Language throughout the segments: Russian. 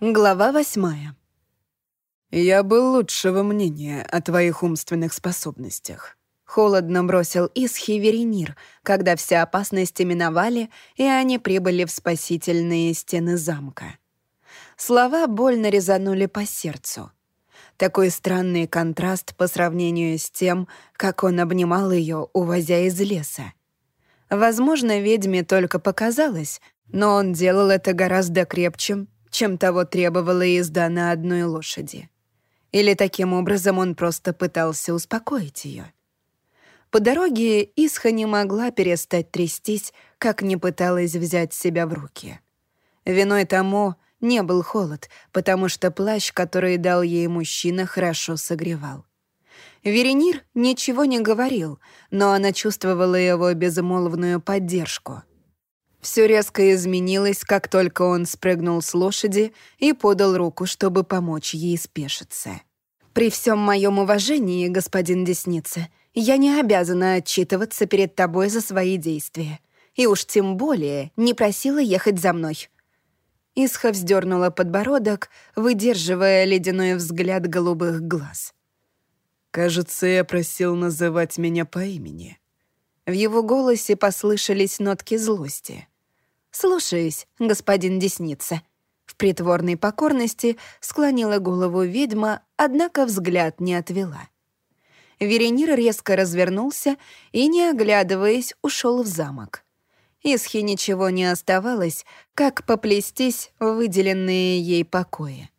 Глава восьмая. «Я был лучшего мнения о твоих умственных способностях», — холодно бросил Исхи Веренир, когда все опасности миновали, и они прибыли в спасительные стены замка. Слова больно резанули по сердцу. Такой странный контраст по сравнению с тем, как он обнимал ее, увозя из леса. Возможно, ведьме только показалось, но он делал это гораздо крепче, чем того требовала езда на одной лошади. Или таким образом он просто пытался успокоить ее. По дороге Исха не могла перестать трястись, как не пыталась взять себя в руки. Виной тому не был холод, потому что плащ, который дал ей мужчина, хорошо согревал. Веренир ничего не говорил, но она чувствовала его безмолвную поддержку — все резко изменилось, как только он спрыгнул с лошади и подал руку, чтобы помочь ей спешиться. «При всем моем уважении, господин Десница, я не обязана отчитываться перед тобой за свои действия. И уж тем более не просила ехать за мной». Исха вздернула подбородок, выдерживая ледяной взгляд голубых глаз. «Кажется, я просил называть меня по имени». В его голосе послышались нотки злости. «Слушаюсь, господин Десница». В притворной покорности склонила голову ведьма, однако взгляд не отвела. Веренир резко развернулся и, не оглядываясь, ушел в замок. Исхи ничего не оставалось, как поплестись в выделенные ей покои.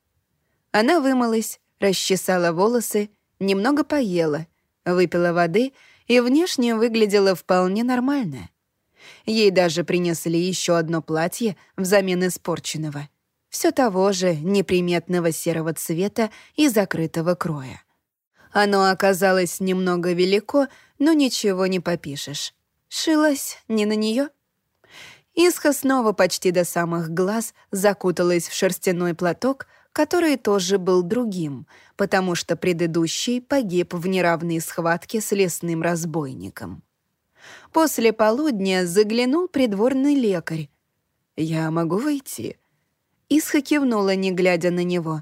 Она вымылась, расчесала волосы, немного поела, выпила воды и внешне выглядела вполне нормально — Ей даже принесли еще одно платье взамен испорченного. Все того же неприметного серого цвета и закрытого кроя. Оно оказалось немного велико, но ничего не попишешь. Шилась не на нее. Исха снова почти до самых глаз закуталась в шерстяной платок, который тоже был другим, потому что предыдущий погиб в неравной схватке с лесным разбойником. После полудня заглянул придворный лекарь. «Я могу войти?» Исха кивнула, не глядя на него.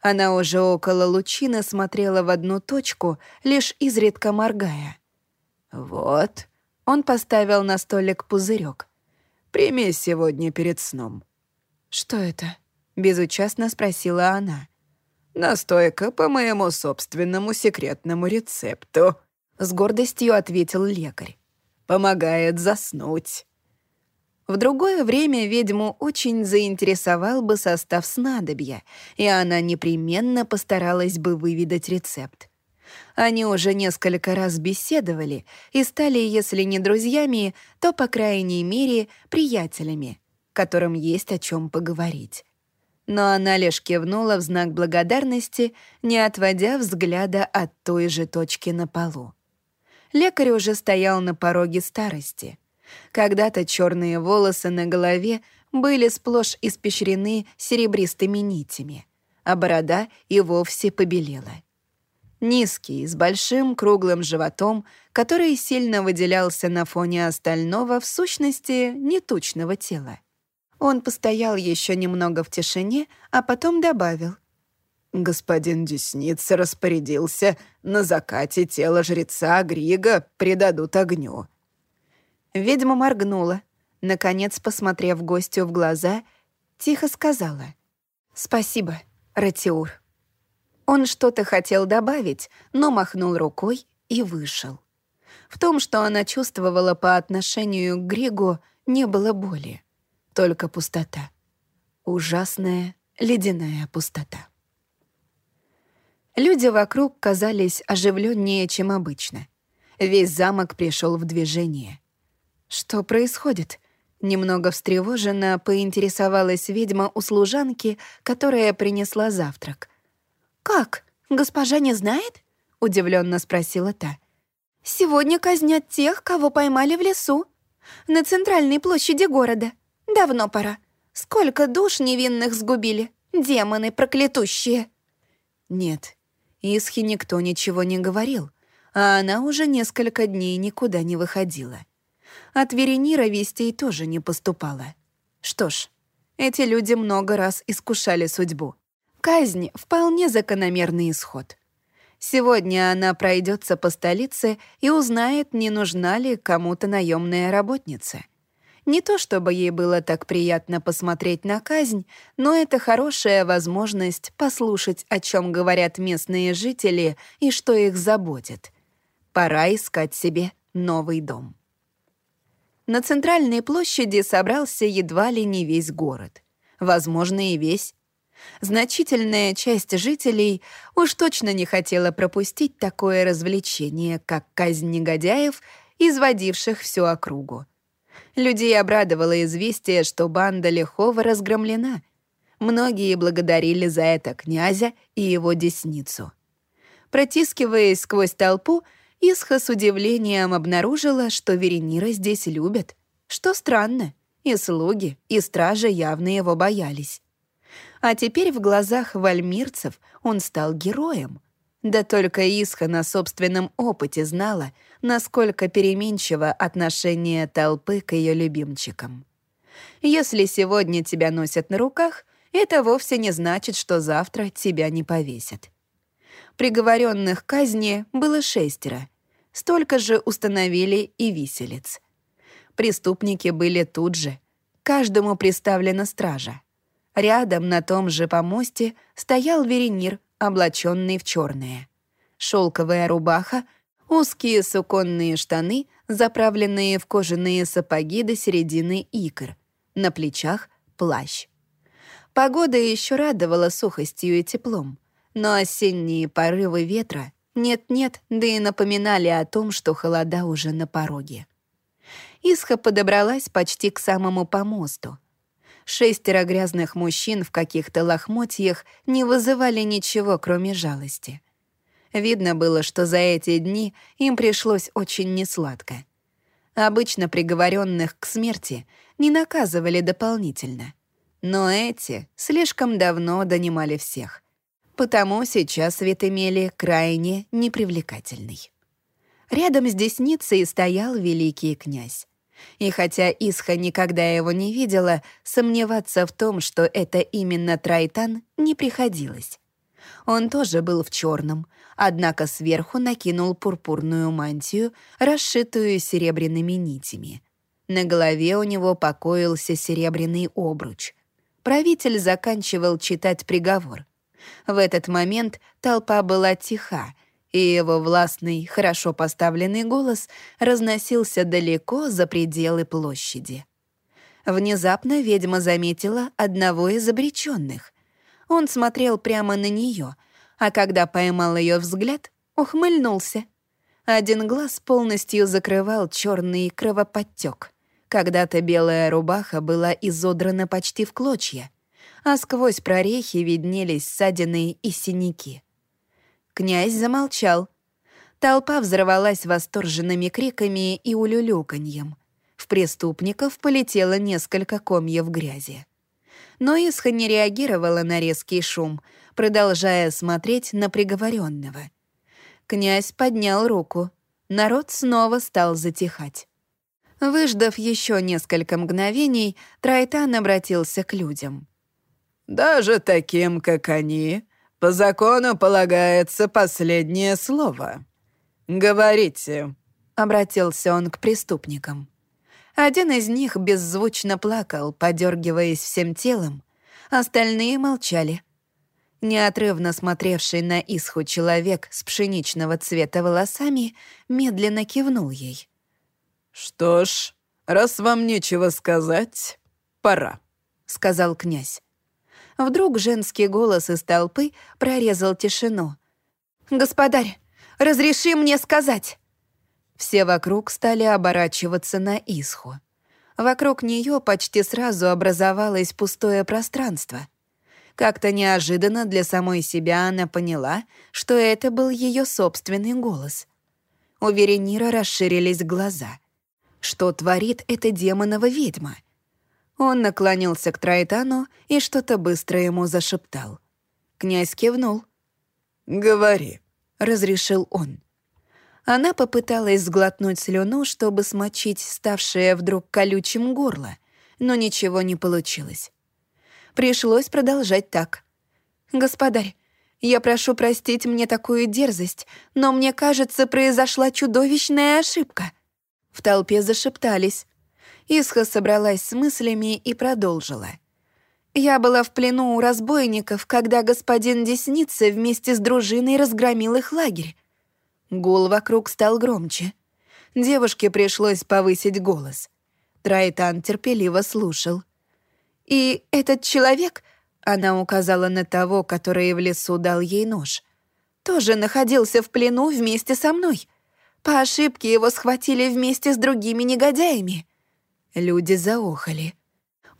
Она уже около лучины смотрела в одну точку, лишь изредка моргая. «Вот», — он поставил на столик пузырек. «Прими сегодня перед сном». «Что это?» — безучастно спросила она. «Настойка по моему собственному секретному рецепту», — с гордостью ответил лекарь помогает заснуть. В другое время ведьму очень заинтересовал бы состав снадобья, и она непременно постаралась бы выведать рецепт. Они уже несколько раз беседовали и стали, если не друзьями, то, по крайней мере, приятелями, которым есть о чем поговорить. Но она лишь кивнула в знак благодарности, не отводя взгляда от той же точки на полу. Лекарь уже стоял на пороге старости. Когда-то черные волосы на голове были сплошь испещрены серебристыми нитями, а борода и вовсе побелела. Низкий, с большим круглым животом, который сильно выделялся на фоне остального, в сущности, нетучного тела. Он постоял еще немного в тишине, а потом добавил — Господин Десница распорядился, на закате тело жреца Грига предадут огню. Ведьма моргнула, наконец, посмотрев гостю в глаза, тихо сказала «Спасибо, Ратиур». Он что-то хотел добавить, но махнул рукой и вышел. В том, что она чувствовала по отношению к Григу, не было боли, только пустота. Ужасная ледяная пустота. Люди вокруг казались оживленнее, чем обычно. Весь замок пришел в движение. «Что происходит?» Немного встревоженно поинтересовалась ведьма у служанки, которая принесла завтрак. «Как? Госпожа не знает?» — удивленно спросила та. «Сегодня казнят тех, кого поймали в лесу. На центральной площади города. Давно пора. Сколько душ невинных сгубили. Демоны проклятущие!» «Нет, Исхи никто ничего не говорил, а она уже несколько дней никуда не выходила. От Веренира вестей тоже не поступало. Что ж, Эти люди много раз искушали судьбу. Казнь — вполне закономерный исход. Сегодня она пройдется по столице и узнает, не нужна ли кому-то наемная работница. Не то чтобы ей было так приятно посмотреть на казнь, но это хорошая возможность послушать, о чем говорят местные жители и что их заботит. Пора искать себе новый дом. На центральной площади собрался едва ли не весь город. Возможно, и весь. Значительная часть жителей уж точно не хотела пропустить такое развлечение, как казнь негодяев, изводивших всю округу. Людей обрадовало известие, что банда Лихова разгромлена. Многие благодарили за это князя и его десницу. Протискиваясь сквозь толпу, Исха с удивлением обнаружила, что Веренира здесь любят. Что странно, и слуги, и стражи явно его боялись. А теперь в глазах вальмирцев он стал героем. Да только Исха на собственном опыте знала, насколько переменчиво отношение толпы к ее любимчикам. Если сегодня тебя носят на руках, это вовсе не значит, что завтра тебя не повесят. Приговоренных к казни было шестеро. Столько же установили и виселиц. Преступники были тут же. Каждому приставлена стража. Рядом на том же помосте стоял веренир, облаченный в черное. Шелковая рубаха, узкие суконные штаны, заправленные в кожаные сапоги до середины икр. На плечах — плащ. Погода еще радовала сухостью и теплом но осенние порывы ветра нет-нет, да и напоминали о том, что холода уже на пороге. Исха подобралась почти к самому помосту. Шестеро грязных мужчин в каких-то лохмотьях не вызывали ничего, кроме жалости. Видно было, что за эти дни им пришлось очень несладко. Обычно приговоренных к смерти не наказывали дополнительно. Но эти слишком давно донимали всех, потому сейчас вид имели крайне непривлекательный. Рядом с десницей стоял великий князь. И хотя Исха никогда его не видела, сомневаться в том, что это именно Трайтан, не приходилось. Он тоже был в черном, однако сверху накинул пурпурную мантию, расшитую серебряными нитями. На голове у него покоился серебряный обруч. Правитель заканчивал читать приговор — в этот момент толпа была тиха, и его властный, хорошо поставленный голос разносился далеко за пределы площади. Внезапно ведьма заметила одного из обреченных. Он смотрел прямо на нее, а когда поймал ее взгляд, ухмыльнулся. Один глаз полностью закрывал черный кровоподтек. Когда-то белая рубаха была изодрана почти в клочья а сквозь прорехи виднелись ссадины и синяки. Князь замолчал. Толпа взорвалась восторженными криками и улюлюканьем. В преступников полетело несколько комьев грязи. Но Исха не реагировала на резкий шум, продолжая смотреть на приговоренного. Князь поднял руку. Народ снова стал затихать. Выждав еще несколько мгновений, Трайтан обратился к людям. Даже таким, как они, по закону полагается последнее слово. Говорите». Обратился он к преступникам. Один из них беззвучно плакал, подергиваясь всем телом. Остальные молчали. Неотрывно смотревший на Исху человек с пшеничного цвета волосами медленно кивнул ей. «Что ж, раз вам нечего сказать, пора», — сказал князь. Вдруг женский голос из толпы прорезал тишину. «Господарь, разреши мне сказать!» Все вокруг стали оборачиваться на Исху. Вокруг нее почти сразу образовалось пустое пространство. Как-то неожиданно для самой себя она поняла, что это был ее собственный голос. У Веренира расширились глаза. Что творит эта демонова ведьма? Он наклонился к Трайтану и что-то быстро ему зашептал. Князь кивнул. «Говори», — разрешил он. Она попыталась сглотнуть слюну, чтобы смочить ставшее вдруг колючим горло, но ничего не получилось. Пришлось продолжать так. «Господарь, я прошу простить мне такую дерзость, но мне кажется, произошла чудовищная ошибка». В толпе зашептались. Исха собралась с мыслями и продолжила. «Я была в плену у разбойников, когда господин Десница вместе с дружиной разгромил их лагерь». Гул вокруг стал громче. Девушке пришлось повысить голос. Трайтан терпеливо слушал. «И этот человек...» — она указала на того, который в лесу дал ей нож. «Тоже находился в плену вместе со мной. По ошибке его схватили вместе с другими негодяями». Люди заохали.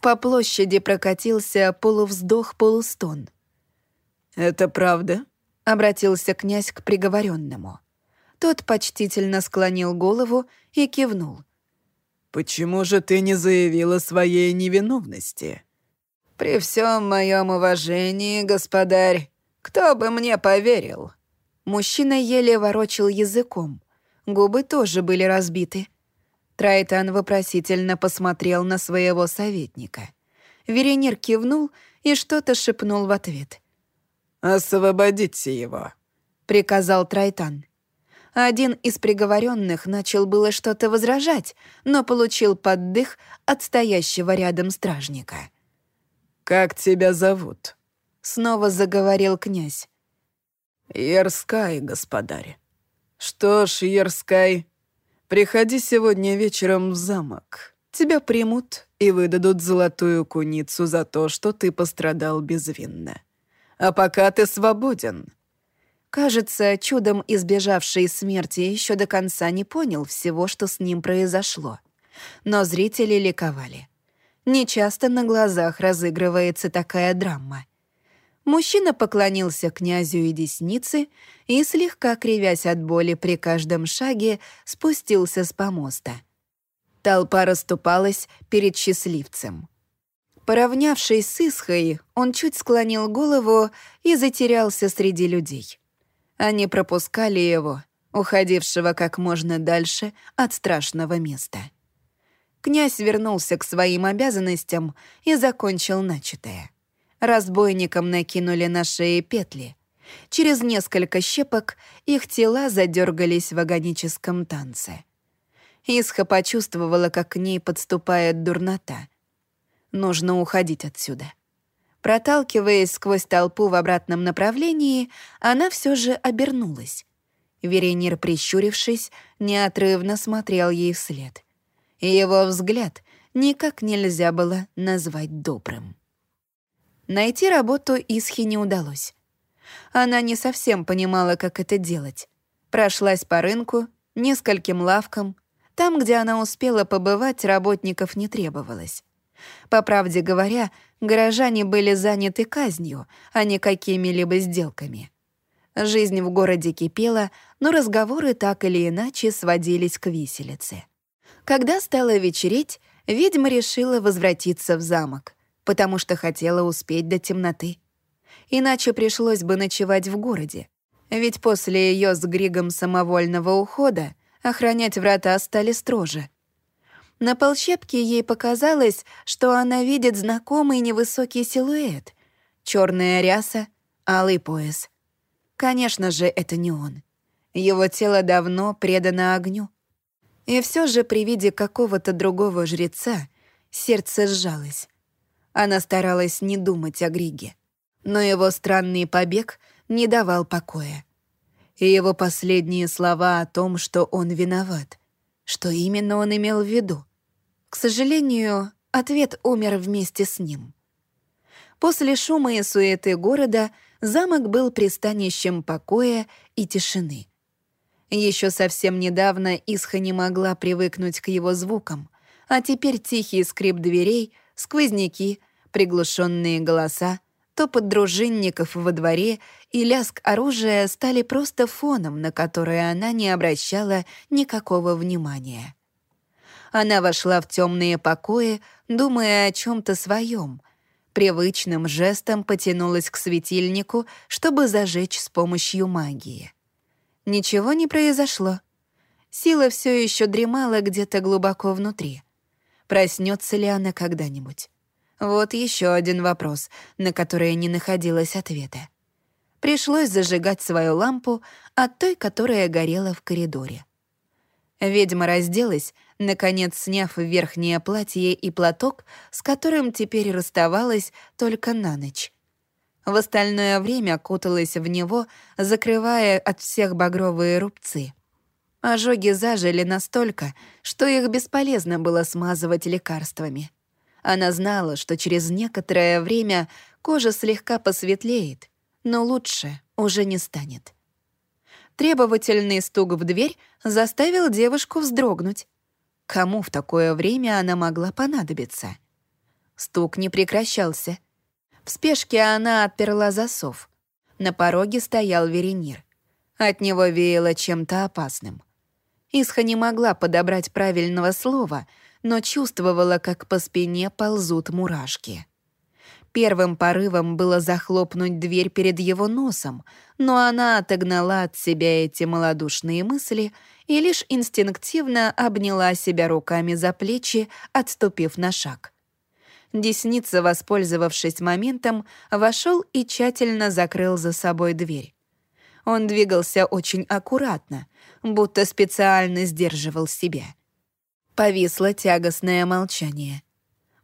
По площади прокатился полувздох-полустон. «Это правда?» — обратился князь к приговоренному. Тот почтительно склонил голову и кивнул. «Почему же ты не заявила своей невиновности?» «При всем моем уважении, господарь, кто бы мне поверил?» Мужчина еле ворочил языком. Губы тоже были разбиты. Трайтан вопросительно посмотрел на своего советника. Веренир кивнул и что-то шепнул в ответ. «Освободите его», — приказал Трайтан. Один из приговоренных начал было что-то возражать, но получил поддых от стоящего рядом стражника. «Как тебя зовут?» — снова заговорил князь. «Ерскай, господарь. Что ж, Ерскай, приходи сегодня вечером в замок. Тебя примут и выдадут золотую куницу за то, что ты пострадал безвинно. А пока ты свободен». Кажется, чудом избежавший смерти еще до конца не понял всего, что с ним произошло. Но зрители ликовали. Нечасто на глазах разыгрывается такая драма. Мужчина поклонился князю и деснице и, слегка кривясь от боли при каждом шаге, спустился с помоста. Толпа расступалась перед счастливцем. Поравнявшись с Исхой, он чуть склонил голову и затерялся среди людей. Они пропускали его, уходившего как можно дальше от страшного места. Князь вернулся к своим обязанностям и закончил начатое. Разбойникам накинули на шеи петли. Через несколько щепок их тела задергались в агоническом танце. Исха почувствовала, как к ней подступает дурнота. Нужно уходить отсюда. Проталкиваясь сквозь толпу в обратном направлении, она все же обернулась. Веренир, прищурившись, неотрывно смотрел ей вслед. Его взгляд никак нельзя было назвать добрым. Найти работу Исхи не удалось. Она не совсем понимала, как это делать. Прошлась по рынку, нескольким лавкам. Там, где она успела побывать, работников не требовалось. По правде говоря, горожане были заняты казнью, а не какими-либо сделками. Жизнь в городе кипела, но разговоры так или иначе сводились к виселице. Когда стало вечереть, ведьма решила возвратиться в замок, потому что хотела успеть до темноты. Иначе пришлось бы ночевать в городе, ведь после ее с Григом самовольного ухода охранять врата стали строже — на полщепке ей показалось, что она видит знакомый невысокий силуэт. черная ряса, алый пояс. Конечно же, это не он. Его тело давно предано огню. И все же при виде какого-то другого жреца сердце сжалось. Она старалась не думать о Григе. Но его странный побег не давал покоя. И его последние слова о том, что он виноват — что именно он имел в виду? К сожалению, ответ умер вместе с ним. После шума и суеты города замок был пристанищем покоя и тишины. Еще совсем недавно Исха не могла привыкнуть к его звукам, а теперь тихий скрип дверей, сквозняки, приглушенные голоса, топот дружинников во дворе и лязг оружия стали просто фоном, на который она не обращала никакого внимания. Она вошла в темные покои, думая о чем то своем. Привычным жестом потянулась к светильнику, чтобы зажечь с помощью магии. Ничего не произошло. Сила все еще дремала где-то глубоко внутри. Проснется ли она когда-нибудь? Вот еще один вопрос, на который не находилось ответа. Пришлось зажигать свою лампу от той, которая горела в коридоре. Ведьма разделась, наконец сняв верхнее платье и платок, с которым теперь расставалась только на ночь. В остальное время куталась в него, закрывая от всех багровые рубцы. Ожоги зажили настолько, что их бесполезно было смазывать лекарствами. Она знала, что через некоторое время кожа слегка посветлеет, но лучше уже не станет. Требовательный стук в дверь заставил девушку вздрогнуть. Кому в такое время она могла понадобиться? Стук не прекращался. В спешке она отперла засов. На пороге стоял Веренир. От него веяло чем-то опасным. Исха не могла подобрать правильного слова, но чувствовала, как по спине ползут мурашки. Первым порывом было захлопнуть дверь перед его носом, но она отогнала от себя эти малодушные мысли и лишь инстинктивно обняла себя руками за плечи, отступив на шаг. Десница, воспользовавшись моментом, вошел и тщательно закрыл за собой дверь. Он двигался очень аккуратно, будто специально сдерживал себя. Повисло тягостное молчание.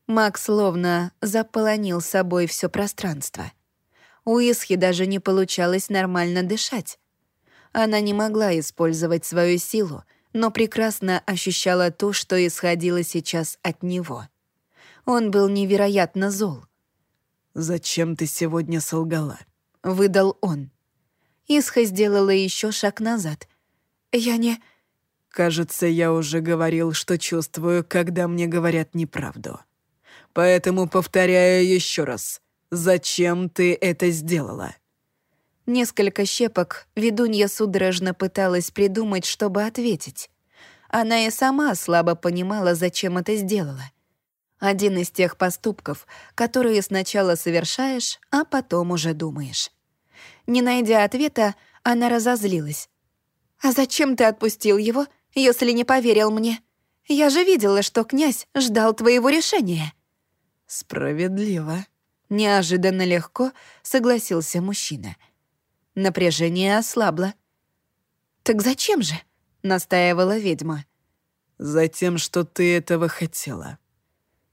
Макс словно заполонил собой все пространство. У Исхи даже не получалось нормально дышать. Она не могла использовать свою силу, но прекрасно ощущала то, что исходило сейчас от него. Он был невероятно зол. «Зачем ты сегодня солгала?» — выдал он. Исха сделала еще шаг назад. «Я не...» «Кажется, я уже говорил, что чувствую, когда мне говорят неправду». Поэтому повторяю еще раз. Зачем ты это сделала?» Несколько щепок ведунья судорожно пыталась придумать, чтобы ответить. Она и сама слабо понимала, зачем это сделала. Один из тех поступков, которые сначала совершаешь, а потом уже думаешь. Не найдя ответа, она разозлилась. «А зачем ты отпустил его, если не поверил мне? Я же видела, что князь ждал твоего решения». «Справедливо», — неожиданно легко согласился мужчина. Напряжение ослабло. «Так зачем же?» — настаивала ведьма. «Затем, что ты этого хотела».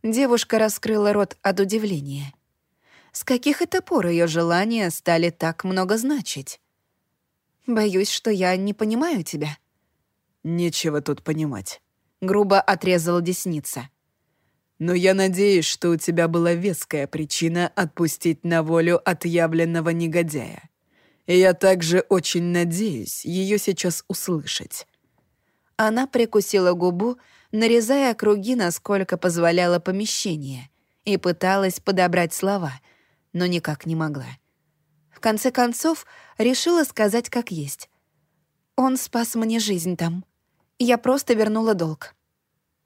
Девушка раскрыла рот от удивления. С каких это пор ее желания стали так много значить? «Боюсь, что я не понимаю тебя». «Нечего тут понимать», — грубо отрезала десница. Но я надеюсь, что у тебя была веская причина отпустить на волю отъявленного негодяя. И я также очень надеюсь ее сейчас услышать». Она прикусила губу, нарезая круги, насколько позволяло помещение, и пыталась подобрать слова, но никак не могла. В конце концов, решила сказать как есть. «Он спас мне жизнь там. Я просто вернула долг».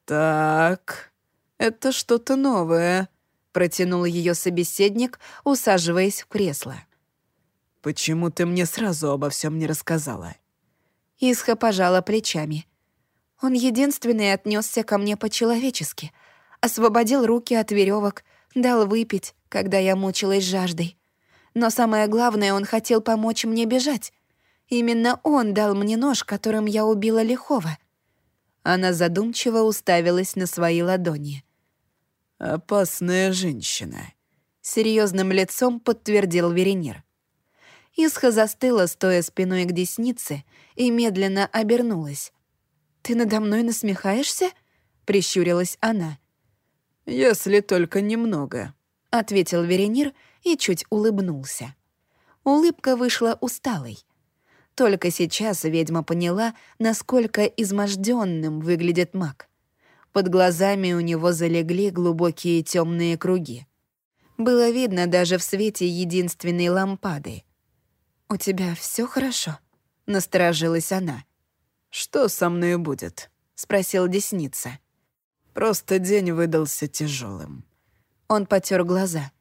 «Так...» «Это что-то новое», — протянул ее собеседник, усаживаясь в кресло. «Почему ты мне сразу обо всем не рассказала?» Исха пожала плечами. Он единственный отнесся ко мне по-человечески, освободил руки от веревок, дал выпить, когда я мучилась жаждой. Но самое главное, он хотел помочь мне бежать. Именно он дал мне нож, которым я убила Лихова. Она задумчиво уставилась на свои ладони. «Опасная женщина», — серьезным лицом подтвердил Веренир. Исха застыла, стоя спиной к деснице, и медленно обернулась. «Ты надо мной насмехаешься?» — прищурилась она. «Если только немного», — ответил Веренир и чуть улыбнулся. Улыбка вышла усталой. Только сейчас ведьма поняла, насколько изможденным выглядит маг. Под глазами у него залегли глубокие темные круги. Было видно даже в свете единственной лампады. «У тебя все хорошо?» — насторожилась она. «Что со мной будет?» — спросил Десница. «Просто день выдался тяжелым. Он потер глаза.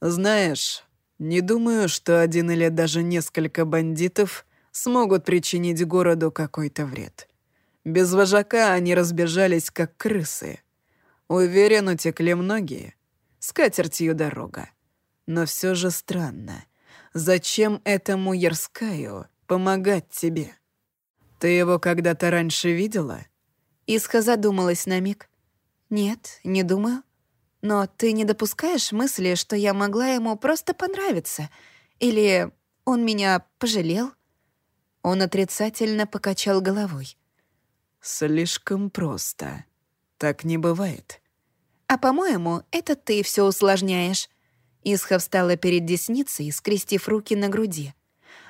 «Знаешь, не думаю, что один или даже несколько бандитов смогут причинить городу какой-то вред. Без вожака они разбежались, как крысы. Уверен, утекли многие. С катертью дорога. Но все же странно. Зачем этому Ярскаю помогать тебе? Ты его когда-то раньше видела? Исха задумалась на миг. Нет, не думаю. Но ты не допускаешь мысли, что я могла ему просто понравиться? Или он меня пожалел? Он отрицательно покачал головой. Слишком просто. Так не бывает. А по-моему, это ты все усложняешь. Исха встала перед десницей, скрестив руки на груди.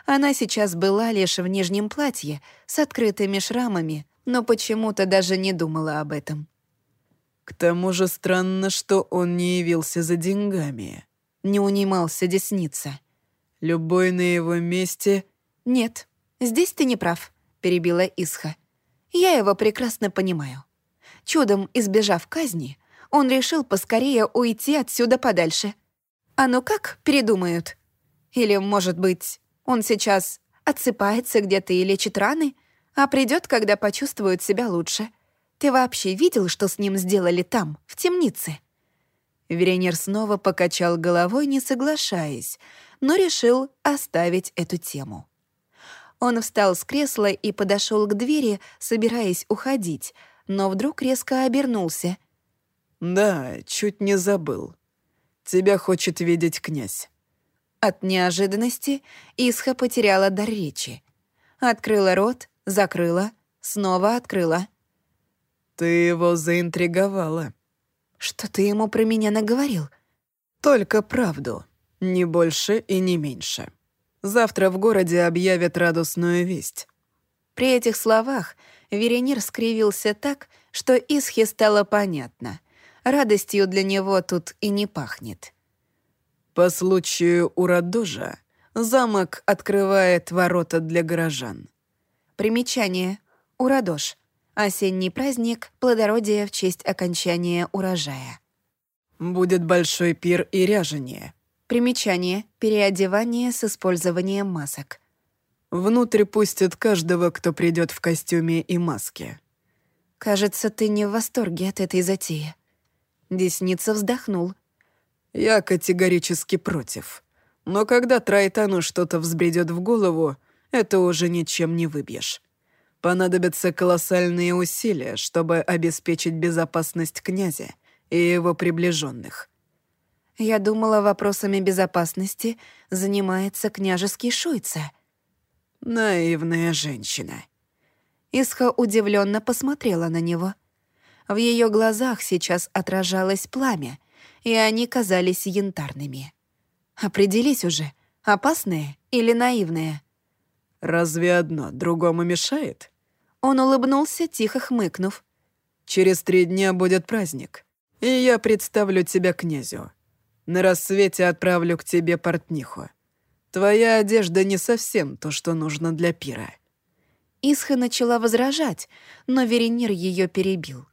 Она сейчас была лишь в нижнем платье, с открытыми шрамами, но почему-то даже не думала об этом. «К тому же странно, что он не явился за деньгами», — не унимался десница. «Любой на его месте...» «Нет, здесь ты не прав», — перебила Исха. «Я его прекрасно понимаю. Чудом избежав казни, он решил поскорее уйти отсюда подальше. А ну как передумают? Или, может быть, он сейчас отсыпается где-то и лечит раны, а придет, когда почувствует себя лучше. Ты вообще видел, что с ним сделали там, в темнице?» Веренер снова покачал головой, не соглашаясь, но решил оставить эту тему. Он встал с кресла и подошел к двери, собираясь уходить, но вдруг резко обернулся. «Да, чуть не забыл. Тебя хочет видеть князь». От неожиданности Исха потеряла дар речи. Открыла рот, закрыла, снова открыла. «Ты его заинтриговала». «Что ты ему про меня наговорил?» «Только правду, не больше и не меньше. Завтра в городе объявят радостную весть». При этих словах Веренир скривился так, что Исхе стало понятно. Радостью для него тут и не пахнет. По случаю Урадожа замок открывает ворота для горожан. Примечание. Урадож. Осенний праздник плодородия в честь окончания урожая. Будет большой пир и ряжение. Примечание. Переодевание с использованием масок. Внутрь пустят каждого, кто придет в костюме и маске. Кажется, ты не в восторге от этой затеи. Десница вздохнул. Я категорически против. Но когда Трайтану что-то взбредет в голову, это уже ничем не выбьешь. Понадобятся колоссальные усилия, чтобы обеспечить безопасность князя и его приближенных. Я думала, вопросами безопасности занимается княжеский Шуйца. Наивная женщина. Исха удивленно посмотрела на него. В ее глазах сейчас отражалось пламя, и они казались янтарными. Определись уже, опасные или наивные? «Разве одно другому мешает?» Он улыбнулся, тихо хмыкнув. «Через три дня будет праздник, и я представлю тебя князю. На рассвете отправлю к тебе портниху. Твоя одежда не совсем то, что нужно для пира». Исха начала возражать, но Веренир ее перебил.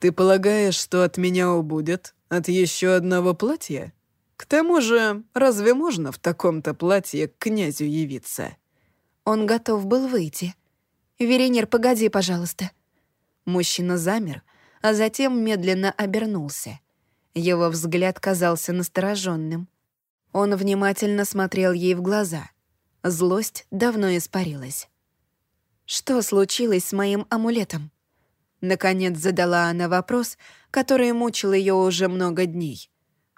«Ты полагаешь, что от меня убудет от еще одного платья? К тому же, разве можно в таком-то платье к князю явиться?» Он готов был выйти. «Веренир, погоди, пожалуйста». Мужчина замер, а затем медленно обернулся. Его взгляд казался настороженным. Он внимательно смотрел ей в глаза. Злость давно испарилась. «Что случилось с моим амулетом?» Наконец задала она вопрос, который мучил ее уже много дней.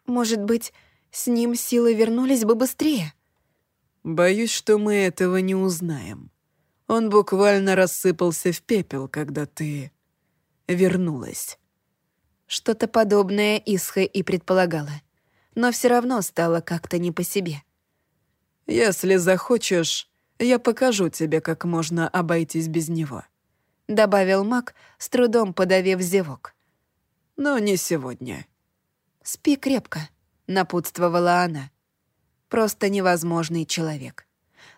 «Может быть, с ним силы вернулись бы быстрее?» «Боюсь, что мы этого не узнаем. Он буквально рассыпался в пепел, когда ты вернулась». Что-то подобное Исха и предполагала, но все равно стало как-то не по себе. «Если захочешь, я покажу тебе, как можно обойтись без него». — добавил маг, с трудом подавив зевок. «Но не сегодня». «Спи крепко», — напутствовала она. «Просто невозможный человек.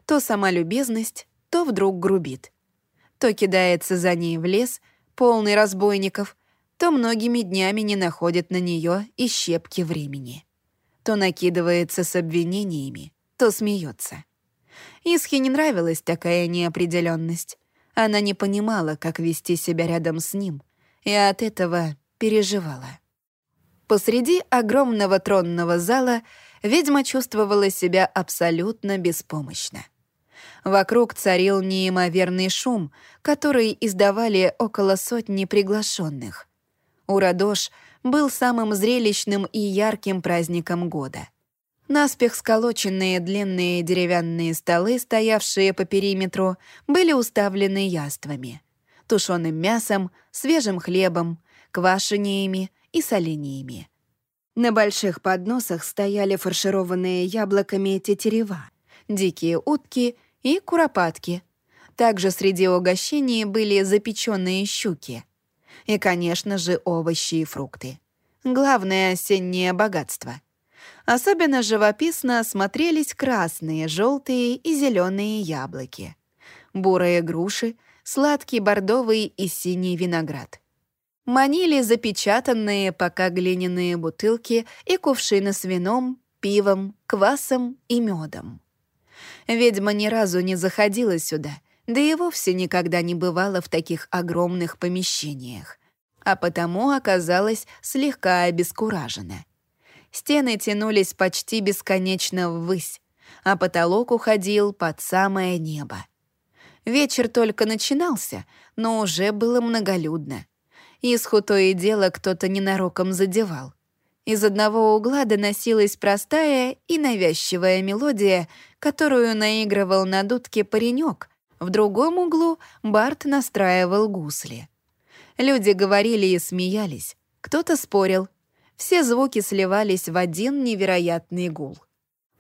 То сама любезность, то вдруг грубит. То кидается за ней в лес, полный разбойников, то многими днями не находит на нее и щепки времени. То накидывается с обвинениями, то смеется. Исхе не нравилась такая неопределенность. Она не понимала, как вести себя рядом с ним, и от этого переживала. Посреди огромного тронного зала ведьма чувствовала себя абсолютно беспомощно. Вокруг царил неимоверный шум, который издавали около сотни приглашенных. Урадош был самым зрелищным и ярким праздником года. Наспех сколоченные длинные деревянные столы, стоявшие по периметру, были уставлены яствами, тушеным мясом, свежим хлебом, квашениями и солениями. На больших подносах стояли фаршированные яблоками тетерева, дикие утки и куропатки. Также среди угощений были запеченные щуки. И, конечно же, овощи и фрукты. Главное осеннее богатство. Особенно живописно смотрелись красные, желтые и зеленые яблоки, бурые груши, сладкий бордовый и синий виноград. Манили запечатанные пока глиняные бутылки и кувшины с вином, пивом, квасом и медом. Ведьма ни разу не заходила сюда, да и вовсе никогда не бывала в таких огромных помещениях, а потому оказалась слегка обескуражена. Стены тянулись почти бесконечно ввысь, а потолок уходил под самое небо. Вечер только начинался, но уже было многолюдно. Исху то и дело кто-то ненароком задевал. Из одного угла доносилась простая и навязчивая мелодия, которую наигрывал на дудке паренек. В другом углу Барт настраивал гусли. Люди говорили и смеялись. Кто-то спорил. Все звуки сливались в один невероятный гул.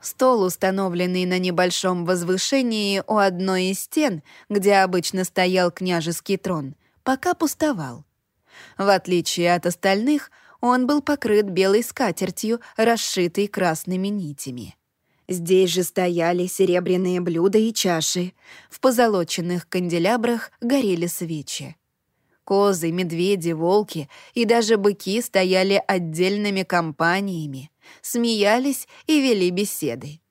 Стол, установленный на небольшом возвышении у одной из стен, где обычно стоял княжеский трон, пока пустовал. В отличие от остальных, он был покрыт белой скатертью, расшитой красными нитями. Здесь же стояли серебряные блюда и чаши. В позолоченных канделябрах горели свечи. Козы, медведи, волки и даже быки стояли отдельными компаниями, смеялись и вели беседы.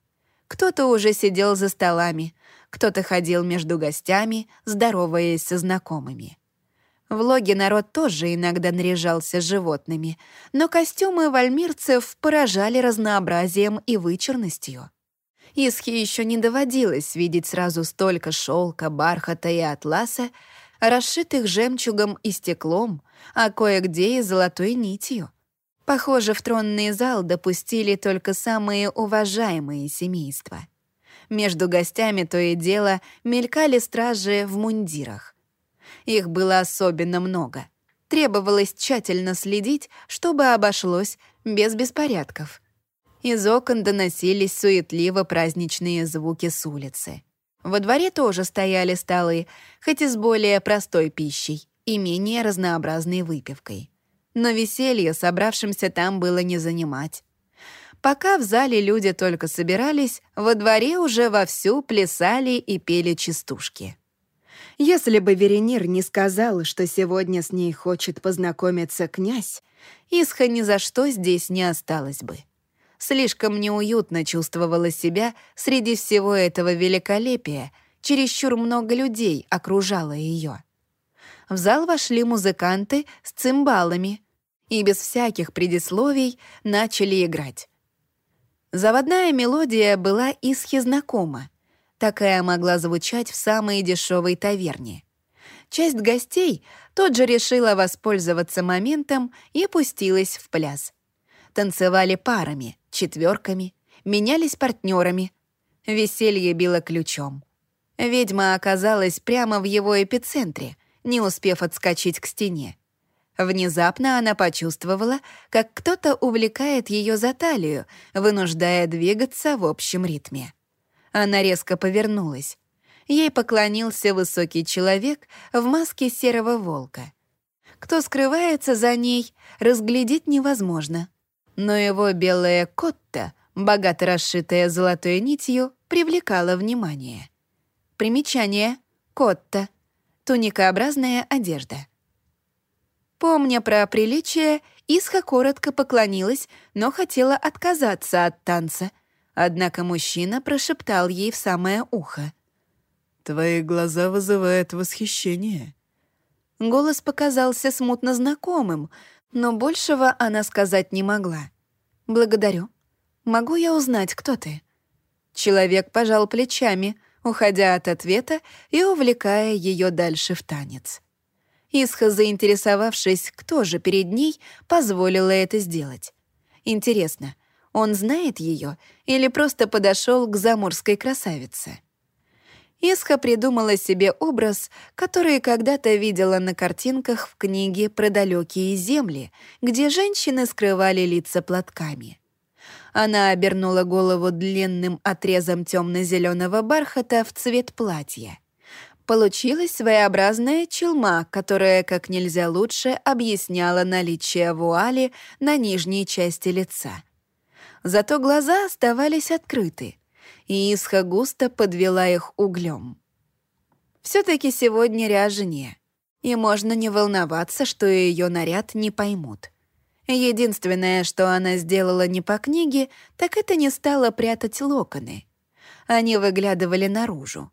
Кто-то уже сидел за столами, кто-то ходил между гостями, здороваясь со знакомыми. В логе народ тоже иногда наряжался животными, но костюмы вальмирцев поражали разнообразием и вычурностью. Исхе еще не доводилось видеть сразу столько шелка, бархата и атласа, расшитых жемчугом и стеклом, а кое-где и золотой нитью. Похоже, в тронный зал допустили только самые уважаемые семейства. Между гостями то и дело мелькали стражи в мундирах. Их было особенно много. Требовалось тщательно следить, чтобы обошлось без беспорядков. Из окон доносились суетливо праздничные звуки с улицы. Во дворе тоже стояли столы, хоть и с более простой пищей и менее разнообразной выпивкой. Но веселье собравшимся там было не занимать. Пока в зале люди только собирались, во дворе уже вовсю плясали и пели частушки. Если бы Веренир не сказал, что сегодня с ней хочет познакомиться князь, Исха ни за что здесь не осталась бы. Слишком неуютно чувствовала себя среди всего этого великолепия, чересчур много людей окружало ее. В зал вошли музыканты с цимбалами и без всяких предисловий начали играть. Заводная мелодия была Исхе знакома — Такая могла звучать в самой дешевой таверне. Часть гостей тот же решила воспользоваться моментом и пустилась в пляс. Танцевали парами, четверками, менялись партнерами. Веселье било ключом. Ведьма оказалась прямо в его эпицентре, не успев отскочить к стене. Внезапно она почувствовала, как кто-то увлекает ее за талию, вынуждая двигаться в общем ритме. Она резко повернулась. Ей поклонился высокий человек в маске серого волка. Кто скрывается за ней, разглядеть невозможно. Но его белая котта, богато расшитая золотой нитью, привлекала внимание. Примечание. Котта. Туникообразная одежда. Помня про приличие, Исха коротко поклонилась, но хотела отказаться от танца — Однако мужчина прошептал ей в самое ухо. «Твои глаза вызывают восхищение». Голос показался смутно знакомым, но большего она сказать не могла. «Благодарю. Могу я узнать, кто ты?» Человек пожал плечами, уходя от ответа и увлекая ее дальше в танец. Исха, заинтересовавшись, кто же перед ней, позволила это сделать. Интересно, он знает ее или просто подошел к заморской красавице? Исха придумала себе образ, который когда-то видела на картинках в книге про далекие земли, где женщины скрывали лица платками. Она обернула голову длинным отрезом темно-зеленого бархата в цвет платья. Получилась своеобразная челма, которая как нельзя лучше объясняла наличие вуали на нижней части лица. Зато глаза оставались открыты — и Исха густо подвела их углем. все таки сегодня ряжение, и можно не волноваться, что ее наряд не поймут. Единственное, что она сделала не по книге, так это не стала прятать локоны. Они выглядывали наружу.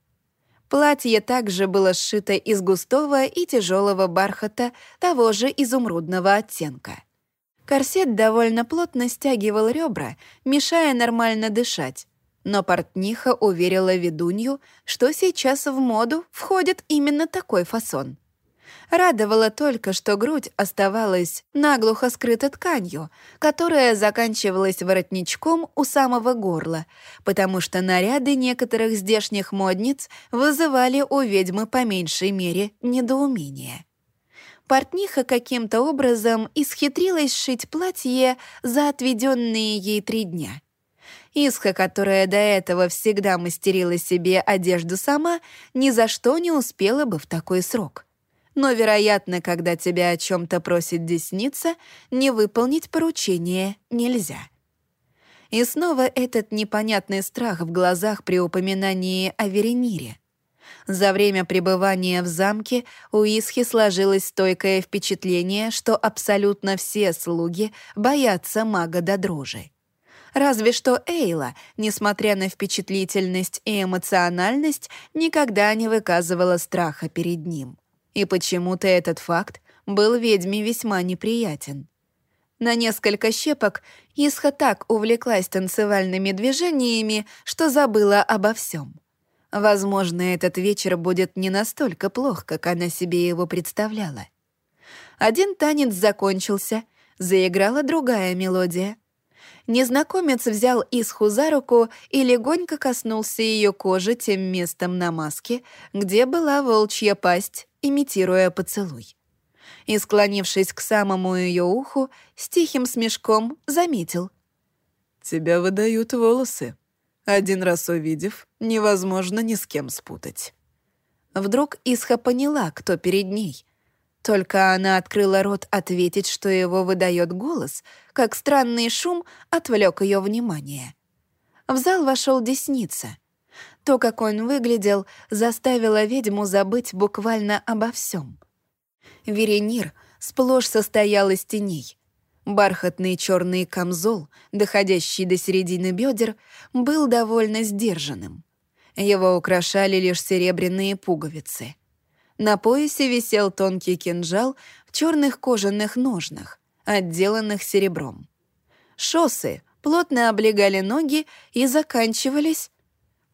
Платье также было сшито из густого и тяжелого бархата того же изумрудного оттенка. Корсет довольно плотно стягивал ребра, мешая нормально дышать, но портниха уверила ведунью, что сейчас в моду входит именно такой фасон. Радовало только, что грудь оставалась наглухо скрыта тканью, которая заканчивалась воротничком у самого горла, потому что наряды некоторых здешних модниц вызывали у ведьмы по меньшей мере недоумение. Портниха каким-то образом исхитрилась сшить платье за отведенные ей три дня — Исха, которая до этого всегда мастерила себе одежду сама, ни за что не успела бы в такой срок. Но, вероятно, когда тебя о чем то просит десница, не выполнить поручение нельзя. И снова этот непонятный страх в глазах при упоминании о Веренире. За время пребывания в замке у Исхи сложилось стойкое впечатление, что абсолютно все слуги боятся мага до дрожи. Разве что Эйла, несмотря на впечатлительность и эмоциональность, никогда не выказывала страха перед ним. И почему-то этот факт был ведьме весьма неприятен. На несколько щепок Исха так увлеклась танцевальными движениями, что забыла обо всем. Возможно, этот вечер будет не настолько плох, как она себе его представляла. Один танец закончился, заиграла другая мелодия — Незнакомец взял Исху за руку и легонько коснулся ее кожи тем местом на маске, где была волчья пасть, имитируя поцелуй. И, склонившись к самому ее уху, с тихим смешком заметил. «Тебя выдают волосы. Один раз увидев, невозможно ни с кем спутать». Вдруг Исха поняла, кто перед ней — только она открыла рот ответить, что его выдает голос, как странный шум отвлек ее внимание. В зал вошел Десница. То, как он выглядел, заставило ведьму забыть буквально обо всем. Веренир сплошь состоял из теней. Бархатный черный камзол, доходящий до середины бедер, был довольно сдержанным. Его украшали лишь серебряные пуговицы — на поясе висел тонкий кинжал в черных кожаных ножнах, отделанных серебром. Шоссы плотно облегали ноги и заканчивались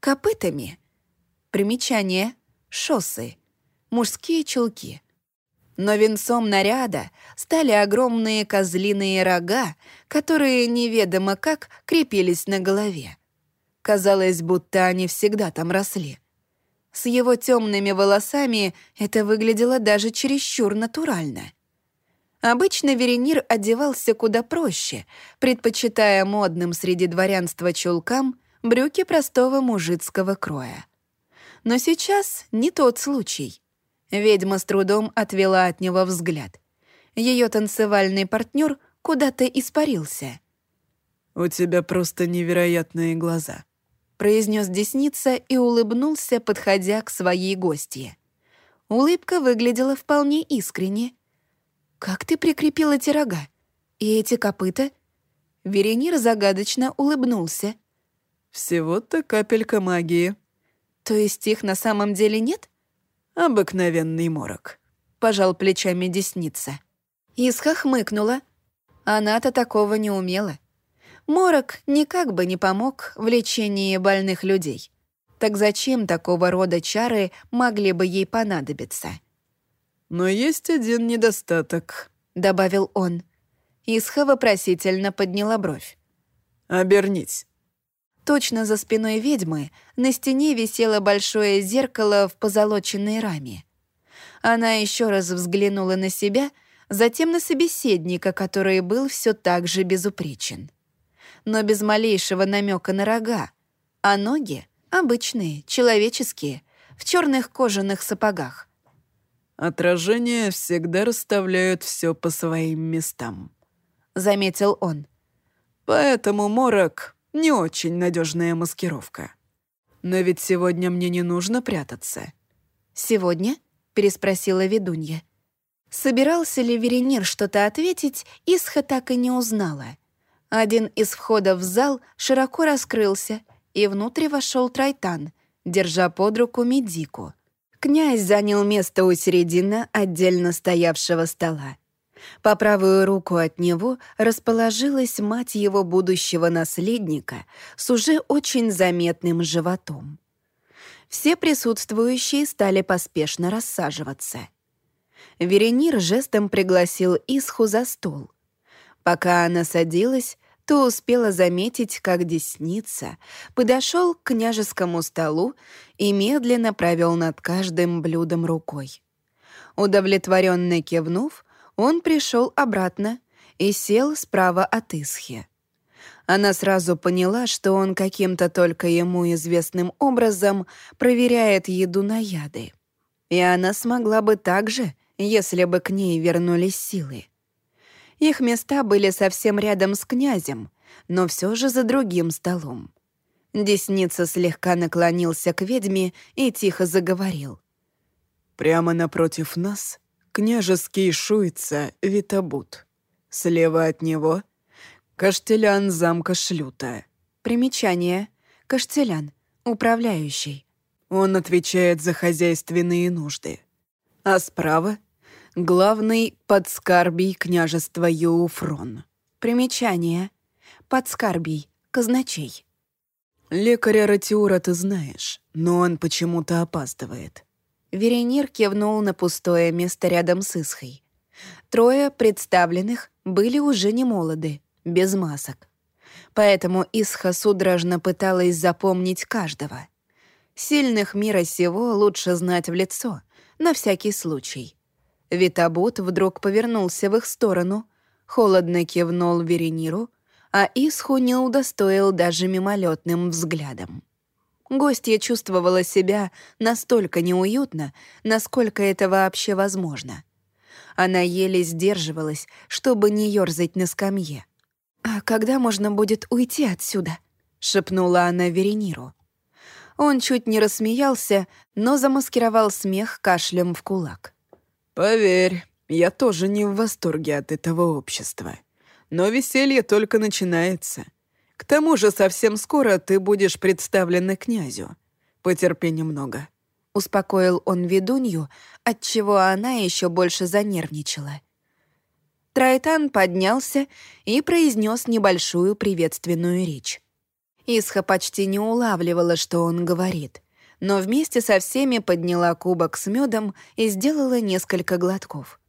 копытами. Примечание — шоссы, мужские чулки. Но венцом наряда стали огромные козлиные рога, которые неведомо как крепились на голове. Казалось, будто они всегда там росли — с его темными волосами это выглядело даже чересчур натурально. Обычно Веренир одевался куда проще, предпочитая модным среди дворянства чулкам брюки простого мужицкого кроя. Но сейчас не тот случай. Ведьма с трудом отвела от него взгляд. Ее танцевальный партнер куда-то испарился. «У тебя просто невероятные глаза», произнес десница и улыбнулся, подходя к своей гостье. Улыбка выглядела вполне искренне. «Как ты прикрепила эти рога? И эти копыта?» Веренир загадочно улыбнулся. «Всего-то капелька магии». «То есть их на самом деле нет?» «Обыкновенный морок», — пожал плечами десница. Исха хмыкнула. Она-то такого не умела. Морок никак бы не помог в лечении больных людей. Так зачем такого рода чары могли бы ей понадобиться? «Но есть один недостаток», — добавил он. Исха вопросительно подняла бровь. «Обернись». Точно за спиной ведьмы на стене висело большое зеркало в позолоченной раме. Она еще раз взглянула на себя, затем на собеседника, который был все так же безупречен. Но без малейшего намека на рога, а ноги обычные, человеческие, в черных кожаных сапогах. «Отражения всегда расставляют все по своим местам», — заметил он. «Поэтому морок — не очень надежная маскировка. Но ведь сегодня мне не нужно прятаться». «Сегодня?» — переспросила ведунья. Собирался ли Веренир что-то ответить, Исха так и не узнала. Один из входов в зал широко раскрылся, и внутрь вошел Трайтан, держа под руку Медику. Князь занял место у середины отдельно стоявшего стола. По правую руку от него расположилась мать его будущего наследника с уже очень заметным животом. Все присутствующие стали поспешно рассаживаться. Веренир жестом пригласил Исху за стол. Пока она садилась, то успела заметить, как десница подошел к княжескому столу и медленно провел над каждым блюдом рукой. Удовлетворенно кивнув, он пришел обратно и сел справа от Исхи. Она сразу поняла, что он каким-то только ему известным образом проверяет еду на яды. И она смогла бы так же, если бы к ней вернулись силы. Их места были совсем рядом с князем, но все же за другим столом. Десница слегка наклонился к ведьме и тихо заговорил. «Прямо напротив нас княжеский шуйца Витабут. Слева от него — Каштелян замка Шлюта. Примечание. Каштелян. Управляющий. Он отвечает за хозяйственные нужды. А справа — главный подскарбий княжества Юуфрон. Примечание. Подскарбий. Казначей. Лекаря Ратиура ты знаешь, но он почему-то опаздывает. Веренир кивнул на пустое место рядом с Исхой. Трое представленных были уже не молоды, без масок. Поэтому Исха судорожно пыталась запомнить каждого. Сильных мира сего лучше знать в лицо, на всякий случай. Витабут вдруг повернулся в их сторону, холодно кивнул Верениру, а Исху не удостоил даже мимолетным взглядом. Гостья чувствовала себя настолько неуютно, насколько это вообще возможно. Она еле сдерживалась, чтобы не ёрзать на скамье. «А когда можно будет уйти отсюда?» — шепнула она Верениру. Он чуть не рассмеялся, но замаскировал смех кашлем в кулак. «Поверь, я тоже не в восторге от этого общества. Но веселье только начинается. К тому же совсем скоро ты будешь представлена князю. Потерпи немного». Успокоил он ведунью, отчего она еще больше занервничала. Трайтан поднялся и произнес небольшую приветственную речь. Исха почти не улавливала, что он говорит, но вместе со всеми подняла кубок с медом и сделала несколько глотков.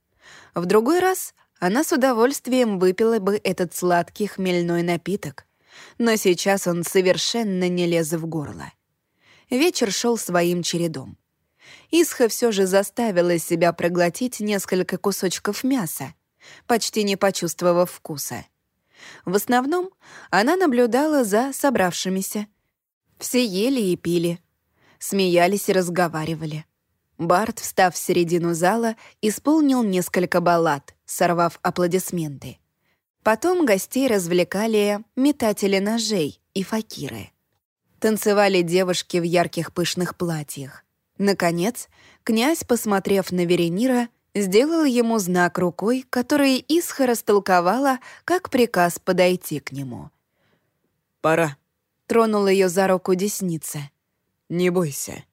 В другой раз она с удовольствием выпила бы этот сладкий хмельной напиток, но сейчас он совершенно не лез в горло. Вечер шел своим чередом. Исха все же заставила себя проглотить несколько кусочков мяса, почти не почувствовав вкуса. В основном она наблюдала за собравшимися. Все ели и пили, смеялись и разговаривали. Барт, встав в середину зала, исполнил несколько баллад, сорвав аплодисменты. Потом гостей развлекали метатели ножей и факиры. Танцевали девушки в ярких пышных платьях. Наконец, князь, посмотрев на Веренира, сделал ему знак рукой, который Исха растолковала, как приказ подойти к нему. «Пора», — тронул ее за руку десница. «Не бойся».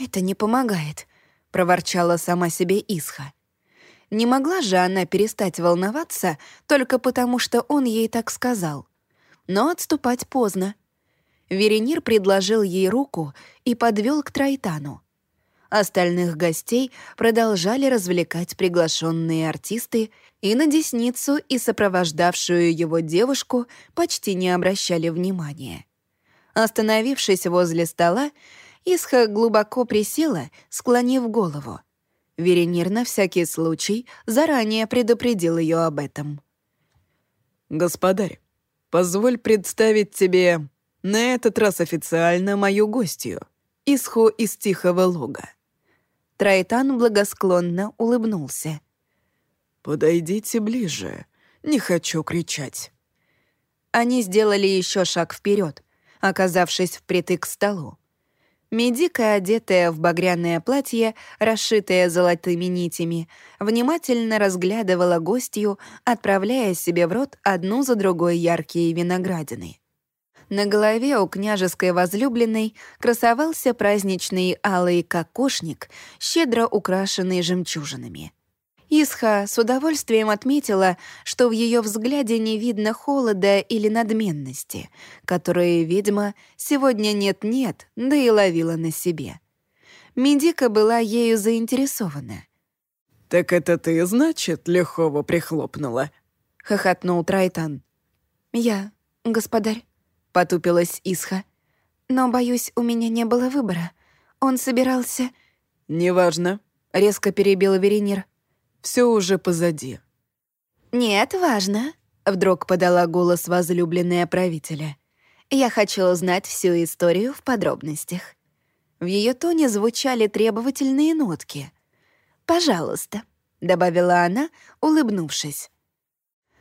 «Это не помогает», — проворчала сама себе Исха. Не могла же она перестать волноваться только потому, что он ей так сказал. Но отступать поздно. Веренир предложил ей руку и подвел к Трайтану. Остальных гостей продолжали развлекать приглашенные артисты, и на десницу и сопровождавшую его девушку почти не обращали внимания. Остановившись возле стола, Исха глубоко присела, склонив голову. Веренир на всякий случай заранее предупредил ее об этом. «Господарь, позволь представить тебе на этот раз официально мою гостью, Исху из Тихого Луга». Трайтан благосклонно улыбнулся. «Подойдите ближе, не хочу кричать». Они сделали еще шаг вперед, оказавшись впритык к столу. Медика, одетая в багряное платье, расшитое золотыми нитями, внимательно разглядывала гостью, отправляя себе в рот одну за другой яркие виноградины. На голове у княжеской возлюбленной красовался праздничный алый кокошник, щедро украшенный жемчужинами. Исха с удовольствием отметила, что в ее взгляде не видно холода или надменности, которые, видимо, сегодня нет-нет, да и ловила на себе. Медика была ею заинтересована. «Так это ты, значит, лихого прихлопнула?» — хохотнул Трайтан. «Я, господарь», — потупилась Исха. «Но, боюсь, у меня не было выбора. Он собирался...» «Неважно», — резко перебил Веренир все уже позади». «Нет, важно», — вдруг подала голос возлюбленная правителя. «Я хочу узнать всю историю в подробностях». В ее тоне звучали требовательные нотки. «Пожалуйста», — добавила она, улыбнувшись.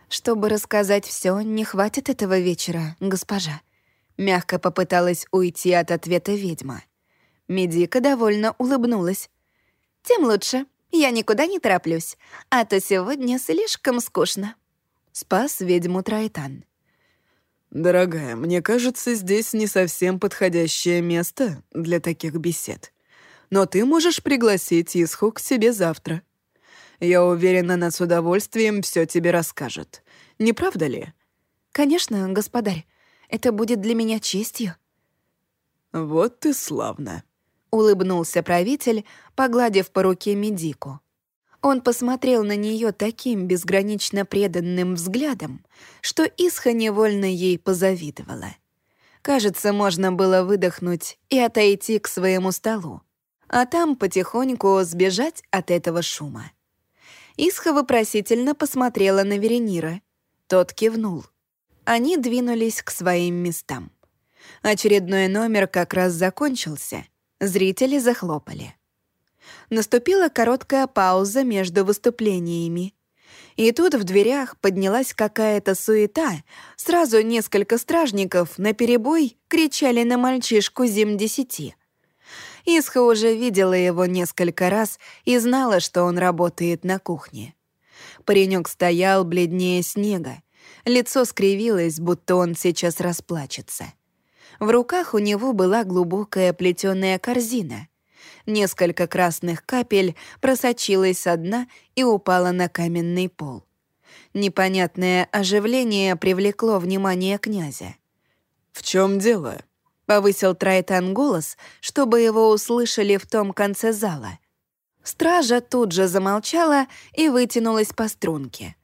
«Чтобы рассказать все, не хватит этого вечера, госпожа». Мягко попыталась уйти от ответа ведьма. Медика довольно улыбнулась. «Тем лучше. Я никуда не тороплюсь, а то сегодня слишком скучно». Спас ведьму Трайтан. «Дорогая, мне кажется, здесь не совсем подходящее место для таких бесед. Но ты можешь пригласить Исху к себе завтра. Я уверена, она с удовольствием все тебе расскажет. Не правда ли?» «Конечно, господарь. Это будет для меня честью». «Вот ты славно», — улыбнулся правитель, погладив по руке Медику. Он посмотрел на нее таким безгранично преданным взглядом, что Исха невольно ей позавидовала. Кажется, можно было выдохнуть и отойти к своему столу, а там потихоньку сбежать от этого шума. Исха вопросительно посмотрела на Веренира. Тот кивнул. Они двинулись к своим местам. Очередной номер как раз закончился — Зрители захлопали. Наступила короткая пауза между выступлениями. И тут в дверях поднялась какая-то суета. Сразу несколько стражников на перебой кричали на мальчишку зим-десяти. Исха уже видела его несколько раз и знала, что он работает на кухне. Паренек стоял бледнее снега. Лицо скривилось, будто он сейчас расплачется. В руках у него была глубокая плетеная корзина. Несколько красных капель просочилось со дна и упало на каменный пол. Непонятное оживление привлекло внимание князя. «В чем дело?» — повысил Трайтан голос, чтобы его услышали в том конце зала. Стража тут же замолчала и вытянулась по струнке.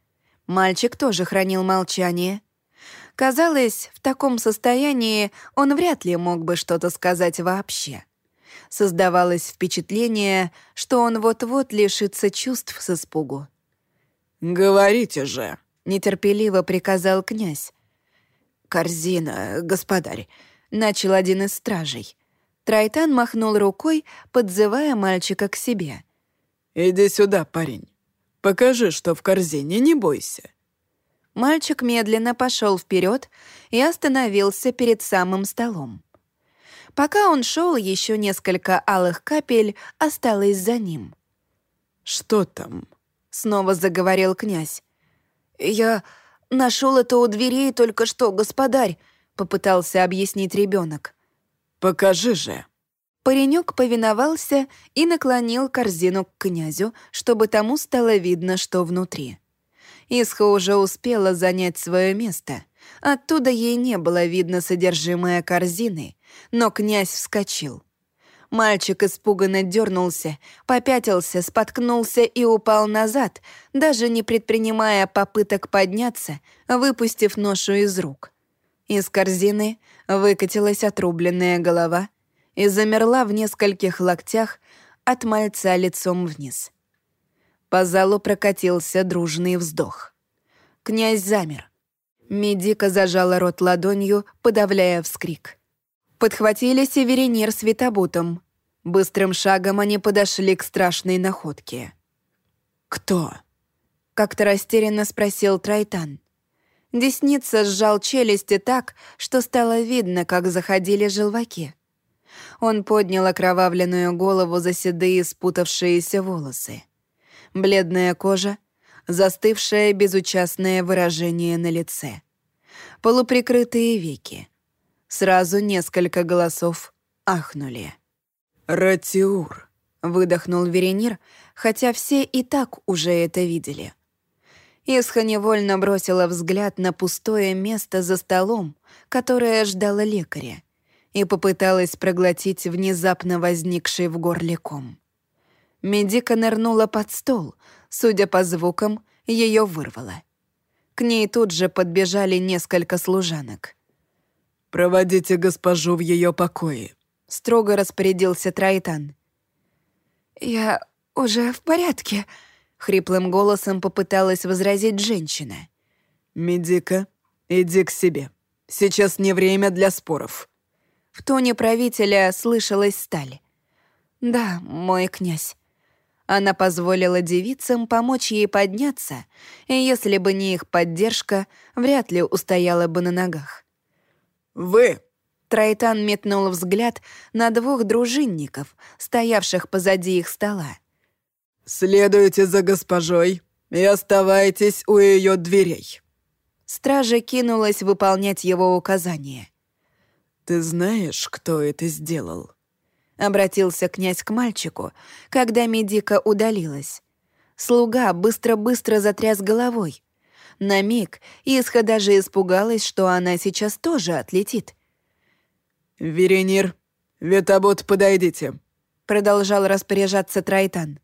Мальчик тоже хранил молчание — Казалось, в таком состоянии он вряд ли мог бы что-то сказать вообще. Создавалось впечатление, что он вот-вот лишится чувств с испугу. «Говорите же!» — нетерпеливо приказал князь. «Корзина, господарь», — начал один из стражей. Трайтан махнул рукой, подзывая мальчика к себе. «Иди сюда, парень. Покажи, что в корзине, не бойся». Мальчик медленно пошел вперед и остановился перед самым столом. Пока он шел, еще несколько алых капель осталось за ним. «Что там?» — снова заговорил князь. «Я нашел это у дверей только что, господарь», — попытался объяснить ребенок. «Покажи же». Паренек повиновался и наклонил корзину к князю, чтобы тому стало видно, что внутри. Исха уже успела занять свое место. Оттуда ей не было видно содержимое корзины, но князь вскочил. Мальчик испуганно дернулся, попятился, споткнулся и упал назад, даже не предпринимая попыток подняться, выпустив ношу из рук. Из корзины выкатилась отрубленная голова и замерла в нескольких локтях от мальца лицом вниз. По залу прокатился дружный вздох. Князь замер. Медика зажала рот ладонью, подавляя вскрик. Подхватили Северинир с Витабутом. Быстрым шагом они подошли к страшной находке. «Кто?» — как-то растерянно спросил Трайтан. Десница сжал челюсти так, что стало видно, как заходили желваки. Он поднял окровавленную голову за седые спутавшиеся волосы. Бледная кожа, застывшее безучастное выражение на лице. Полуприкрытые веки — Сразу несколько голосов ахнули. «Ратиур», — выдохнул Веренир, хотя все и так уже это видели. Исха невольно бросила взгляд на пустое место за столом, которое ждало лекаря, и попыталась проглотить внезапно возникший в горле ком. Медика нырнула под стол, судя по звукам, ее вырвало. К ней тут же подбежали несколько служанок — «Проводите госпожу в ее покое», — строго распорядился Трайтан. «Я уже в порядке», — хриплым голосом попыталась возразить женщина. «Медика, иди к себе. Сейчас не время для споров». В тоне правителя слышалась сталь. «Да, мой князь». Она позволила девицам помочь ей подняться, и если бы не их поддержка, вряд ли устояла бы на ногах. «Вы!» Трайтан метнул взгляд на двух дружинников, стоявших позади их стола. «Следуйте за госпожой и оставайтесь у ее дверей». Стража кинулась выполнять его указания. «Ты знаешь, кто это сделал?» Обратился князь к мальчику, когда Медика удалилась. Слуга быстро-быстро затряс головой. На миг Исха даже испугалась, что она сейчас тоже отлетит. «Веренир, Ветобот, подойдите», — продолжал распоряжаться Трайтан.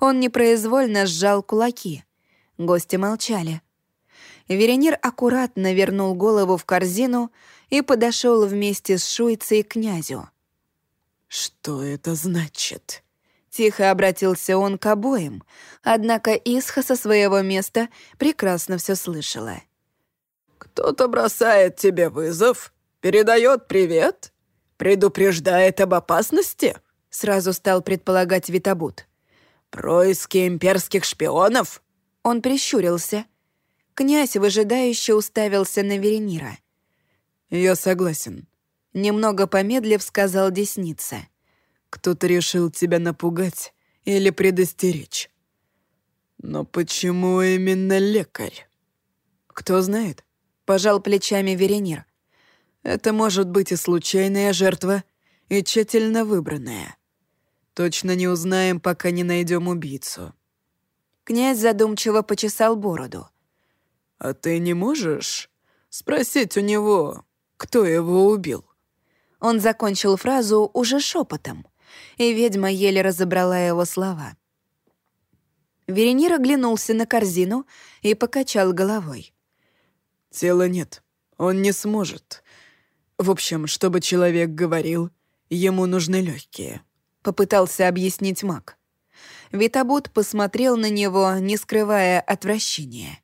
Он непроизвольно сжал кулаки. Гости молчали. Веренир аккуратно вернул голову в корзину и подошел вместе с Шуйцей к князю. «Что это значит?» Тихо обратился он к обоим, однако Исха со своего места прекрасно все слышала. «Кто-то бросает тебе вызов, передает привет, предупреждает об опасности?» Сразу стал предполагать Витабут. «Происки имперских шпионов?» Он прищурился. Князь выжидающе уставился на Веренира. «Я согласен», — немного помедлив сказал Десница. Кто-то решил тебя напугать или предостеречь. Но почему именно лекарь? Кто знает? Пожал плечами Веренир. Это может быть и случайная жертва, и тщательно выбранная. Точно не узнаем, пока не найдем убийцу. Князь задумчиво почесал бороду. «А ты не можешь спросить у него, кто его убил?» Он закончил фразу уже шепотом и ведьма еле разобрала его слова. Веренир оглянулся на корзину и покачал головой. «Тела нет. Он не сможет. В общем, чтобы человек говорил, ему нужны легкие», — попытался объяснить маг. Витабут посмотрел на него, не скрывая отвращения.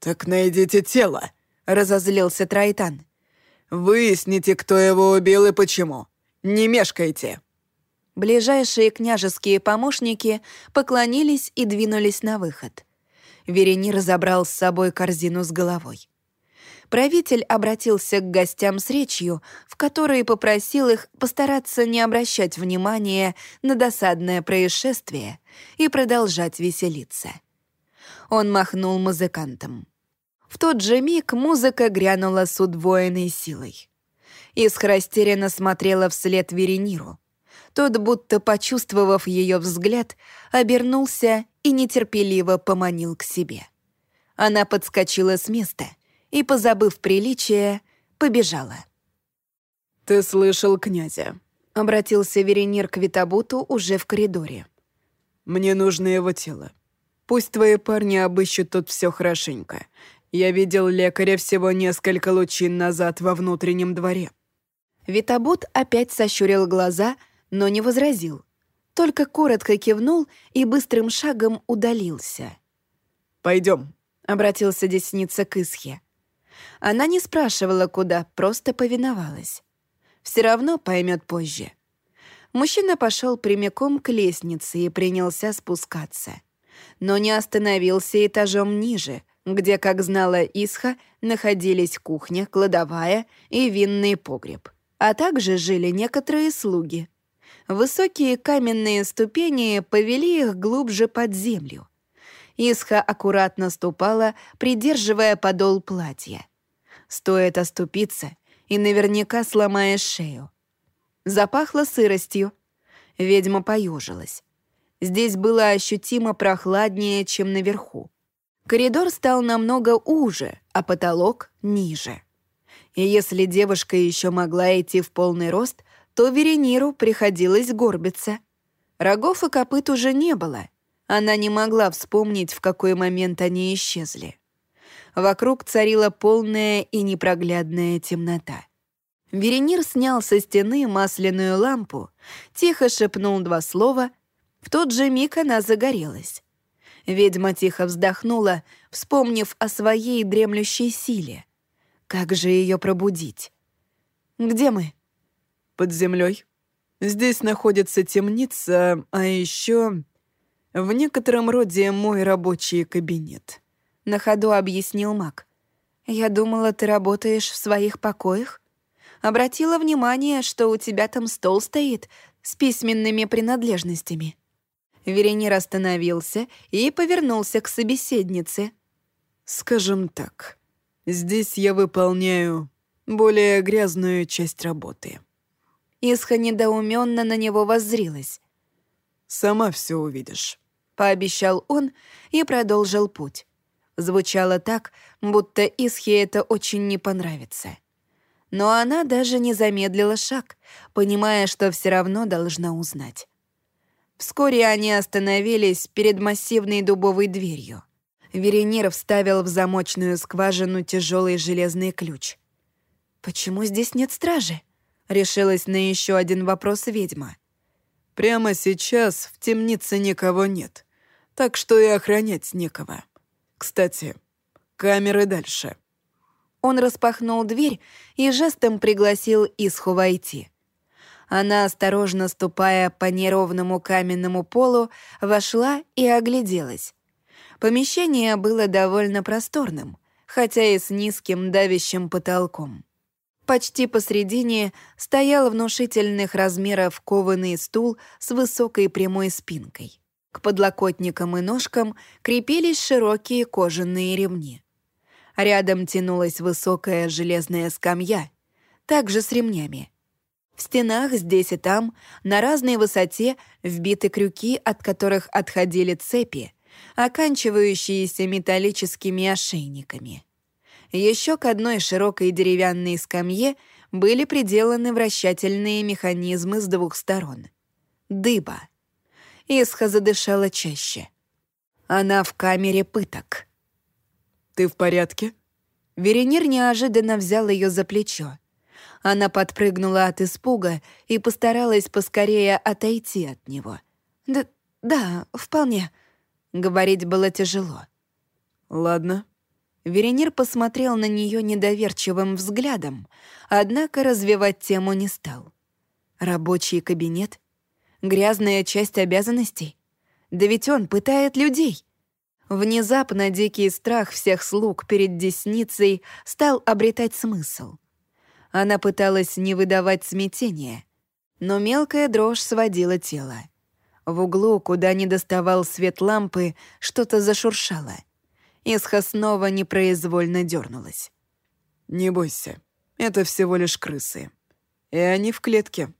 «Так найдите тело», — разозлился Трайтан. «Выясните, кто его убил и почему. Не мешкайте». Ближайшие княжеские помощники поклонились и двинулись на выход. Веренир забрал с собой корзину с головой. Правитель обратился к гостям с речью, в которой попросил их постараться не обращать внимания на досадное происшествие и продолжать веселиться. Он махнул музыкантам. В тот же миг музыка грянула с удвоенной силой. Исха растерянно смотрела вслед Верениру. Тот, будто почувствовав ее взгляд, обернулся и нетерпеливо поманил к себе. Она подскочила с места и, позабыв приличие, побежала. «Ты слышал князя?» — обратился Веренир к Витабуту уже в коридоре. «Мне нужно его тело. Пусть твои парни обыщут тут все хорошенько. Я видел лекаря всего несколько лучин назад во внутреннем дворе». Витабут опять сощурил глаза, но не возразил. Только коротко кивнул и быстрым шагом удалился. Пойдем, обратился Десница к Исхе. Она не спрашивала, куда, просто повиновалась. Все равно поймет позже. Мужчина пошел прямиком к лестнице и принялся спускаться. Но не остановился этажом ниже, где, как знала Исха, находились кухня, кладовая и винный погреб. А также жили некоторые слуги. Высокие каменные ступени повели их глубже под землю. Исха аккуратно ступала, придерживая подол платья. Стоит оступиться, и наверняка сломаешь шею. Запахло сыростью. Ведьма поюжилась. Здесь было ощутимо прохладнее, чем наверху. Коридор стал намного уже, а потолок — ниже. И если девушка еще могла идти в полный рост, то Верениру приходилось горбиться. Рогов и копыт уже не было. Она не могла вспомнить, в какой момент они исчезли. Вокруг царила полная и непроглядная темнота. Веренир снял со стены масляную лампу, тихо шепнул два слова. В тот же миг она загорелась. Ведьма тихо вздохнула, вспомнив о своей дремлющей силе. Как же ее пробудить? «Где мы?» «Под землей. Здесь находится темница, а еще в некотором роде мой рабочий кабинет», — на ходу объяснил маг. «Я думала, ты работаешь в своих покоях. Обратила внимание, что у тебя там стол стоит с письменными принадлежностями». Веренир остановился и повернулся к собеседнице. «Скажем так, здесь я выполняю более грязную часть работы». Исха недоуменно на него воззрилась. «Сама все увидишь», — пообещал он и продолжил путь. Звучало так, будто Исхе это очень не понравится. Но она даже не замедлила шаг, понимая, что все равно должна узнать. Вскоре они остановились перед массивной дубовой дверью. Веренир вставил в замочную скважину тяжелый железный ключ. «Почему здесь нет стражи?» — решилась на еще один вопрос ведьма. «Прямо сейчас в темнице никого нет, так что и охранять некого. Кстати, камеры дальше». Он распахнул дверь и жестом пригласил Исху войти. Она, осторожно ступая по неровному каменному полу, вошла и огляделась. Помещение было довольно просторным, хотя и с низким давящим потолком. Почти посредине стоял внушительных размеров кованый стул с высокой прямой спинкой. К подлокотникам и ножкам крепились широкие кожаные ремни. Рядом тянулась высокая железная скамья, также с ремнями. В стенах здесь и там, на разной высоте, вбиты крюки, от которых отходили цепи, оканчивающиеся металлическими ошейниками. Еще к одной широкой деревянной скамье были приделаны вращательные механизмы с двух сторон. Дыба. Исха задышала чаще. Она в камере пыток. «Ты в порядке?» Веренир неожиданно взял ее за плечо. Она подпрыгнула от испуга и постаралась поскорее отойти от него. «Да, да, вполне». Говорить было тяжело. «Ладно». Веренир посмотрел на нее недоверчивым взглядом, однако развивать тему не стал. Рабочий кабинет? Грязная часть обязанностей? Да ведь он пытает людей. Внезапно дикий страх всех слуг перед десницей стал обретать смысл. Она пыталась не выдавать смятения, но мелкая дрожь сводила тело. В углу, куда не доставал свет лампы, что-то зашуршало. Исха снова непроизвольно дернулась. «Не бойся, это всего лишь крысы», И они в клетке.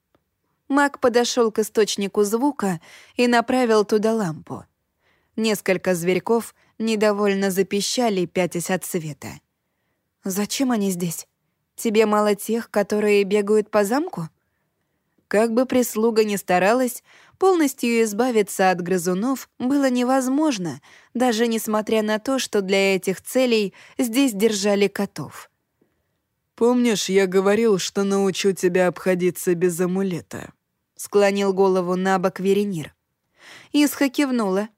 Маг подошел к источнику звука и направил туда лампу. Несколько зверьков недовольно запищали, пятясь от света. «Зачем они здесь? Тебе мало тех, которые бегают по замку?» Как бы прислуга ни старалась, полностью избавиться от грызунов было невозможно, даже несмотря на то, что для этих целей здесь держали котов. «Помнишь, я говорил, что научу тебя обходиться без амулета?» Склонил голову на бок Веренир. Исха кивнула.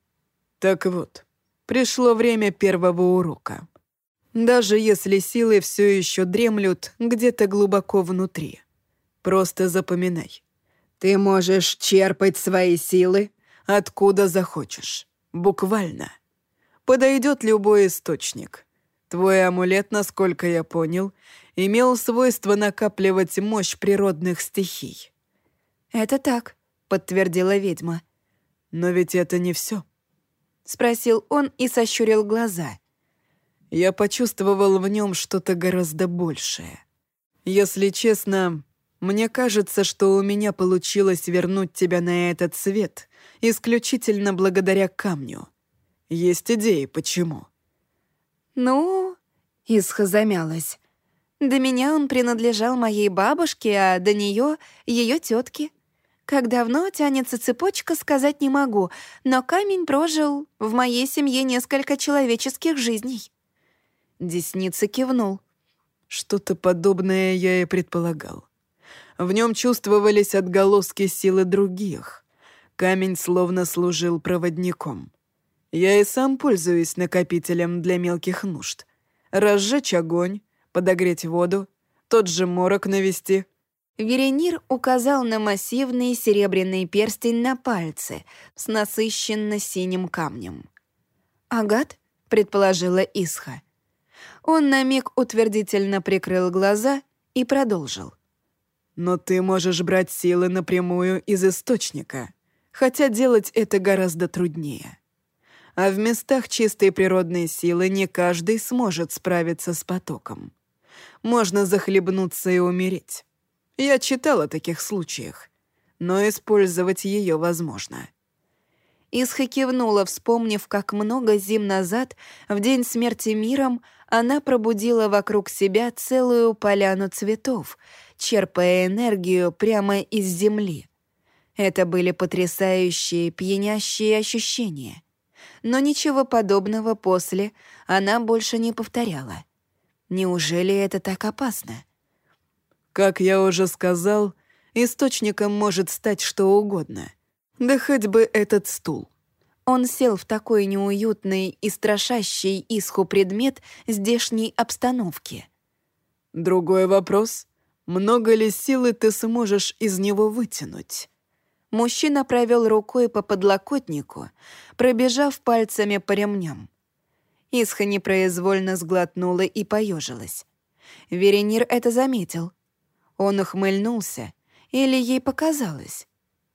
«Так вот, пришло время первого урока. Даже если силы все еще дремлют где-то глубоко внутри. Просто запоминай. Ты можешь черпать свои силы откуда захочешь. Буквально. Подойдет любой источник. Твой амулет, насколько я понял, имел свойство накапливать мощь природных стихий. «Это так», — подтвердила ведьма. «Но ведь это не все. спросил он и сощурил глаза. Я почувствовал в нем что-то гораздо большее. Если честно, мне кажется, что у меня получилось вернуть тебя на этот свет исключительно благодаря камню. Есть идеи, почему?» «Ну...» — Исха замялась. «До меня он принадлежал моей бабушке, а до нее ее тетке. Как давно тянется цепочка, сказать не могу, но камень прожил в моей семье несколько человеческих жизней». Десница кивнул. «Что-то подобное я и предполагал. В нем чувствовались отголоски силы других. Камень словно служил проводником. Я и сам пользуюсь накопителем для мелких нужд. Разжечь огонь, подогреть воду, тот же морок навести. Веренир указал на массивный серебряный перстень на пальце с насыщенно синим камнем. «Агат?» — предположила Исха. Он на миг утвердительно прикрыл глаза и продолжил. Но ты можешь брать силы напрямую из источника, хотя делать это гораздо труднее. А в местах чистой природной силы не каждый сможет справиться с потоком. Можно захлебнуться и умереть. Я читал о таких случаях, но использовать ее возможно. Исха кивнула, вспомнив, как много зим назад, в день смерти миром, она пробудила вокруг себя целую поляну цветов — черпая энергию прямо из земли. Это были потрясающие, пьянящие ощущения. Но ничего подобного после она больше не повторяла. Неужели это так опасно? Как я уже сказал, источником может стать что угодно. Да хоть бы этот стул. Он сел в такой неуютный и страшащий исху предмет здешней обстановки. Другой вопрос — много ли силы ты сможешь из него вытянуть?» Мужчина провел рукой по подлокотнику, пробежав пальцами по ремням. Исха непроизвольно сглотнула и поежилась. Веренир это заметил. Он ухмыльнулся, или ей показалось?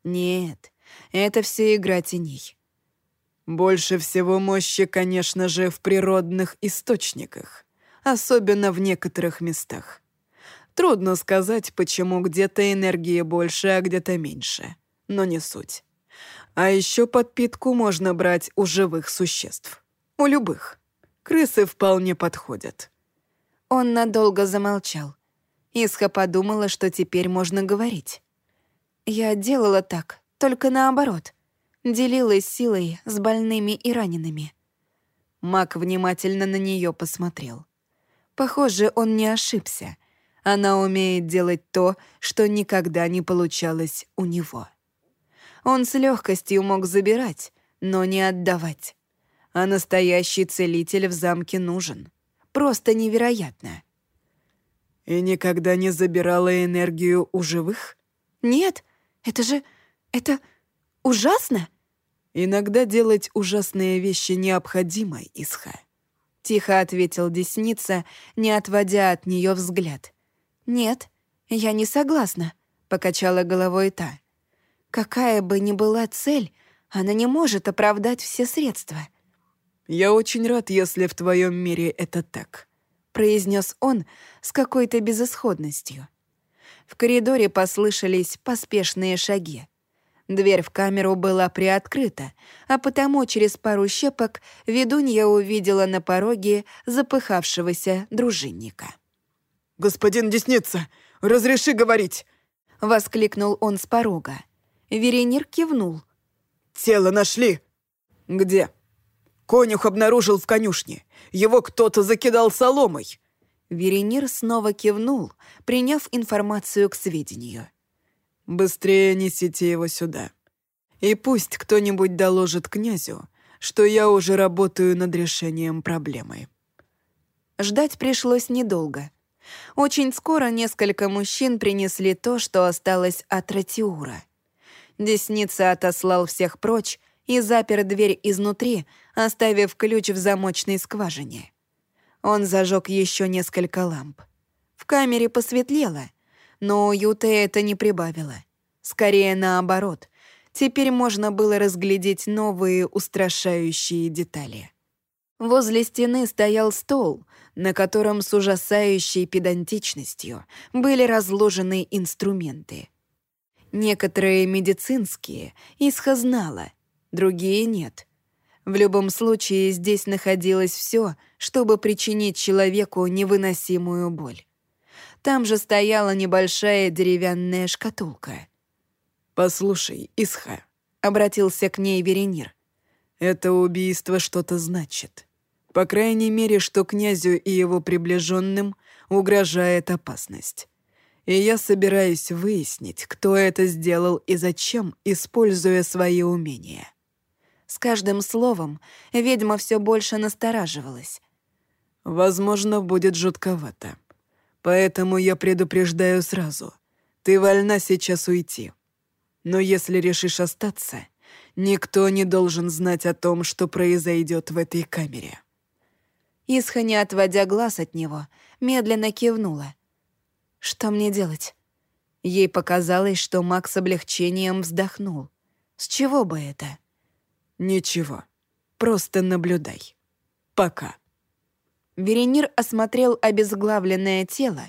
Нет, это все игра теней. Больше всего мощи, конечно же, в природных источниках, особенно в некоторых местах. Трудно сказать, почему где-то энергии больше, а где-то меньше. Но не суть. А еще подпитку можно брать у живых существ. У любых. Крысы вполне подходят. Он надолго замолчал. Исха подумала, что теперь можно говорить. Я делала так, только наоборот. Делилась силой с больными и ранеными. Мак внимательно на нее посмотрел. Похоже, он не ошибся — она умеет делать то, что никогда не получалось у него. Он с легкостью мог забирать, но не отдавать. А настоящий целитель в замке нужен. Просто невероятно. И никогда не забирала энергию у живых? Нет, это же... это ужасно. Иногда делать ужасные вещи необходимо, Исха. Тихо ответил Десница, не отводя от нее взгляд. «Нет, я не согласна», — покачала головой та. «Какая бы ни была цель, она не может оправдать все средства». «Я очень рад, если в твоем мире это так», — произнес он с какой-то безысходностью. В коридоре послышались поспешные шаги. Дверь в камеру была приоткрыта, а потому через пару щепок ведунья увидела на пороге запыхавшегося дружинника. «Господин Десница, разреши говорить!» — воскликнул он с порога. Веренир кивнул. «Тело нашли!» «Где?» «Конюх обнаружил в конюшне. Его кто-то закидал соломой». Веренир снова кивнул, приняв информацию к сведению. «Быстрее несите его сюда. И пусть кто-нибудь доложит князю, что я уже работаю над решением проблемы». Ждать пришлось недолго. Очень скоро несколько мужчин принесли то, что осталось от Ратиура. Десница отослал всех прочь и запер дверь изнутри, оставив ключ в замочной скважине. Он зажег еще несколько ламп. В камере посветлело, но уюта это не прибавило. Скорее наоборот. Теперь можно было разглядеть новые устрашающие детали. Возле стены стоял стол, на котором с ужасающей педантичностью были разложены инструменты. Некоторые медицинские Исха другие нет. В любом случае здесь находилось все, чтобы причинить человеку невыносимую боль. Там же стояла небольшая деревянная шкатулка. «Послушай, Исха», — обратился к ней Веренир. «Это убийство что-то значит. По крайней мере, что князю и его приближенным угрожает опасность. И я собираюсь выяснить, кто это сделал и зачем, используя свои умения». С каждым словом ведьма все больше настораживалась. «Возможно, будет жутковато. Поэтому я предупреждаю сразу. Ты вольна сейчас уйти. Но если решишь остаться, никто не должен знать о том, что произойдет в этой камере». Исха, не отводя глаз от него, медленно кивнула. «Что мне делать?» Ей показалось, что Макс с облегчением вздохнул. «С чего бы это?» «Ничего. Просто наблюдай. Пока». Веренир осмотрел обезглавленное тело,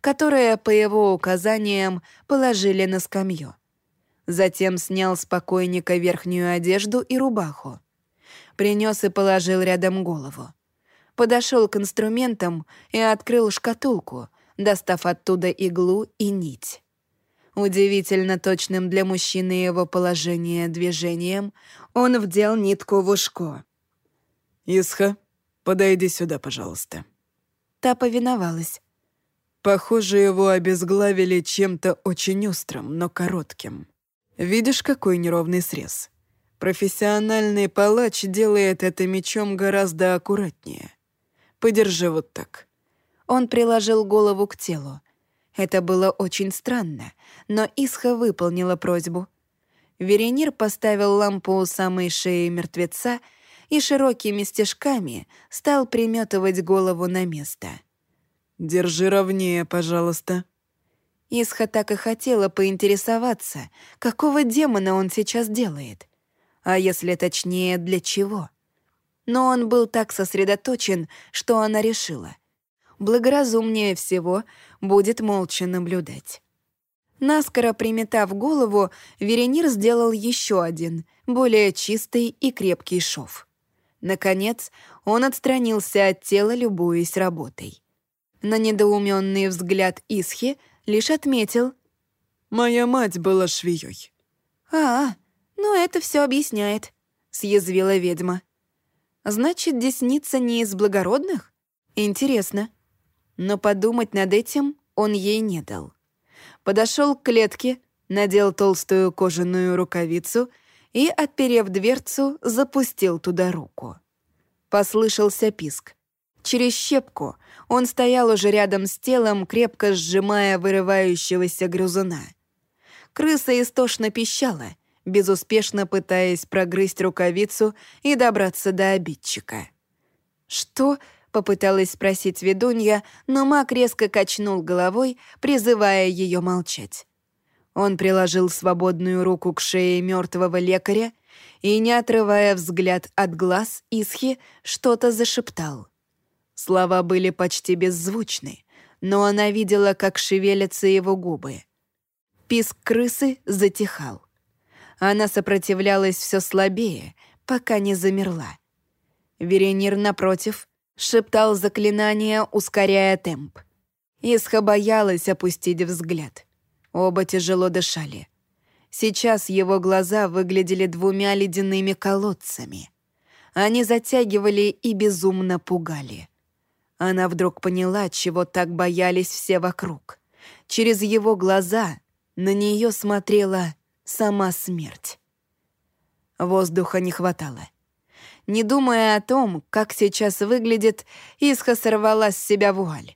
которое, по его указаниям, положили на скамью. Затем снял с покойника верхнюю одежду и рубаху. Принес и положил рядом голову. Подошел к инструментам и открыл шкатулку, достав оттуда иглу и нить. Удивительно точным для мужчины его положения движением он вдел нитку в ушко. «Исха, Подойди сюда, пожалуйста». Та повиновалась. Похоже, его обезглавили чем-то очень острым, но коротким. Видишь, какой неровный срез? Профессиональный палач делает это мечом гораздо аккуратнее. Подержи вот так. Он приложил голову к телу. Это было очень странно, но Исха выполнила просьбу. Веренир поставил лампу у самой шеи мертвеца и широкими стежками стал приметывать голову на место. «Держи ровнее, пожалуйста». Исха так и хотела поинтересоваться, какого демона он сейчас делает. А если точнее, для чего? Но он был так сосредоточен, что она решила. Благоразумнее всего будет молча наблюдать. Наскоро приметав голову, Веренир сделал еще один, более чистый и крепкий шов. Наконец, он отстранился от тела, любуясь работой. На недоуменный взгляд Исхи лишь отметил. «Моя мать была швеей». «А, ну это все объясняет», — съязвила ведьма. «Значит, десница не из благородных? Интересно». Но подумать над этим он ей не дал. Подошел к клетке, надел толстую кожаную рукавицу и, отперев дверцу, запустил туда руку. Послышался писк. Через щепку он стоял уже рядом с телом, крепко сжимая вырывающегося грызуна. Крыса истошно пищала, безуспешно пытаясь прогрызть рукавицу и добраться до обидчика. «Что?» — попыталась спросить ведунья, но маг резко качнул головой, призывая ее молчать. Он приложил свободную руку к шее мертвого лекаря и, не отрывая взгляд от глаз Исхи, что-то зашептал. Слова были почти беззвучны, но она видела, как шевелятся его губы. Писк крысы затихал. Она сопротивлялась все слабее, пока не замерла. Веренир, напротив, шептал заклинание, ускоряя темп. Исха боялась опустить взгляд. Оба тяжело дышали. Сейчас его глаза выглядели двумя ледяными колодцами. Они затягивали и безумно пугали. Она вдруг поняла, чего так боялись все вокруг. Через его глаза на нее смотрела сама смерть. Воздуха не хватало. Не думая о том, как сейчас выглядит, Исха сорвала с себя вуаль.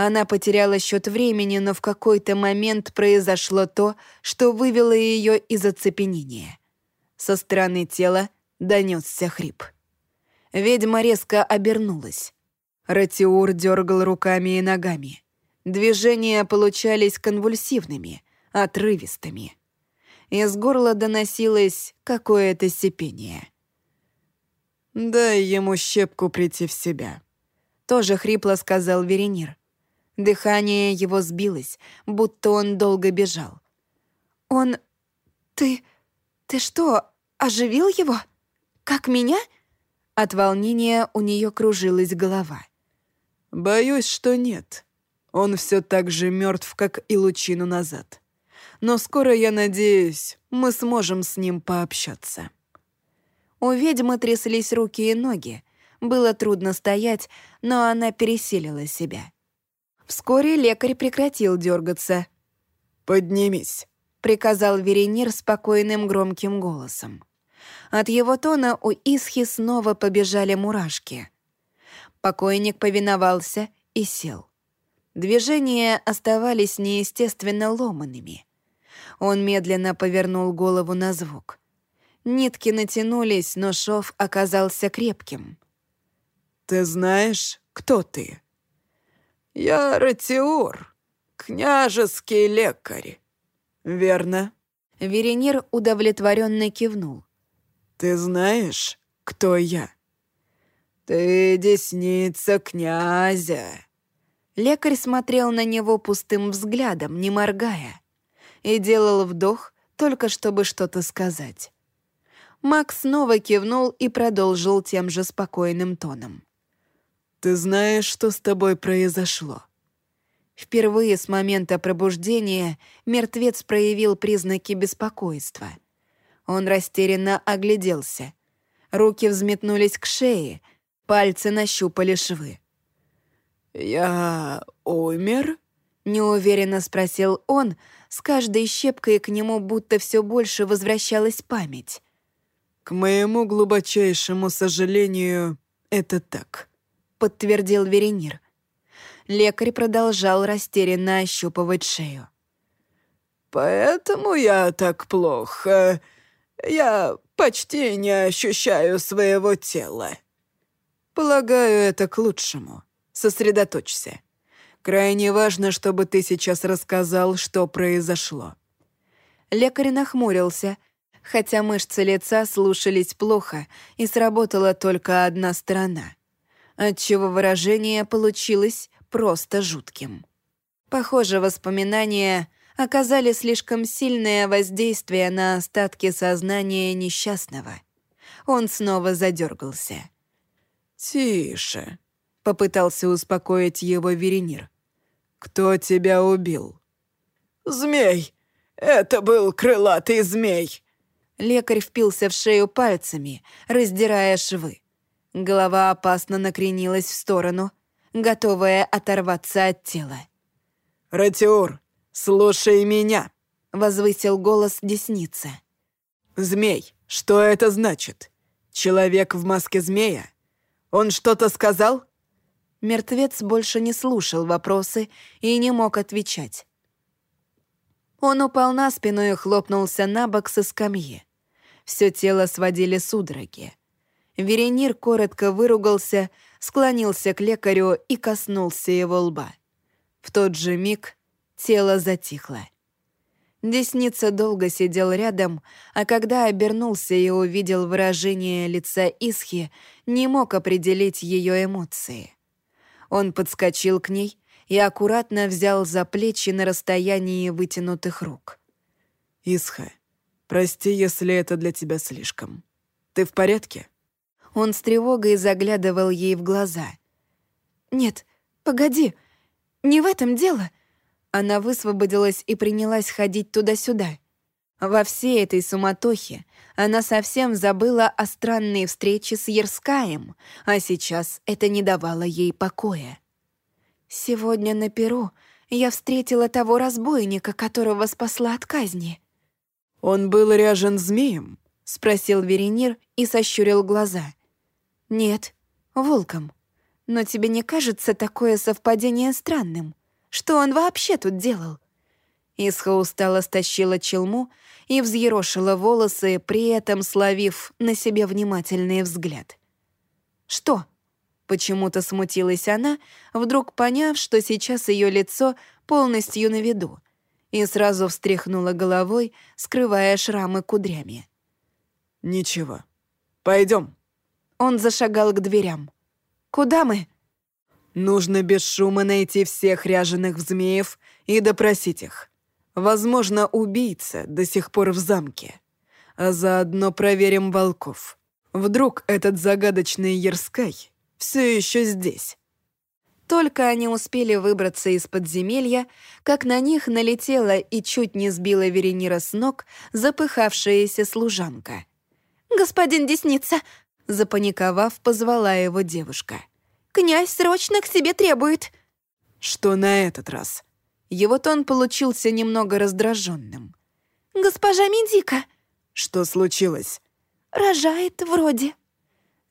Она потеряла счет времени, но в какой-то момент произошло то, что вывело ее из оцепенения. Со стороны тела донесся хрип. Ведьма резко обернулась. Ратиур дергал руками и ногами. Движения получались конвульсивными, отрывистыми. Из горла доносилось какое-то сипение. «Дай ему щепку прийти в себя», — тоже хрипло сказал Веренир. Дыхание его сбилось, будто он долго бежал. «Он... Ты... Ты что, оживил его? Как меня?» От волнения у нее кружилась голова. «Боюсь, что нет. Он все так же мертв, как и лучину назад. Но скоро, я надеюсь, мы сможем с ним пообщаться». У ведьмы тряслись руки и ноги. Было трудно стоять, но она пересилила себя. Вскоре лекарь прекратил дергаться. «Поднимись», — приказал Веренир спокойным громким голосом. От его тона у Исхи снова побежали мурашки. Покойник повиновался и сел. Движения оставались неестественно ломанными. Он медленно повернул голову на звук. Нитки натянулись, но шов оказался крепким. «Ты знаешь, кто ты?» «Я Ратиур, княжеский лекарь. Верно?» Веренир удовлетворенно кивнул. «Ты знаешь, кто я?» «Ты десница князя». Лекарь смотрел на него пустым взглядом, не моргая, и делал вдох, только чтобы что-то сказать. Макс снова кивнул и продолжил тем же спокойным тоном. «Ты знаешь, что с тобой произошло?» Впервые с момента пробуждения мертвец проявил признаки беспокойства. Он растерянно огляделся. Руки взметнулись к шее, пальцы нащупали швы. «Я умер?» — неуверенно спросил он, с каждой щепкой к нему будто все больше возвращалась память. «К моему глубочайшему сожалению, это так», — подтвердил Веренир. Лекарь продолжал растерянно ощупывать шею. «Поэтому я так плохо. Я почти не ощущаю своего тела». «Полагаю, это к лучшему. Сосредоточься. Крайне важно, чтобы ты сейчас рассказал, что произошло». Лекарь нахмурился — хотя мышцы лица слушались плохо и сработала только одна сторона, отчего выражение получилось просто жутким. Похоже, воспоминания оказали слишком сильное воздействие на остатки сознания несчастного. Он снова задергался. «Тише», — попытался успокоить его Веренир. «Кто тебя убил?» «Змей! Это был крылатый змей!» Лекарь впился в шею пальцами, раздирая швы. Голова опасно накренилась в сторону, готовая оторваться от тела. «Ратиур, слушай меня!» — возвысил голос десницы. «Змей, что это значит? Человек в маске змея? Он что-то сказал?» Мертвец больше не слушал вопросы и не мог отвечать. Он упал на спину и хлопнулся на бок со скамьи. Все тело сводили судороги. Веренир коротко выругался, склонился к лекарю и коснулся его лба. В тот же миг тело затихло. Десница долго сидел рядом, а когда обернулся и увидел выражение лица Исхи, не мог определить ее эмоции. Он подскочил к ней и аккуратно взял за плечи на расстоянии вытянутых рук. «Исха, прости, если это для тебя слишком. Ты в порядке?» Он с тревогой заглядывал ей в глаза. «Нет, погоди, не в этом дело». Она высвободилась и принялась ходить туда-сюда. Во всей этой суматохе она совсем забыла о странной встрече с Ерскаем, а сейчас это не давало ей покоя. «Сегодня на Перу я встретила того разбойника, которого спасла от казни». «Он был ряжен змеем?» — спросил Веренир и сощурил глаза. «Нет, волком. Но тебе не кажется такое совпадение странным? Что он вообще тут делал?» Исха устало стащила челму и взъерошила волосы, при этом словив на себе внимательный взгляд. «Что?» Почему-то смутилась она, вдруг поняв, что сейчас ее лицо полностью на виду, и сразу встряхнула головой, скрывая шрамы кудрями. «Ничего. Пойдем. Он зашагал к дверям. «Куда мы?» «Нужно без шума найти всех ряженых змеев и допросить их. Возможно, убийца до сих пор в замке. А заодно проверим волков. Вдруг этот загадочный Ерскай все еще здесь. Только они успели выбраться из подземелья, как на них налетела и чуть не сбила Веренира с ног запыхавшаяся служанка. «Господин Десница!» — запаниковав, позвала его девушка. «Князь срочно к себе требует!» «Что на этот раз?» Его тон получился немного раздраженным. «Госпожа Медика!» «Что случилось?» «Рожает вроде».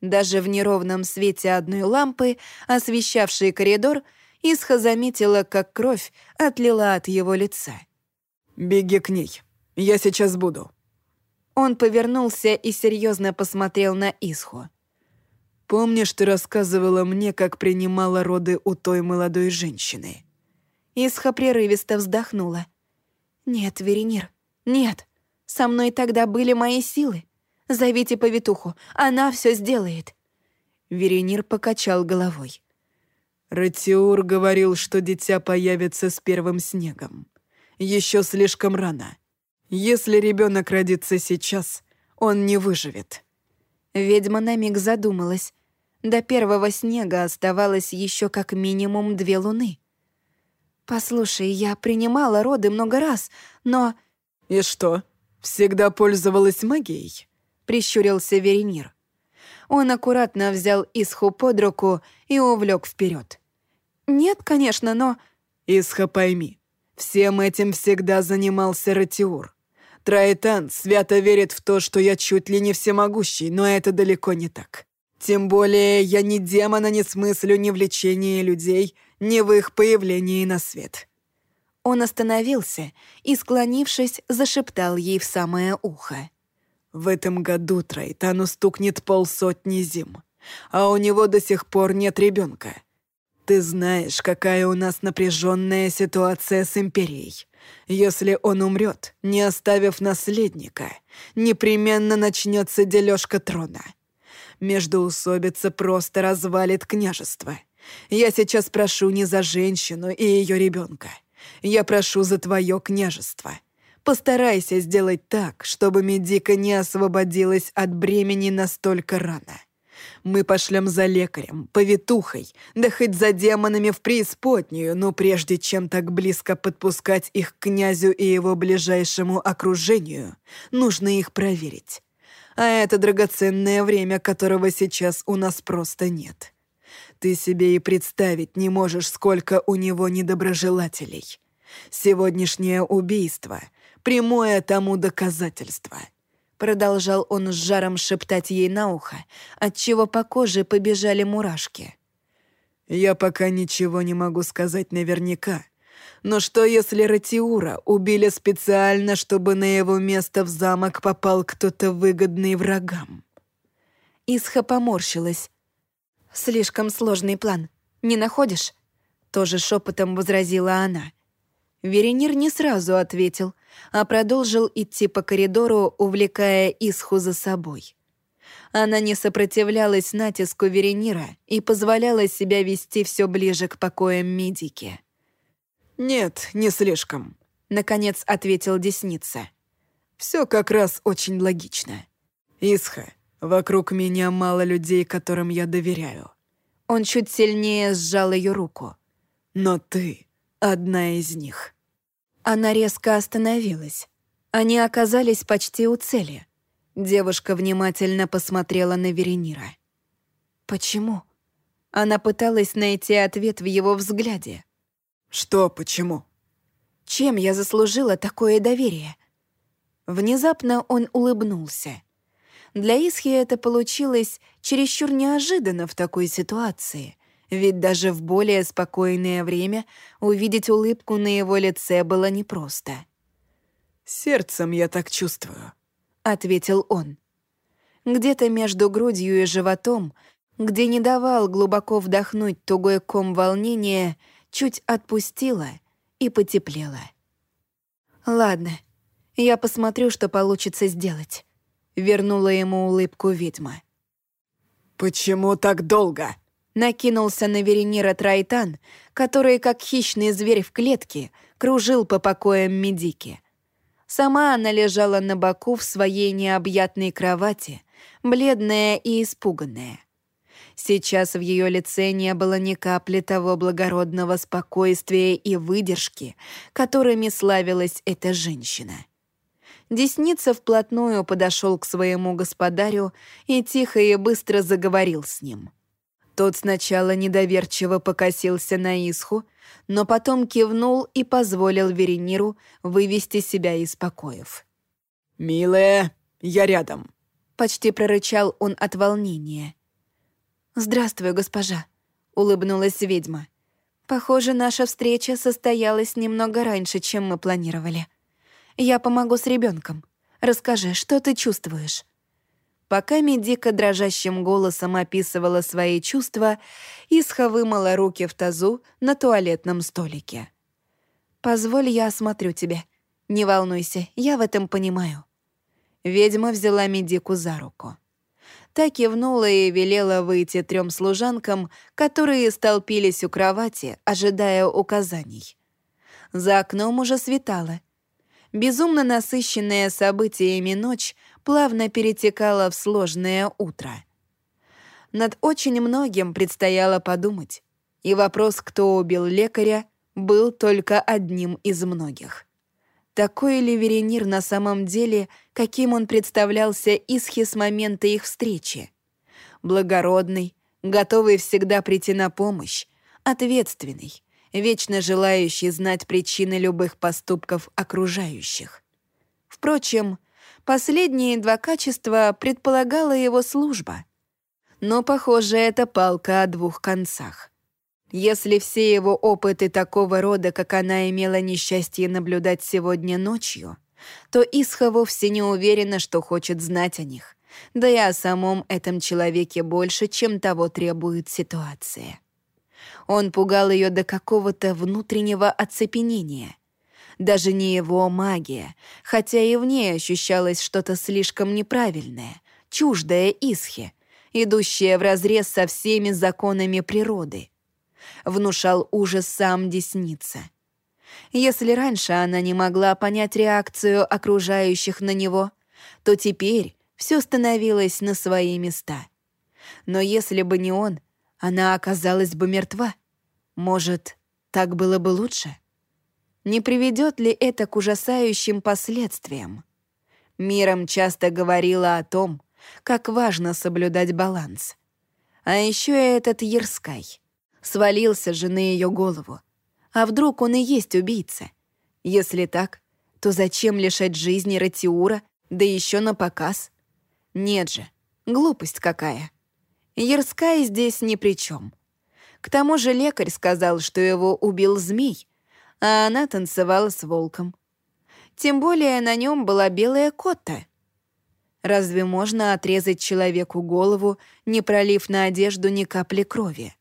Даже в неровном свете одной лампы, освещавшей коридор, Исха заметила, как кровь отлила от его лица. «Беги к ней. Я сейчас буду». Он повернулся и серьезно посмотрел на Исху. «Помнишь, ты рассказывала мне, как принимала роды у той молодой женщины?» Исха прерывисто вздохнула. «Нет, Веренир, нет. Со мной тогда были мои силы. Зовите повитуху, она все сделает». Веренир покачал головой. Ратиур говорил, что дитя появится с первым снегом. Еще слишком рано. Если ребенок родится сейчас, он не выживет. Ведьма на миг задумалась. До первого снега оставалось еще как минимум две луны. «Послушай, я принимала роды много раз, но...» «И что, всегда пользовалась магией?» прищурился Веренир. Он аккуратно взял Исху под руку и увлек вперед. «Нет, конечно, но...» «Исха, пойми, всем этим всегда занимался Ратиур. Траитан свято верит в то, что я чуть ли не всемогущий, но это далеко не так. Тем более я ни демона не смыслю ни в лечении людей, ни в их появлении на свет». Он остановился и, склонившись, зашептал ей в самое ухо. В этом году Трайтану стукнет полсотни зим, а у него до сих пор нет ребенка. Ты знаешь, какая у нас напряженная ситуация с Империей. Если он умрет, не оставив наследника, непременно начнется дележка трона. Междоусобица просто развалит княжество. Я сейчас прошу не за женщину и ее ребенка. Я прошу за твое княжество. Постарайся сделать так, чтобы Медика не освободилась от бремени настолько рано. Мы пошлем за лекарем, повитухой, да хоть за демонами в преисподнюю, но прежде чем так близко подпускать их к князю и его ближайшему окружению, нужно их проверить. А это драгоценное время, которого сейчас у нас просто нет. Ты себе и представить не можешь, сколько у него недоброжелателей. Сегодняшнее убийство — прямое тому доказательство». Продолжал он с жаром шептать ей на ухо, отчего по коже побежали мурашки. «Я пока ничего не могу сказать наверняка. Но что, если Ратиура убили специально, чтобы на его место в замок попал кто-то выгодный врагам?» Исха поморщилась. «Слишком сложный план. Не находишь?» Тоже шепотом возразила она. Веренир не сразу ответил, а продолжил идти по коридору, увлекая Исху за собой. Она не сопротивлялась натиску Веренира и позволяла себя вести все ближе к покоям Медики. «Нет, не слишком», — наконец ответил Десница. Все как раз очень логично. Исха, вокруг меня мало людей, которым я доверяю. Он чуть сильнее сжал ее руку. Но ты одна из них. Она резко остановилась. Они оказались почти у цели. Девушка внимательно посмотрела на Веренира. «Почему?» Она пыталась найти ответ в его взгляде. «Что почему?» «Чем я заслужила такое доверие?» Внезапно он улыбнулся. Для Исхи это получилось чересчур неожиданно в такой ситуации, ведь даже в более спокойное время увидеть улыбку на его лице было непросто. «Сердцем я так чувствую», — ответил он. Где-то между грудью и животом, где не давал глубоко вдохнуть тугой ком волнения, чуть отпустила и потеплела. «Ладно, я посмотрю, что получится сделать», — вернула ему улыбку ведьма. «Почему так долго?» Накинулся на Веренира Трайтан, который, как хищный зверь в клетке, кружил по покоям Медики. Сама она лежала на боку в своей необъятной кровати, бледная и испуганная. Сейчас в ее лице не было ни капли того благородного спокойствия и выдержки, которыми славилась эта женщина. Десница вплотную подошел к своему господарю и тихо и быстро заговорил с ним. Тот сначала недоверчиво покосился на Исху, но потом кивнул и позволил Верениру вывести себя из покоев. «Милая, я рядом», — почти прорычал он от волнения. «Здравствуй, госпожа», — улыбнулась ведьма. «Похоже, наша встреча состоялась немного раньше, чем мы планировали. Я помогу с ребенком. Расскажи, что ты чувствуешь?» Пока Медика дрожащим голосом описывала свои чувства, Исха вымыла руки в тазу на туалетном столике. «Позволь, я осмотрю тебя. Не волнуйся, я в этом понимаю». Ведьма взяла Медику за руку. Та кивнула и велела выйти трем служанкам, которые столпились у кровати, ожидая указаний. За окном уже светало. Безумно насыщенная событиями ночь плавно перетекала в сложное утро. Над очень многим предстояло подумать, и вопрос, кто убил лекаря, был только одним из многих. Такой ли Веренир на самом деле, каким он представлялся Исхи с момента их встречи? Благородный, готовый всегда прийти на помощь, ответственный, вечно желающий знать причины любых поступков окружающих. Впрочем, последние два качества предполагала его служба. Но, похоже, это палка о двух концах. Если все его опыты такого рода, как она имела несчастье наблюдать сегодня ночью, то Исха вовсе не уверена, что хочет знать о них, да и о самом этом человеке больше, чем того требует ситуация. Он пугал ее до какого-то внутреннего оцепенения. Даже не его магия, хотя и в ней ощущалось что-то слишком неправильное, чуждое Исхе, идущее вразрез со всеми законами природы — внушал ужас сам Десница. Если раньше она не могла понять реакцию окружающих на него, то теперь все становилось на свои места. Но если бы не он, она оказалась бы мертва. Может, так было бы лучше? Не приведет ли это к ужасающим последствиям? Миром часто говорила о том, как важно соблюдать баланс. А еще и этот Ерскай — свалился же на ее голову. А вдруг он и есть убийца? Если так, то зачем лишать жизни Ратиура, да еще на показ? Нет же, глупость какая. Ярская здесь ни при чем. К тому же лекарь сказал, что его убил змей, а она танцевала с волком. Тем более на нем была белая кота. Разве можно отрезать человеку голову, не пролив на одежду ни капли крови?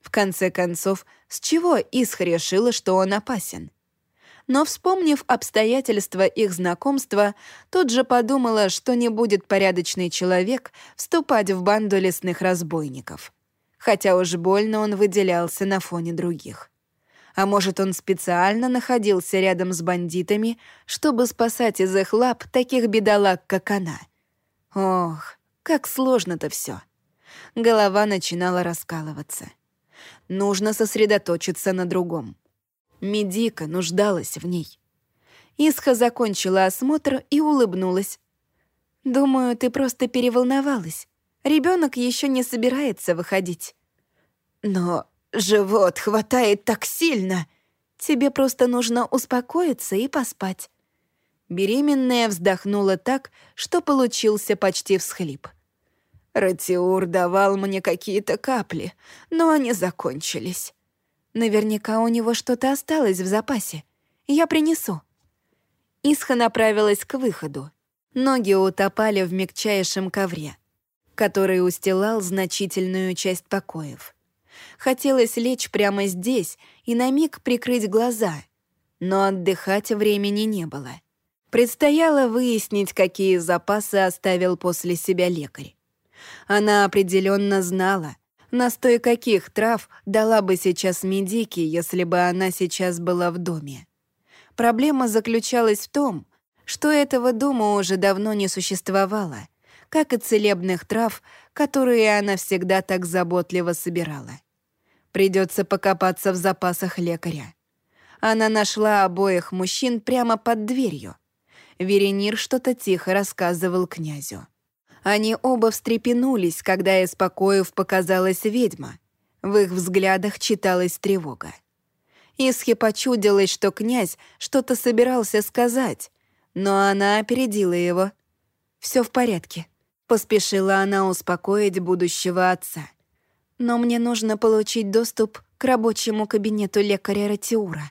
В конце концов, с чего Исха решила, что он опасен? Но, вспомнив обстоятельства их знакомства, тут же подумала, что не будет порядочный человек вступать в банду лесных разбойников. Хотя уж больно он выделялся на фоне других. А может, он специально находился рядом с бандитами, чтобы спасать из их лап таких бедолаг, как она? Ох, как сложно-то все. Голова начинала раскалываться. Нужно сосредоточиться на другом. Медика нуждалась в ней. Исха закончила осмотр и улыбнулась. «Думаю, ты просто переволновалась. Ребенок еще не собирается выходить». «Но живот хватает так сильно. Тебе просто нужно успокоиться и поспать». Беременная вздохнула так, что получился почти всхлип. Ратиур давал мне какие-то капли, но они закончились. Наверняка у него что-то осталось в запасе. Я принесу. Исха направилась к выходу. Ноги утопали в мягчайшем ковре, который устилал значительную часть покоев. Хотелось лечь прямо здесь и на миг прикрыть глаза, но отдыхать времени не было. Предстояло выяснить, какие запасы оставил после себя лекарь. Она определенно знала, настой каких трав дала бы сейчас медики, если бы она сейчас была в доме. Проблема заключалась в том, что этого дома уже давно не существовало, как и целебных трав, которые она всегда так заботливо собирала. Придется покопаться в запасах лекаря. Она нашла обоих мужчин прямо под дверью. Веренир что-то тихо рассказывал князю. Они оба встрепенулись, когда из покоев показалась ведьма. В их взглядах читалась тревога. Исхе почудилось, что князь что-то собирался сказать, но она опередила его. Все в порядке», — поспешила она успокоить будущего отца. «Но мне нужно получить доступ к рабочему кабинету лекаря Ратиура».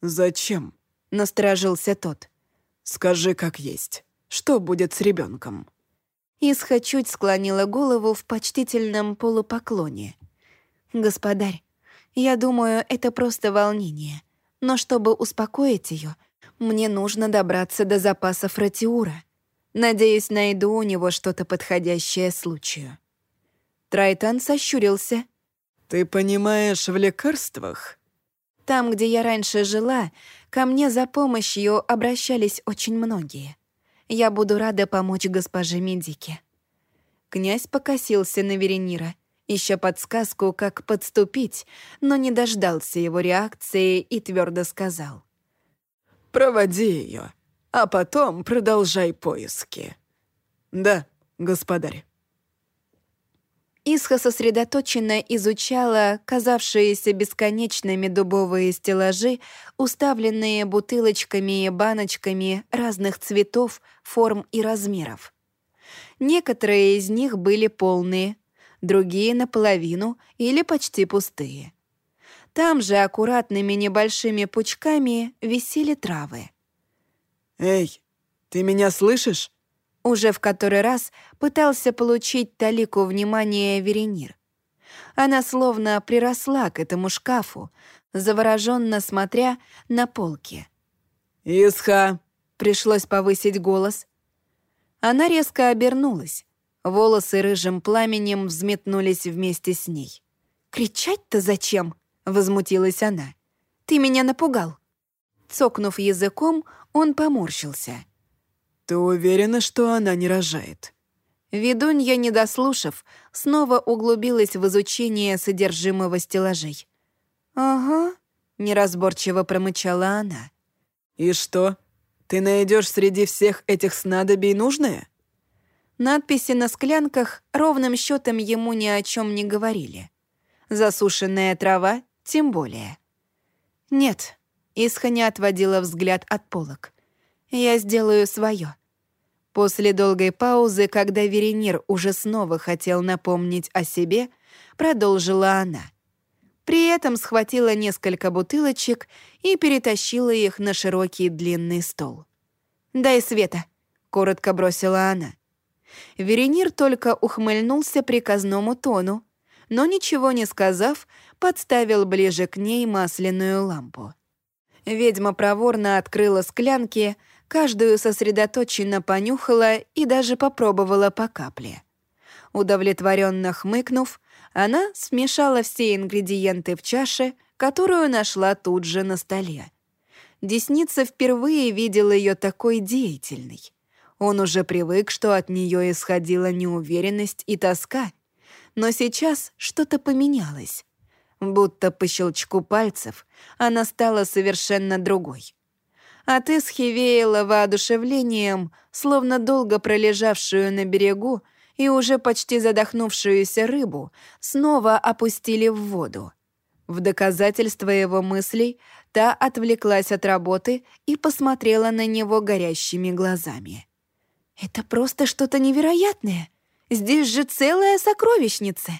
«Зачем?» — насторожился тот. «Скажи, как есть. Что будет с ребенком? Исха чуть склонила голову в почтительном полупоклоне. «Господарь, я думаю, это просто волнение. Но чтобы успокоить ее, мне нужно добраться до запасов Ратиура. Надеюсь, найду у него что-то подходящее случаю». Трайтан сощурился. «Ты понимаешь в лекарствах?» «Там, где я раньше жила, ко мне за помощью обращались очень многие. Я буду рада помочь госпоже Медике». Князь покосился на Веренира — ища подсказку, как подступить, но не дождался его реакции и твердо сказал. «Проводи ее, а потом продолжай поиски». «Да, господарь». Исха сосредоточенно изучала казавшиеся бесконечными дубовые стеллажи, уставленные бутылочками и баночками разных цветов, форм и размеров. Некоторые из них были полные, другие наполовину или почти пустые. Там же аккуратными небольшими пучками висели травы. «Эй, ты меня слышишь?» Уже в который раз пытался получить талику внимания Веренир. Она словно приросла к этому шкафу, завороженно смотря на полки. «Исха!» — пришлось повысить голос. Она резко обернулась. Волосы рыжим пламенем взметнулись вместе с ней. «Кричать-то зачем?» — возмутилась она. «Ты меня напугал». Цокнув языком, он поморщился. «Ты уверена, что она не рожает?» Ведунья, не дослушав, снова углубилась в изучение содержимого стеллажей. «Ага», — неразборчиво промычала она. «И что? Ты найдешь среди всех этих снадобий нужное?» Надписи на склянках ровным счетом ему ни о чем не говорили. Засушенная трава тем более. Нет, Исха не отводила взгляд от полок. Я сделаю свое. После долгой паузы, когда Веренир уже снова хотел напомнить о себе, продолжила она. При этом схватила несколько бутылочек и перетащила их на широкий длинный стол. «Дай света», — коротко бросила она. Веренир только ухмыльнулся приказному тону, но, ничего не сказав, подставил ближе к ней масляную лампу. Ведьма проворно открыла склянки, каждую сосредоточенно понюхала и даже попробовала по капле. Удовлетворенно хмыкнув, она смешала все ингредиенты в чаше, которую нашла тут же на столе. Десница впервые видел ее такой деятельной. Он уже привык, что от нее исходила неуверенность и тоска. Но сейчас что-то поменялось. Будто по щелчку пальцев она стала совершенно другой. От Исхи веяло воодушевлением, словно долго пролежавшую на берегу и уже почти задохнувшуюся рыбу снова опустили в воду. В доказательство его мыслей та отвлеклась от работы и посмотрела на него горящими глазами. «Это просто что-то невероятное! Здесь же целая сокровищница!»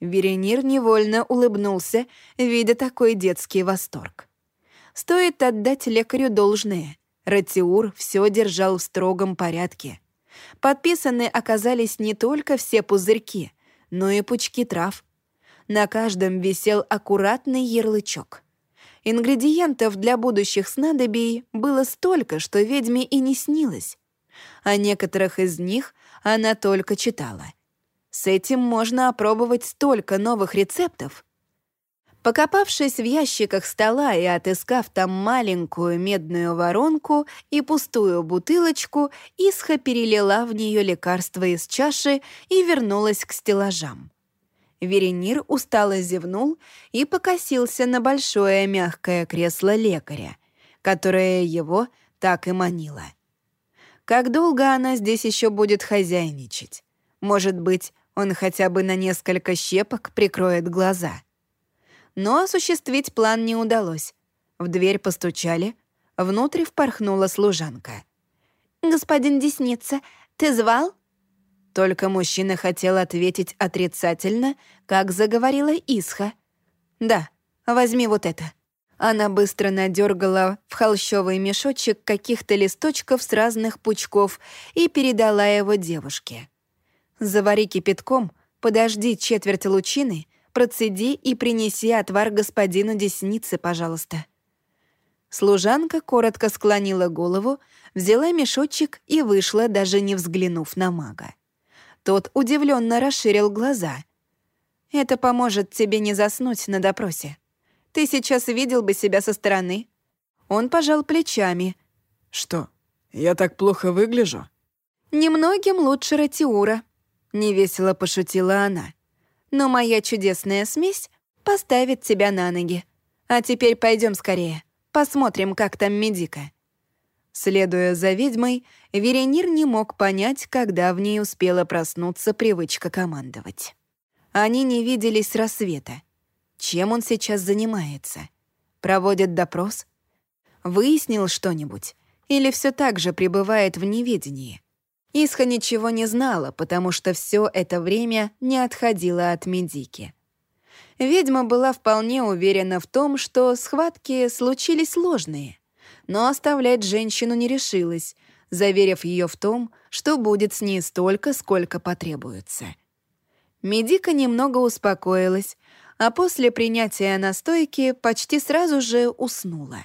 Веренир невольно улыбнулся, видя такой детский восторг. Стоит отдать лекарю должное. Ратиур все держал в строгом порядке. Подписаны оказались не только все пузырьки, но и пучки трав. На каждом висел аккуратный ярлычок. Ингредиентов для будущих снадобий было столько, что ведьме и не снилось. О некоторых из них она только читала. С этим можно опробовать столько новых рецептов. Покопавшись в ящиках стола и отыскав там маленькую медную воронку и пустую бутылочку, Исха перелила в нее лекарство из чаши и вернулась к стеллажам. Веренир устало зевнул и покосился на большое мягкое кресло лекаря, которое его так и манило. Как долго она здесь еще будет хозяйничать? Может быть, он хотя бы на несколько щепок прикроет глаза. Но осуществить план не удалось. В дверь постучали, внутрь впорхнула служанка. «Господин Десница, ты звал?» Только мужчина хотел ответить отрицательно, как заговорила Исха. «Да, возьми вот это». Она быстро надергала в холщовый мешочек каких-то листочков с разных пучков и передала его девушке. Завари кипятком, подожди четверть лучины, процеди и принеси отвар господину Деснице, пожалуйста». Служанка коротко склонила голову, взяла мешочек и вышла, даже не взглянув на мага. Тот удивленно расширил глаза. «Это поможет тебе не заснуть на допросе. Ты сейчас видел бы себя со стороны». Он пожал плечами. «Что, я так плохо выгляжу?» «Немногим лучше Ратиура», — невесело пошутила она. «Но моя чудесная смесь поставит тебя на ноги. А теперь пойдем скорее, посмотрим, как там Медика». Следуя за ведьмой, Веренир не мог понять, когда в ней успела проснуться привычка командовать. Они не виделись с рассвета. Чем он сейчас занимается? Проводит допрос? Выяснил что-нибудь? Или все так же пребывает в неведении? Исха ничего не знала, потому что все это время не отходила от Медики. Ведьма была вполне уверена в том, что схватки случились сложные, но оставлять женщину не решилась, заверив ее в том, что будет с ней столько, сколько потребуется. Медика немного успокоилась, а после принятия настойки почти сразу же уснула.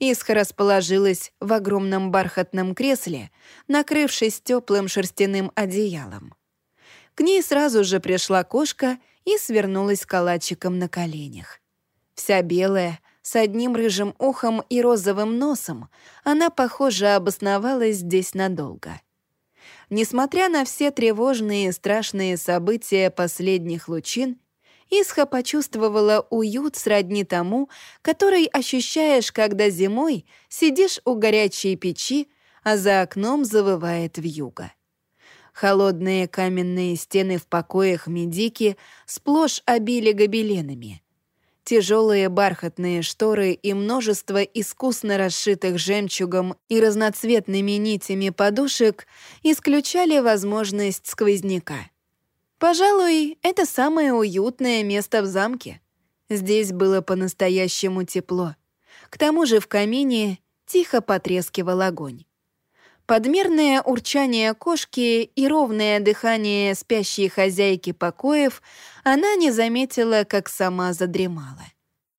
Исха расположилась в огромном бархатном кресле, накрывшись теплым шерстяным одеялом. К ней сразу же пришла кошка и свернулась калачиком на коленях. Вся белая, с одним рыжим ухом и розовым носом, она, похоже, обосновалась здесь надолго. Несмотря на все тревожные и страшные события последних лучин, Исха почувствовала уют сродни тому, который ощущаешь, когда зимой сидишь у горячей печи, а за окном завывает вьюга. Холодные каменные стены в покоях Медики сплошь обили гобеленами. Тяжелые бархатные шторы и множество искусно расшитых жемчугом и разноцветными нитями подушек исключали возможность сквозняка. Пожалуй, это самое уютное место в замке. Здесь было по-настоящему тепло. К тому же в камине тихо потрескивал огонь. Подмерное урчание кошки и ровное дыхание спящей хозяйки покоев она не заметила, как сама задремала.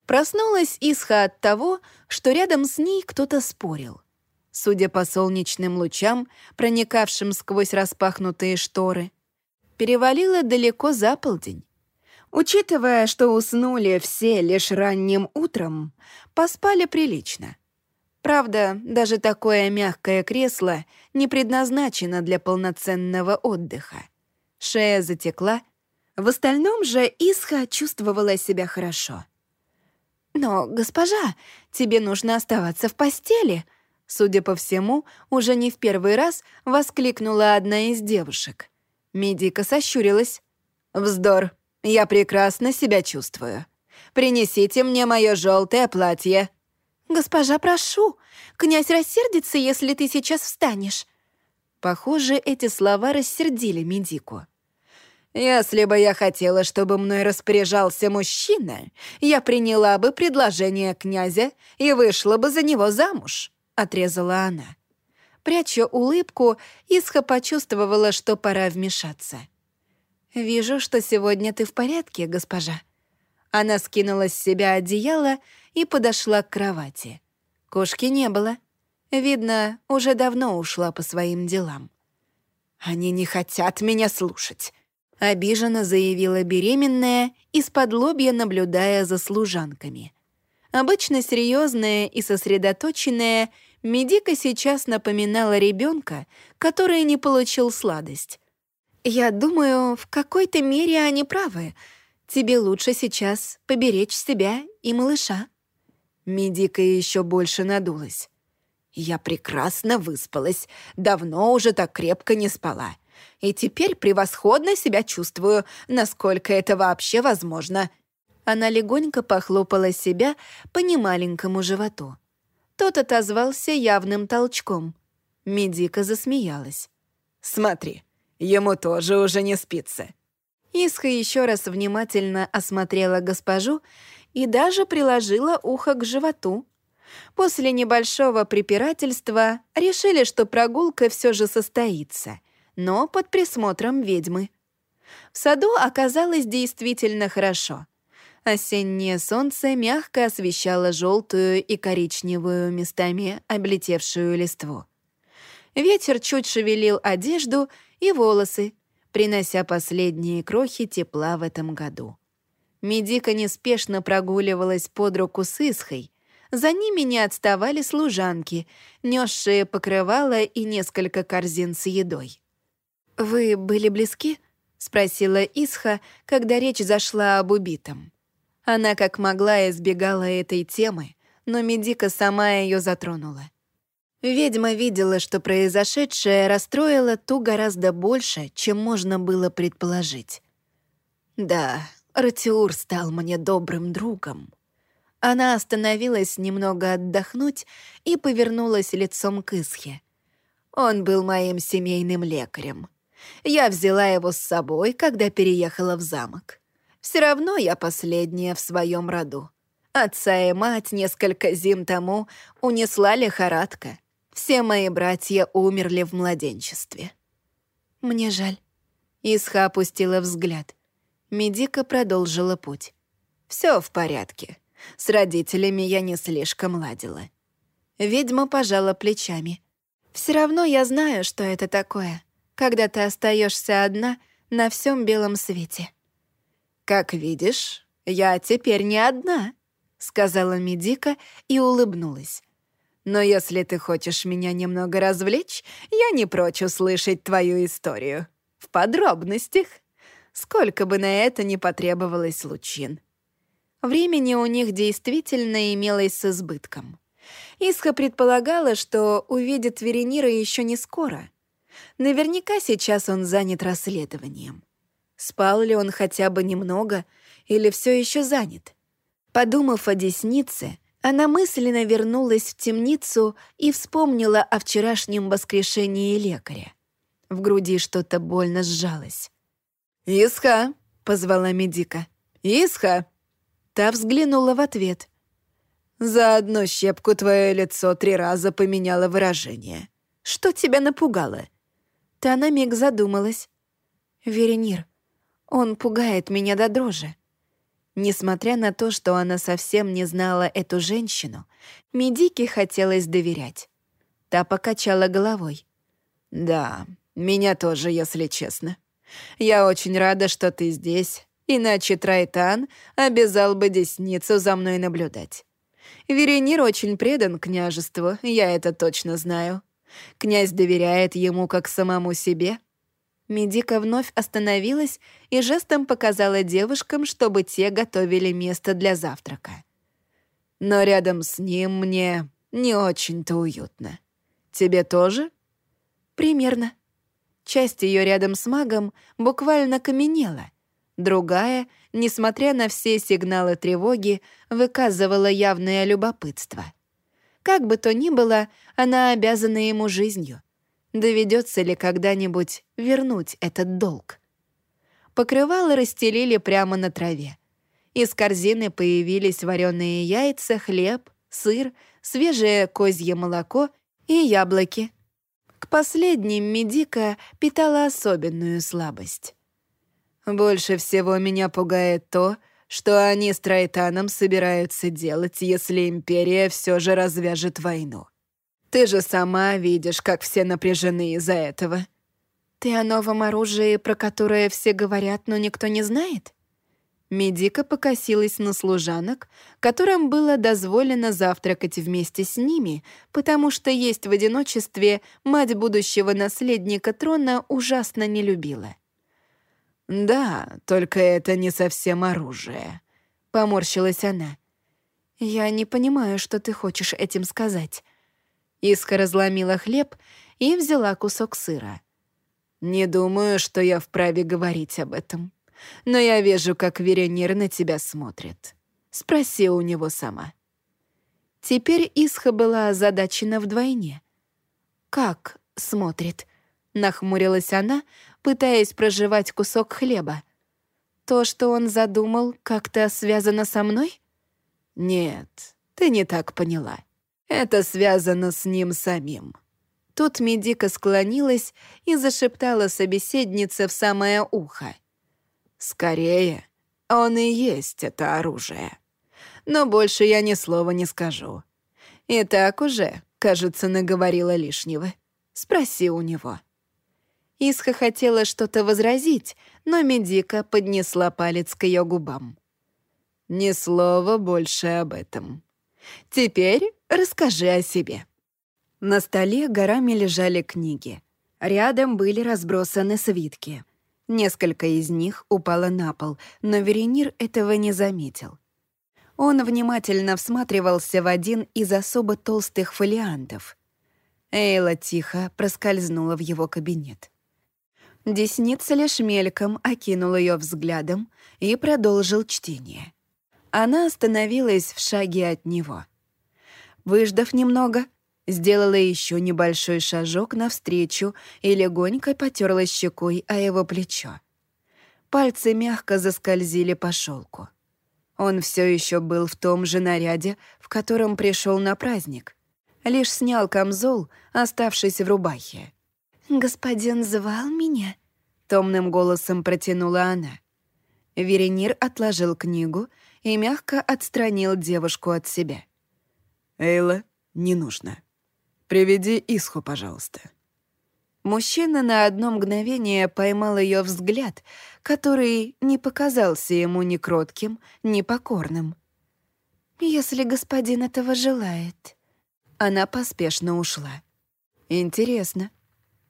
Проснулась Исха от того, что рядом с ней кто-то спорил. Судя по солнечным лучам, проникавшим сквозь распахнутые шторы, перевалило далеко за полдень. Учитывая, что уснули все лишь ранним утром, поспали прилично. Правда, даже такое мягкое кресло не предназначено для полноценного отдыха. Шея затекла, в остальном же Исха чувствовала себя хорошо. «Но, госпожа, тебе нужно оставаться в постели», судя по всему, уже не в первый раз воскликнула одна из девушек. Медика сощурилась. «Вздор, я прекрасно себя чувствую. Принесите мне мое желтое платье». «Госпожа, прошу, князь рассердится, если ты сейчас встанешь». Похоже, эти слова рассердили Медику. «Если бы я хотела, чтобы мной распоряжался мужчина, я приняла бы предложение князя и вышла бы за него замуж», — отрезала она. Пряча улыбку, Исха почувствовала, что пора вмешаться. «Вижу, что сегодня ты в порядке, госпожа». Она скинула с себя одеяло и подошла к кровати. Кошки не было. Видно, уже давно ушла по своим делам. «Они не хотят меня слушать», — обиженно заявила беременная, из-под лобья наблюдая за служанками. Обычно серьезная и сосредоточенная, Медика сейчас напоминала ребенка, который не получил сладость. «Я думаю, в какой-то мере они правы. Тебе лучше сейчас поберечь себя и малыша». Медика еще больше надулась. «Я прекрасно выспалась, давно уже так крепко не спала. И теперь превосходно себя чувствую, насколько это вообще возможно». Она легонько похлопала себя по немаленькому животу. Тот отозвался явным толчком. Медика засмеялась. «Смотри, ему тоже уже не спится». Исха еще раз внимательно осмотрела госпожу и даже приложила ухо к животу. После небольшого препирательства решили, что прогулка все же состоится, но под присмотром ведьмы. В саду оказалось действительно хорошо. Осеннее солнце мягко освещало желтую и коричневую местами облетевшую листву. Ветер чуть шевелил одежду и волосы, принося последние крохи тепла в этом году. Медика неспешно прогуливалась под руку с Исхой. За ними не отставали служанки, несшие покрывало и несколько корзин с едой. «Вы были близки?» — спросила Исха, когда речь зашла об убитом. Она как могла избегала этой темы, но Медика сама ее затронула. Ведьма видела, что произошедшее расстроило ту гораздо больше, чем можно было предположить. «Да, Ратиур стал мне добрым другом. Она остановилась немного отдохнуть и повернулась лицом к Исхе. Он был моим семейным лекарем. Я взяла его с собой, когда переехала в замок. Все равно я последняя в своем роду. Отца и мать несколько зим тому унесла лихорадка. Все мои братья умерли в младенчестве. Мне жаль. Исха опустила взгляд. Медика продолжила путь. Все в порядке. С родителями я не слишком ладила. Ведьма пожала плечами. Все равно я знаю, что это такое, когда ты остаешься одна на всем белом свете. Как видишь, я теперь не одна, сказала Медика и улыбнулась. Но если ты хочешь меня немного развлечь, я не прочь услышать твою историю. В подробностях сколько бы на это ни потребовалось лучин. Времени у них действительно имелось с избытком. Исха предполагала, что увидит Веренира еще не скоро. Наверняка сейчас он занят расследованием. Спал ли он хотя бы немного или все еще занят? Подумав о деснице, она мысленно вернулась в темницу и вспомнила о вчерашнем воскрешении лекаря. В груди что-то больно сжалось. «Исха!» — позвала Медика. «Исха!» Та взглянула в ответ. «За одну щепку твое лицо три раза поменяло выражение. Что тебя напугало?» Та на миг задумалась. «Веренир, он пугает меня до дрожи». Несмотря на то, что она совсем не знала эту женщину, Медике хотелось доверять. Та покачала головой. «Да, меня тоже, если честно. Я очень рада, что ты здесь, Иначе Трайтан обязал бы десницу за мной наблюдать. Веренир очень предан княжеству, я это точно знаю. Князь доверяет ему как самому себе. Медика вновь остановилась и жестом показала девушкам, чтобы те готовили место для завтрака. Но рядом с ним мне не очень-то уютно. Тебе тоже? Примерно. Часть ее рядом с магом буквально каменела. Другая, несмотря на все сигналы тревоги, выказывала явное любопытство. Как бы то ни было, она обязана ему жизнью. Доведется ли когда-нибудь вернуть этот долг? Покрывало расстелили прямо на траве. Из корзины появились вареные яйца, хлеб, сыр, свежее козье молоко и яблоки. К последним Медика питала особенную слабость. «Больше всего меня пугает то, что они с Трайтаном собираются делать, если Империя все же развяжет войну. Ты же сама видишь, как все напряжены из-за этого». «Ты о новом оружии, про которое все говорят, но никто не знает?» Медика покосилась на служанок, которым было дозволено завтракать вместе с ними, потому что есть в одиночестве мать будущего наследника трона ужасно не любила. «Да, только это не совсем оружие», — поморщилась она. «Я не понимаю, что ты хочешь этим сказать». Иска разломила хлеб и взяла кусок сыра. «Не думаю, что я вправе говорить об этом», но я вижу, как Веренир на тебя смотрит. Спроси у него сама». Теперь Исха была озадачена вдвойне. «Как смотрит?» — нахмурилась она, пытаясь проживать кусок хлеба. «То, что он задумал, как-то связано со мной?» «Нет, ты не так поняла. Это связано с ним самим». Тут Медика склонилась и зашептала собеседнице в самое ухо. Скорее, он и есть это оружие. Но больше я ни слова не скажу. И так уже, кажется, наговорила лишнего. Спроси у него». Исха хотела что-то возразить, но Медика поднесла палец к ее губам. «Ни слова больше об этом. Теперь расскажи о себе». На столе горами лежали книги. Рядом были разбросаны свитки. Несколько из них упало на пол, но Веренир этого не заметил. Он внимательно всматривался в один из особо толстых фолиантов. Эйла тихо проскользнула в его кабинет. Десница лишь мельком окинул ее взглядом и продолжил чтение. Она остановилась в шаге от него. Выждав немного, сделала еще небольшой шажок навстречу и легонько потерла щекой о его плечо. Пальцы мягко заскользили по шелку. Он все еще был в том же наряде, в котором пришел на праздник. Лишь снял камзол, оставшись в рубахе. «Господин звал меня?» — томным голосом протянула она. Веренир отложил книгу и мягко отстранил девушку от себя. «Эйла, не нужно», Приведи Исху, пожалуйста». Мужчина на одно мгновение поймал ее взгляд, который не показался ему ни кротким, ни покорным. «Если господин этого желает». Она поспешно ушла. «Интересно.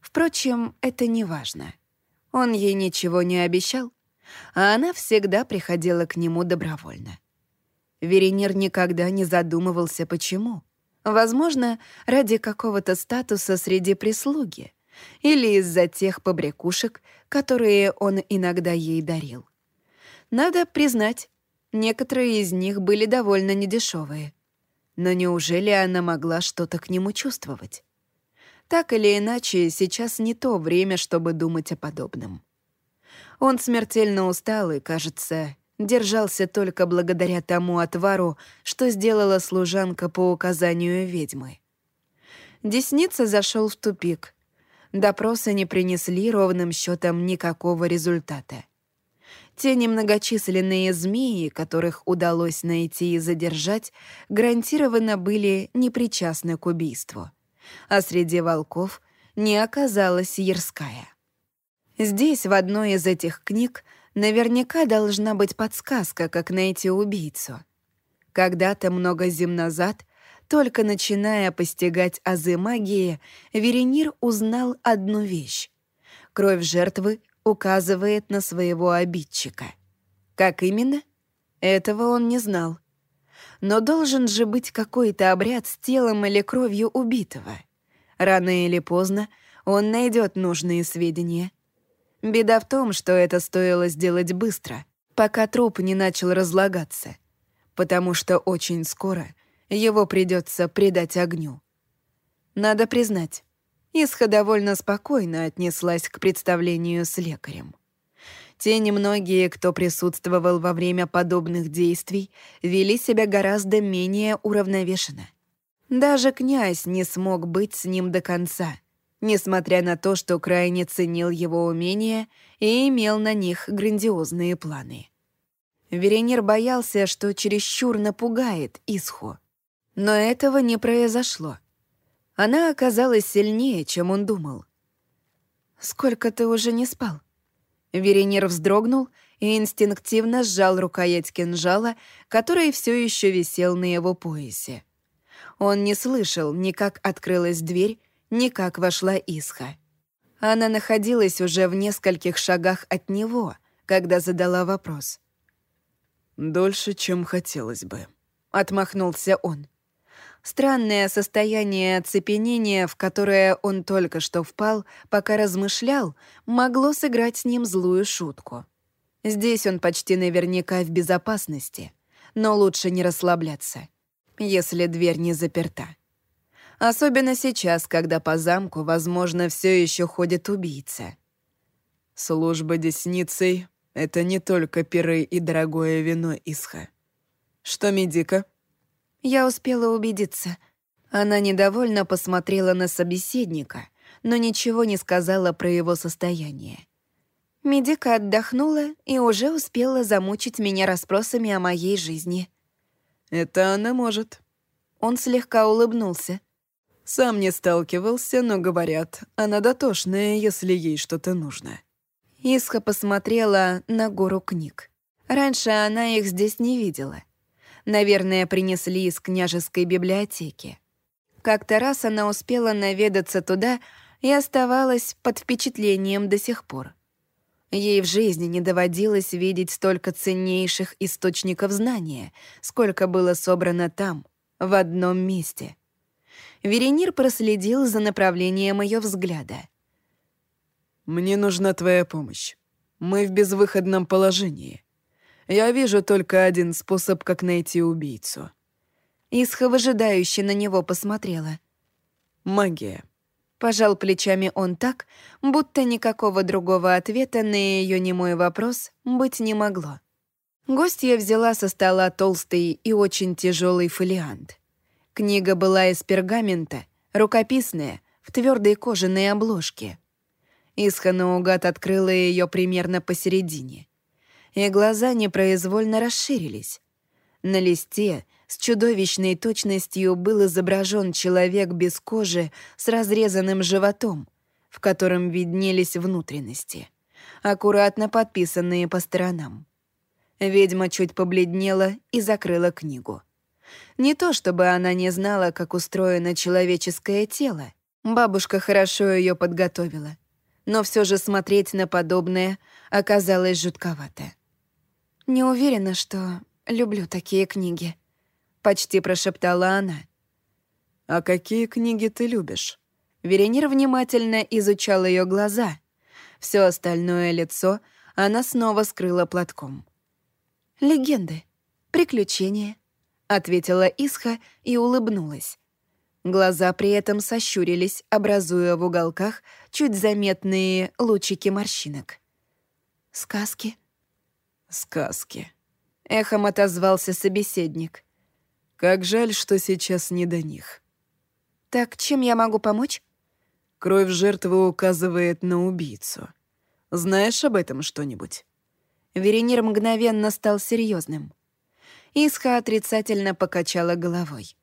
Впрочем, это не важно. Он ей ничего не обещал, а она всегда приходила к нему добровольно. Веренир никогда не задумывался, почему. Возможно, ради какого-то статуса среди прислуги или из-за тех побрякушек, которые он иногда ей дарил. Надо признать, некоторые из них были довольно недешевые. Но неужели она могла что-то к нему чувствовать? Так или иначе, сейчас не то время, чтобы думать о подобном. Он смертельно устал и, кажется, держался только благодаря тому отвару, что сделала служанка по указанию ведьмы. Десница зашел в тупик. Допросы не принесли ровным счетом никакого результата. Те немногочисленные змеи, которых удалось найти и задержать, гарантированно были непричастны к убийству. А среди волков не оказалась Ярская. Здесь, в одной из этих книг, Наверняка должна быть подсказка, как найти убийцу. Когда-то много зим назад, только начиная постигать азы магии, Веренир узнал одну вещь. Кровь жертвы указывает на своего обидчика. Как именно? Этого он не знал. Но должен же быть какой-то обряд с телом или кровью убитого. Рано или поздно он найдет нужные сведения. Беда в том, что это стоило сделать быстро, пока труп не начал разлагаться, потому что очень скоро его придется предать огню. Надо признать, Исха довольно спокойно отнеслась к представлению с лекарем. Те немногие, кто присутствовал во время подобных действий, вели себя гораздо менее уравновешенно. Даже князь не смог быть с ним до конца, несмотря на то, что крайне ценил его умения и имел на них грандиозные планы. Веренир боялся, что чересчур напугает Исху. Но этого не произошло. Она оказалась сильнее, чем он думал. «Сколько ты уже не спал?» Веренир вздрогнул и инстинктивно сжал рукоять кинжала, который все еще висел на его поясе. Он не слышал ни как открылась дверь, ни как вошла Исха. Она находилась уже в нескольких шагах от него, когда задала вопрос. «Дольше, чем хотелось бы», — отмахнулся он. Странное состояние оцепенения, в которое он только что впал, пока размышлял, могло сыграть с ним злую шутку. Здесь он почти наверняка в безопасности, но лучше не расслабляться, если дверь не заперта. Особенно сейчас, когда по замку, возможно, все еще ходит убийца. Служба десницей — это не только пиры и дорогое вино Исха. Что Медика? Я успела убедиться. Она недовольно посмотрела на собеседника, но ничего не сказала про его состояние. Медика отдохнула и уже успела замучить меня расспросами о моей жизни. «Это она может». Он слегка улыбнулся. «Сам не сталкивался, но говорят, она дотошная, если ей что-то нужно». Исха посмотрела на гору книг. Раньше она их здесь не видела. Наверное, принесли из княжеской библиотеки. Как-то раз она успела наведаться туда и оставалась под впечатлением до сих пор. Ей в жизни не доводилось видеть столько ценнейших источников знания, сколько было собрано там, в одном месте. Веренир проследил за направлением ее взгляда. «Мне нужна твоя помощь. Мы в безвыходном положении. Я вижу только один способ, как найти убийцу». Исха выжидающе на него посмотрела. «Магия». Пожал плечами он так, будто никакого другого ответа на ее немой вопрос быть не могло. Гостья взяла со стола толстый и очень тяжелый фолиант. Книга была из пергамента, рукописная, в твердой кожаной обложке. Исха наугад открыла ее примерно посередине и глаза непроизвольно расширились. На листе с чудовищной точностью был изображен человек без кожи с разрезанным животом, в котором виднелись внутренности, аккуратно подписанные по сторонам. Ведьма чуть побледнела и закрыла книгу. Не то чтобы она не знала, как устроено человеческое тело. Бабушка хорошо ее подготовила. Но все же смотреть на подобное оказалось жутковато. «Не уверена, что люблю такие книги», — почти прошептала она. «А какие книги ты любишь?» Веренир внимательно изучал ее глаза. Все остальное лицо она снова скрыла платком. «Легенды, приключения», — ответила Исха и улыбнулась. Глаза при этом сощурились, образуя в уголках чуть заметные лучики морщинок. «Сказки», сказки», — эхом отозвался собеседник. «Как жаль, что сейчас не до них». «Так чем я могу помочь?» Кровь жертвы указывает на убийцу. Знаешь об этом что-нибудь?» Веренир мгновенно стал серьезным. Исха отрицательно покачала головой.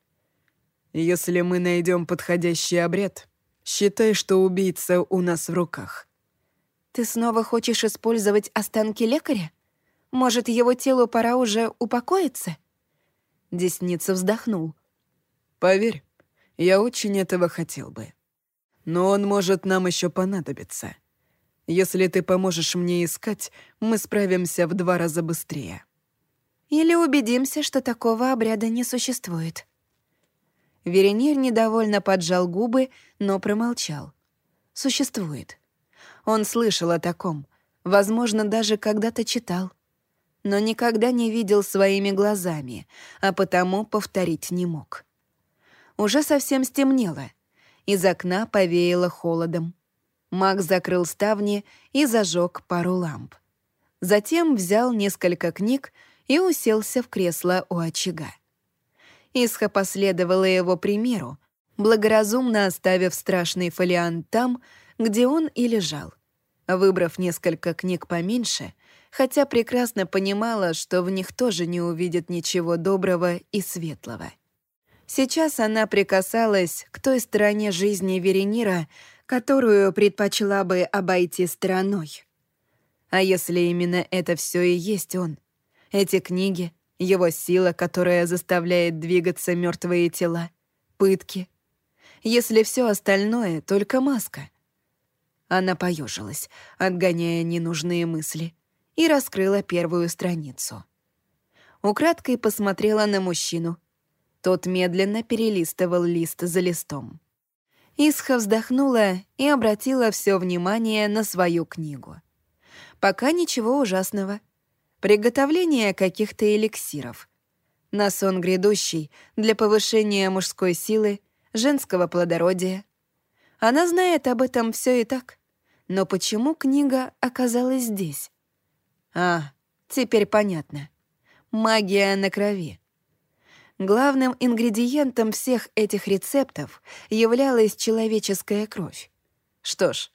«Если мы найдем подходящий обряд, считай, что убийца у нас в руках». Ты снова хочешь использовать останки лекаря? Может, его телу пора уже упокоиться?» Десница вздохнул. «Поверь, я очень этого хотел бы. Но он может нам еще понадобиться. Если ты поможешь мне искать, мы справимся в два раза быстрее». «Или убедимся, что такого обряда не существует». Веренир недовольно поджал губы, но промолчал. «Существует. Он слышал о таком, возможно, даже когда-то читал но никогда не видел своими глазами, а потому повторить не мог. Уже совсем стемнело. Из окна повеяло холодом. Маг закрыл ставни и зажег пару ламп. Затем взял несколько книг и уселся в кресло у очага. Исха последовала его примеру, благоразумно оставив страшный фолиант там, где он и лежал. Выбрав несколько книг поменьше, хотя прекрасно понимала, что в них тоже не увидит ничего доброго и светлого. Сейчас она прикасалась к той стороне жизни Веренира, которую предпочла бы обойти стороной. А если именно это все и есть он? Эти книги, его сила, которая заставляет двигаться мертвые тела, пытки. Если все остальное — только маска. Она поежилась, отгоняя ненужные мысли — и раскрыла первую страницу. Украдкой посмотрела на мужчину. Тот медленно перелистывал лист за листом. Исха вздохнула и обратила все внимание на свою книгу. Пока ничего ужасного. Приготовление каких-то эликсиров. На сон грядущий для повышения мужской силы, женского плодородия. Она знает об этом все и так. Но почему книга оказалась здесь? А, теперь понятно. Магия на крови. Главным ингредиентом всех этих рецептов являлась человеческая кровь. Что ж,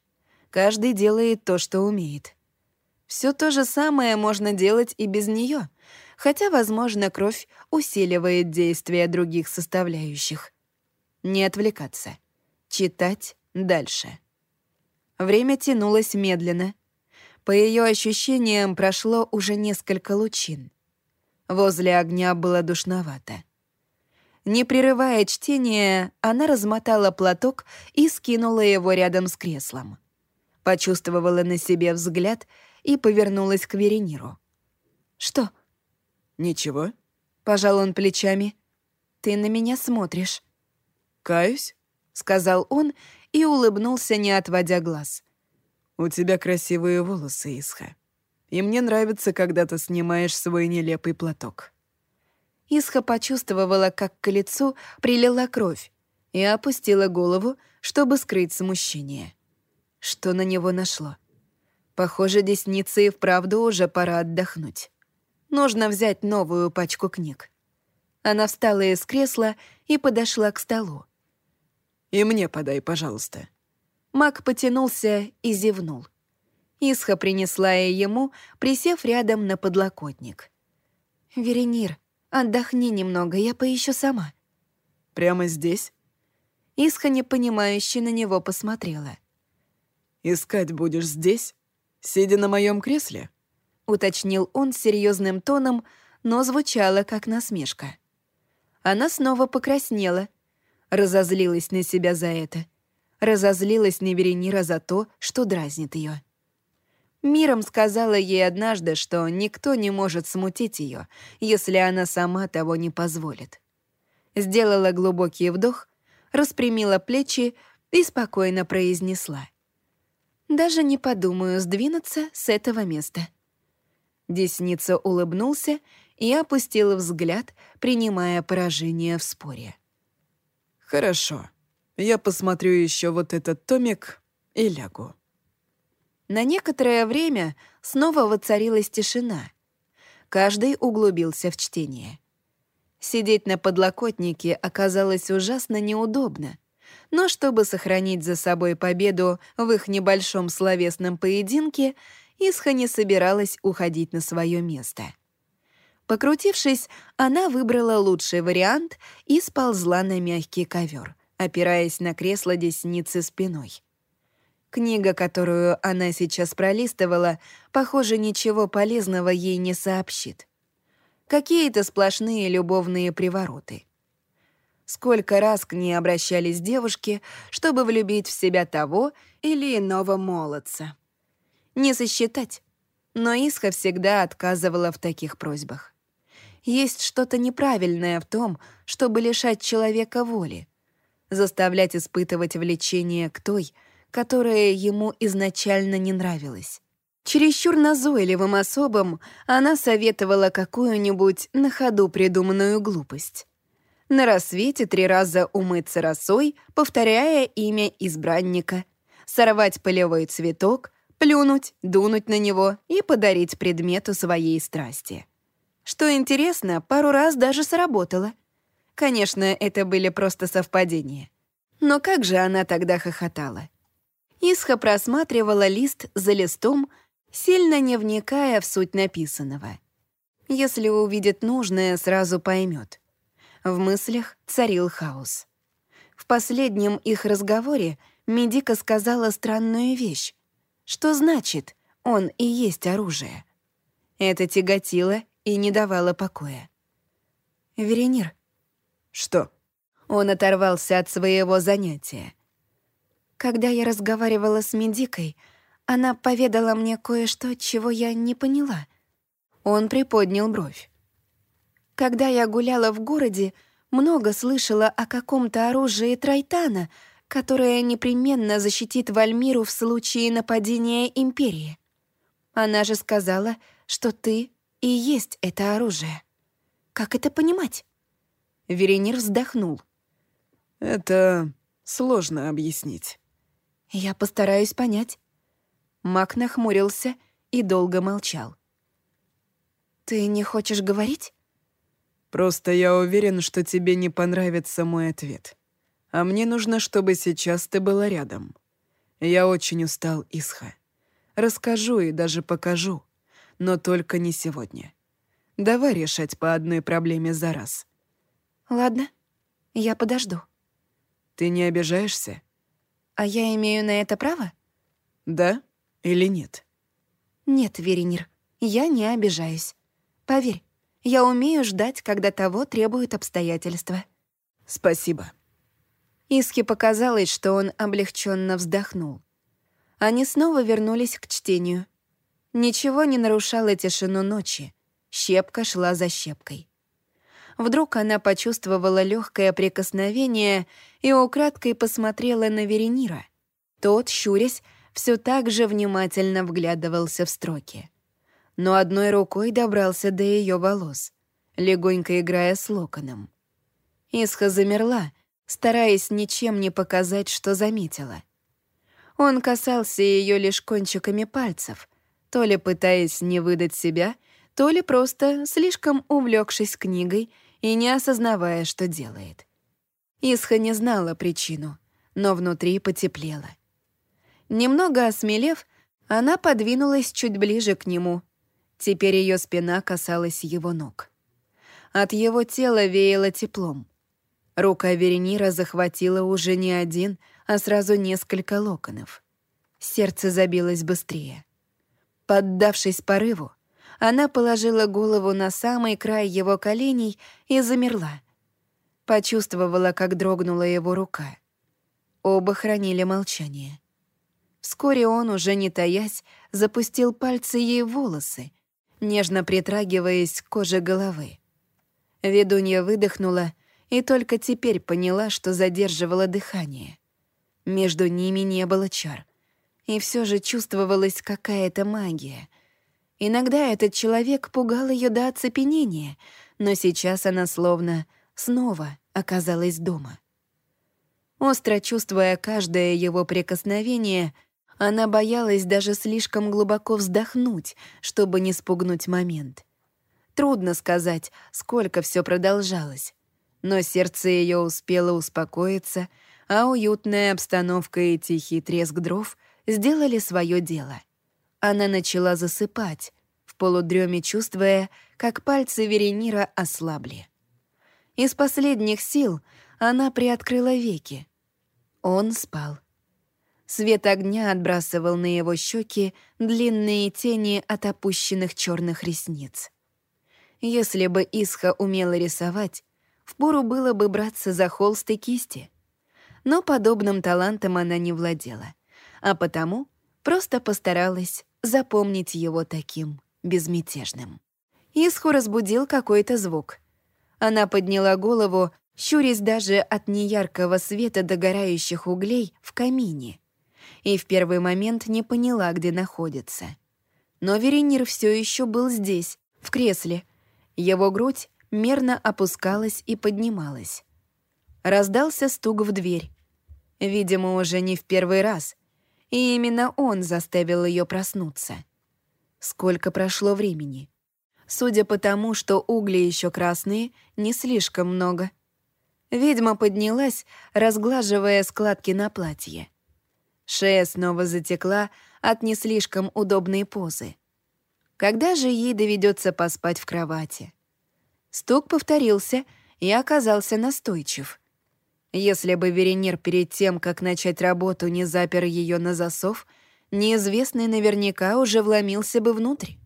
каждый делает то, что умеет. Все то же самое можно делать и без нее, хотя, возможно, кровь усиливает действие других составляющих. Не отвлекаться. Читать дальше. Время тянулось медленно, по ее ощущениям прошло уже несколько лучин. Возле огня было душновато. Не прерывая чтения, она размотала платок и скинула его рядом с креслом. Почувствовала на себе взгляд и повернулась к Верениру. «Что?» «Ничего», — пожал он плечами. «Ты на меня смотришь». «Каюсь», — сказал он и улыбнулся, не отводя глаз. «У тебя красивые волосы, Исха. И мне нравится, когда ты снимаешь свой нелепый платок». Исха почувствовала, как к лицу прилила кровь, и опустила голову, чтобы скрыть смущение. Что на него нашло? Похоже, деснице и вправду уже пора отдохнуть. Нужно взять новую пачку книг. Она встала из кресла и подошла к столу. «И мне подай, пожалуйста», Мак потянулся и зевнул. Исха принесла и ему, присев рядом на подлокотник. «Веренир, отдохни немного, я поищу сама». «Прямо здесь?» Исха непонимающе на него посмотрела. «Искать будешь здесь, сидя на моем кресле?» Уточнил он серьезным тоном, но звучало как насмешка. Она снова покраснела, разозлилась на себя за это разозлилась на Веренира за то, что дразнит ее. Миром сказала ей однажды, что никто не может смутить ее, если она сама того не позволит. Сделала глубокий вдох, распрямила плечи и спокойно произнесла. «Даже не подумаю сдвинуться с этого места». Десница улыбнулся и опустил взгляд, принимая поражение в споре. «Хорошо», я посмотрю еще вот этот томик и лягу». На некоторое время снова воцарилась тишина. Каждый углубился в чтение. Сидеть на подлокотнике оказалось ужасно неудобно, но чтобы сохранить за собой победу в их небольшом словесном поединке, Исха не собиралась уходить на свое место. Покрутившись, она выбрала лучший вариант и сползла на мягкий ковер — опираясь на кресло десницы спиной. Книга, которую она сейчас пролистывала, похоже, ничего полезного ей не сообщит. Какие-то сплошные любовные привороты. Сколько раз к ней обращались девушки, чтобы влюбить в себя того или иного молодца. Не сосчитать, но Исха всегда отказывала в таких просьбах. Есть что-то неправильное в том, чтобы лишать человека воли, заставлять испытывать влечение к той, которая ему изначально не нравилась. Чересчур назойливым особам она советовала какую-нибудь на ходу придуманную глупость. На рассвете три раза умыться росой, повторяя имя избранника, сорвать полевой цветок, плюнуть, дунуть на него и подарить предмету своей страсти. Что интересно, пару раз даже сработало. Конечно, это были просто совпадения. Но как же она тогда хохотала? Исха просматривала лист за листом, сильно не вникая в суть написанного. Если увидит нужное, сразу поймет. В мыслях царил хаос. В последнем их разговоре Медика сказала странную вещь. Что значит «он и есть оружие»? Это тяготило и не давало покоя. «Веренир». «Что?» Он оторвался от своего занятия. Когда я разговаривала с Медикой, она поведала мне кое-что, чего я не поняла. Он приподнял бровь. Когда я гуляла в городе, много слышала о каком-то оружии Трайтана, которое непременно защитит Вальмиру в случае нападения Империи. Она же сказала, что ты и есть это оружие. Как это понимать? Веренир вздохнул. Это сложно объяснить. Я постараюсь понять. Мак нахмурился и долго молчал. «Ты не хочешь говорить?» «Просто я уверен, что тебе не понравится мой ответ. А мне нужно, чтобы сейчас ты была рядом. Я очень устал, Исха. Расскажу и даже покажу, но только не сегодня. Давай решать по одной проблеме за раз». «Ладно, я подожду». «Ты не обижаешься?» «А я имею на это право?» «Да или нет?» «Нет, Веренир, я не обижаюсь. Поверь, я умею ждать, когда того требуют обстоятельства». «Спасибо». Иске показалось, что он облегченно вздохнул. Они снова вернулись к чтению. Ничего не нарушало тишину ночи. Щепка шла за щепкой. Вдруг она почувствовала легкое прикосновение и украдкой посмотрела на Веренира. Тот, щурясь, все так же внимательно вглядывался в строки. Но одной рукой добрался до ее волос, легонько играя с локоном. Исха замерла, стараясь ничем не показать, что заметила. Он касался ее лишь кончиками пальцев, то ли пытаясь не выдать себя, то ли просто слишком увлекшись книгой и не осознавая, что делает. Исха не знала причину, но внутри потеплело. Немного осмелев, она подвинулась чуть ближе к нему. Теперь ее спина касалась его ног. От его тела веяло теплом. Рука Веренира захватила уже не один, а сразу несколько локонов. Сердце забилось быстрее. Поддавшись порыву, она положила голову на самый край его коленей и замерла. Почувствовала, как дрогнула его рука. Оба хранили молчание. Вскоре он, уже не таясь, запустил пальцы ей в волосы, нежно притрагиваясь к коже головы. Ведунья выдохнула и только теперь поняла, что задерживала дыхание. Между ними не было чар, и все же чувствовалась какая-то магия. Иногда этот человек пугал ее до оцепенения, но сейчас она словно снова оказалась дома. Остро чувствуя каждое его прикосновение, она боялась даже слишком глубоко вздохнуть, чтобы не спугнуть момент. Трудно сказать, сколько все продолжалось но сердце ее успело успокоиться, а уютная обстановка и тихий треск дров сделали свое дело. Она начала засыпать, в полудреме чувствуя, как пальцы Веренира ослабли. Из последних сил она приоткрыла веки. Он спал. Свет огня отбрасывал на его щеки длинные тени от опущенных черных ресниц. Если бы Исха умела рисовать, впору было бы браться за холст и кисти. Но подобным талантом она не владела, а потому просто постаралась запомнить его таким безмятежным. Исху разбудил какой-то звук. Она подняла голову, щурясь даже от неяркого света догорающих углей в камине, и в первый момент не поняла, где находится. Но Веренир все еще был здесь, в кресле. Его грудь мерно опускалась и поднималась. Раздался стук в дверь. Видимо, уже не в первый раз. И именно он заставил ее проснуться. Сколько прошло времени? Судя по тому, что угли еще красные, не слишком много. Ведьма поднялась, разглаживая складки на платье. Шея снова затекла от не слишком удобной позы. Когда же ей доведется поспать в кровати? Стук повторился и оказался настойчив. Если бы Веренир перед тем, как начать работу, не запер ее на засов, неизвестный наверняка уже вломился бы внутрь.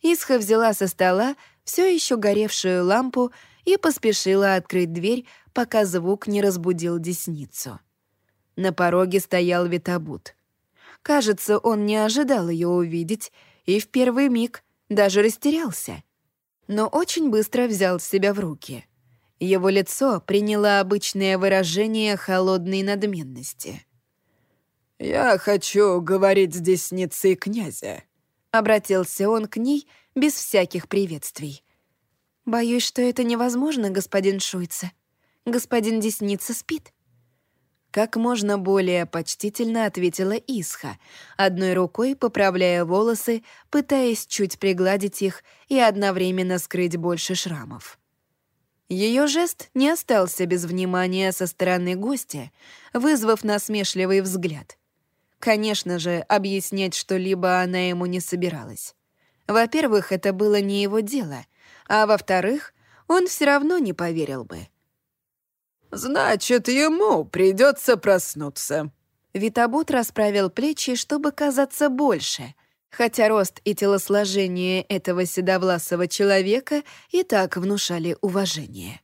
Исха взяла со стола все еще горевшую лампу и поспешила открыть дверь, пока звук не разбудил десницу. На пороге стоял Витабут. Кажется, он не ожидал ее увидеть и в первый миг даже растерялся. Но очень быстро взял себя в руки. Его лицо приняло обычное выражение холодной надменности. «Я хочу говорить с десницей князя», — обратился он к ней без всяких приветствий. «Боюсь, что это невозможно, господин Шуйца. Господин Десница спит». Как можно более почтительно ответила Исха, одной рукой поправляя волосы, пытаясь чуть пригладить их и одновременно скрыть больше шрамов. Ее жест не остался без внимания со стороны гостя, вызвав насмешливый взгляд. Конечно же, объяснять что-либо она ему не собиралась. Во-первых, это было не его дело, а во-вторых, он все равно не поверил бы. «Значит, ему придется проснуться». Витабут расправил плечи, чтобы казаться больше, хотя рост и телосложение этого седовласого человека и так внушали уважение.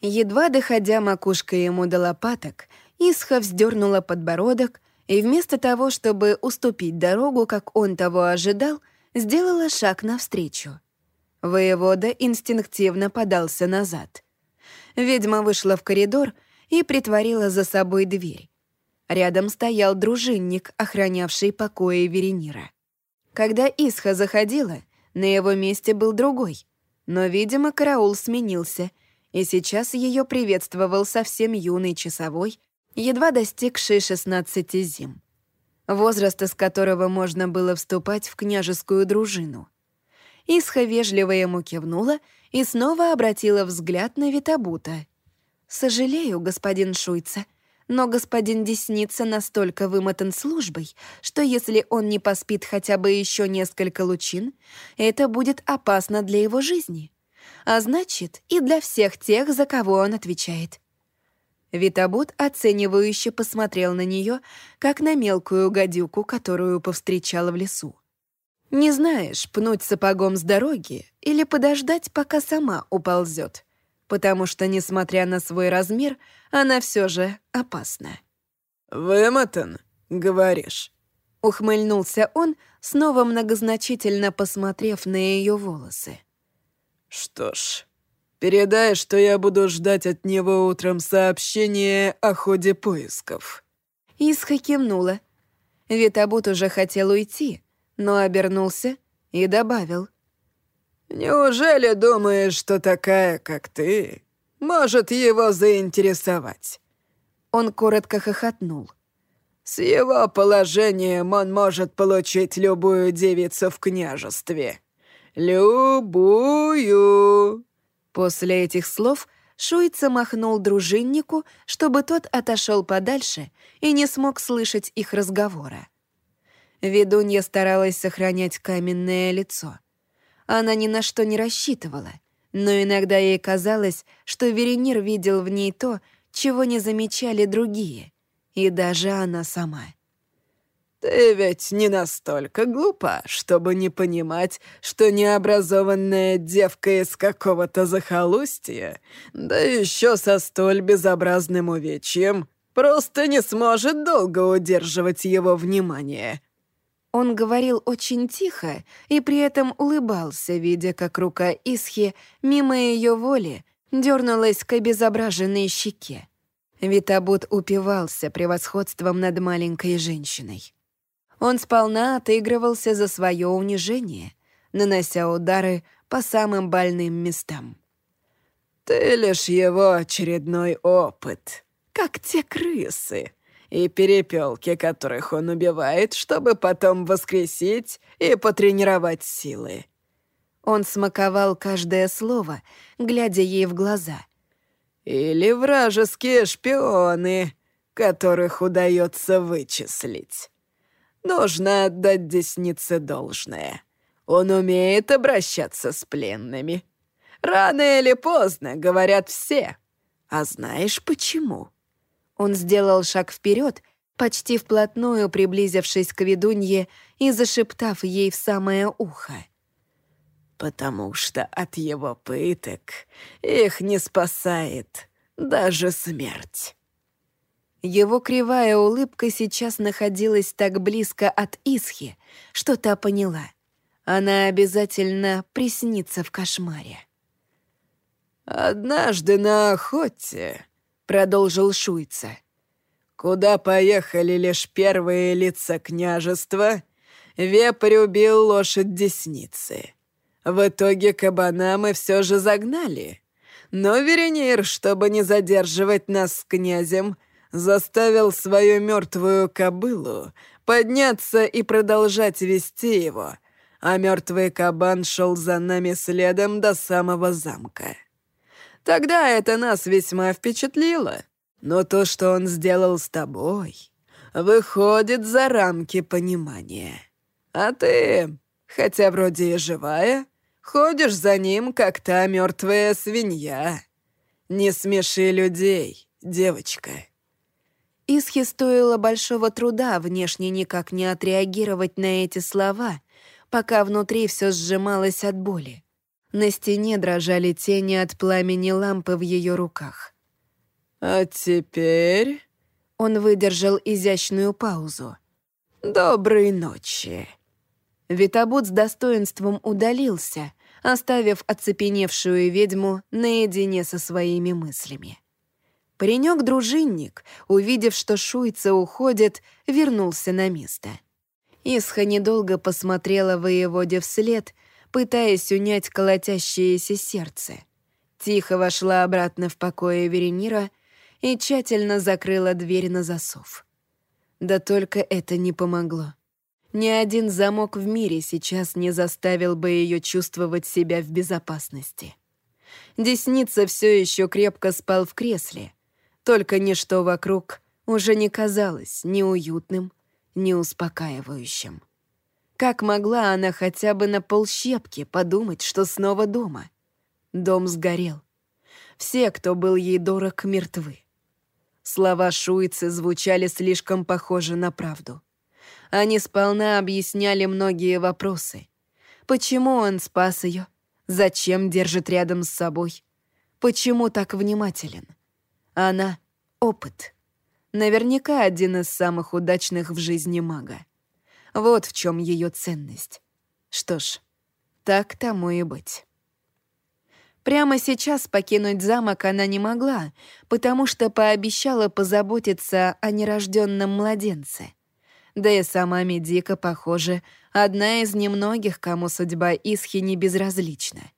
Едва доходя макушкой ему до лопаток, Исха вздернула подбородок и вместо того, чтобы уступить дорогу, как он того ожидал, сделала шаг навстречу. Воевода инстинктивно подался назад — Ведьма вышла в коридор и притворила за собой дверь. Рядом стоял дружинник, охранявший покои Веренира. Когда Исха заходила, на его месте был другой. Но, видимо, караул сменился, и сейчас ее приветствовал совсем юный часовой, едва достигший 16 зим. Возраста, с которого можно было вступать в княжескую дружину. Исха вежливо ему кивнула и снова обратила взгляд на Витабута. «Сожалею, господин Шуйца, но господин Десница настолько вымотан службой, что если он не поспит хотя бы еще несколько лучин, это будет опасно для его жизни. А значит, и для всех тех, за кого он отвечает». Витабут оценивающе посмотрел на нее, как на мелкую гадюку, которую повстречала в лесу. Не знаешь, пнуть сапогом с дороги или подождать, пока сама уползет, потому что, несмотря на свой размер, она все же опасна. «Вымотан, говоришь?» Ухмыльнулся он, снова многозначительно посмотрев на ее волосы. «Что ж, передай, что я буду ждать от него утром сообщение о ходе поисков». Исха кивнула. Витабут уже хотел уйти, но обернулся и добавил. «Неужели думаешь, что такая, как ты, может его заинтересовать?» Он коротко хохотнул. «С его положением он может получить любую девицу в княжестве. Любую!» После этих слов Шуйца махнул дружиннику, чтобы тот отошел подальше и не смог слышать их разговора. Ведунья старалась сохранять каменное лицо. Она ни на что не рассчитывала, но иногда ей казалось, что Веренир видел в ней то, чего не замечали другие, и даже она сама — Ты ведь не настолько глупа, чтобы не понимать, что необразованная девка из какого-то захолустья, да еще со столь безобразным увечьем, просто не сможет долго удерживать его внимание». Он говорил очень тихо и при этом улыбался, видя, как рука Исхи мимо ее воли дернулась к обезображенной щеке. Витабут упивался превосходством над маленькой женщиной. Он сполна отыгрывался за свое унижение, нанося удары по самым больным местам. «Ты лишь его очередной опыт, как те крысы и перепелки, которых он убивает, чтобы потом воскресить и потренировать силы». Он смаковал каждое слово, глядя ей в глаза. «Или вражеские шпионы, которых удается вычислить». Нужно отдать Деснице должное. Он умеет обращаться с пленными. Рано или поздно, говорят все. А знаешь почему?» Он сделал шаг вперед, почти вплотную приблизившись к ведунье и зашептав ей в самое ухо. «Потому что от его пыток их не спасает даже смерть». Его кривая улыбка сейчас находилась так близко от Исхи, что та поняла. Она обязательно приснится в кошмаре. «Однажды на охоте», — продолжил Шуйца, «куда поехали лишь первые лица княжества, вепрь убил лошадь десницы. В итоге кабана мы все же загнали. Но Веренир, чтобы не задерживать нас с князем, — заставил свою мертвую кобылу подняться и продолжать вести его, а мертвый кабан шел за нами следом до самого замка. Тогда это нас весьма впечатлило, но то, что он сделал с тобой, выходит за рамки понимания. А ты, хотя вроде и живая, ходишь за ним, как та мертвая свинья. Не смеши людей, девочка. Исхе стоило большого труда внешне никак не отреагировать на эти слова, пока внутри все сжималось от боли. На стене дрожали тени от пламени лампы в ее руках. «А теперь...» Он выдержал изящную паузу. «Доброй ночи». Витабут с достоинством удалился, оставив оцепеневшую ведьму наедине со своими мыслями. Паренек-дружинник, увидев, что шуйца уходит, вернулся на место. Исха недолго посмотрела воеводе вслед, пытаясь унять колотящееся сердце. Тихо вошла обратно в покое Веренира и тщательно закрыла дверь на засов. Да только это не помогло. Ни один замок в мире сейчас не заставил бы ее чувствовать себя в безопасности. Десница все еще крепко спал в кресле — только ничто вокруг уже не казалось ни уютным, ни успокаивающим. Как могла она хотя бы на полщепки подумать, что снова дома? Дом сгорел. Все, кто был ей дорог, мертвы. Слова Шуицы звучали слишком похоже на правду. Они сполна объясняли многие вопросы. Почему он спас ее? Зачем держит рядом с собой? Почему так внимателен? Она — опыт. Наверняка один из самых удачных в жизни мага. Вот в чем ее ценность. Что ж, так тому и быть. Прямо сейчас покинуть замок она не могла, потому что пообещала позаботиться о нерожденном младенце. Да и сама Медика, похоже, одна из немногих, кому судьба Исхи не безразлична.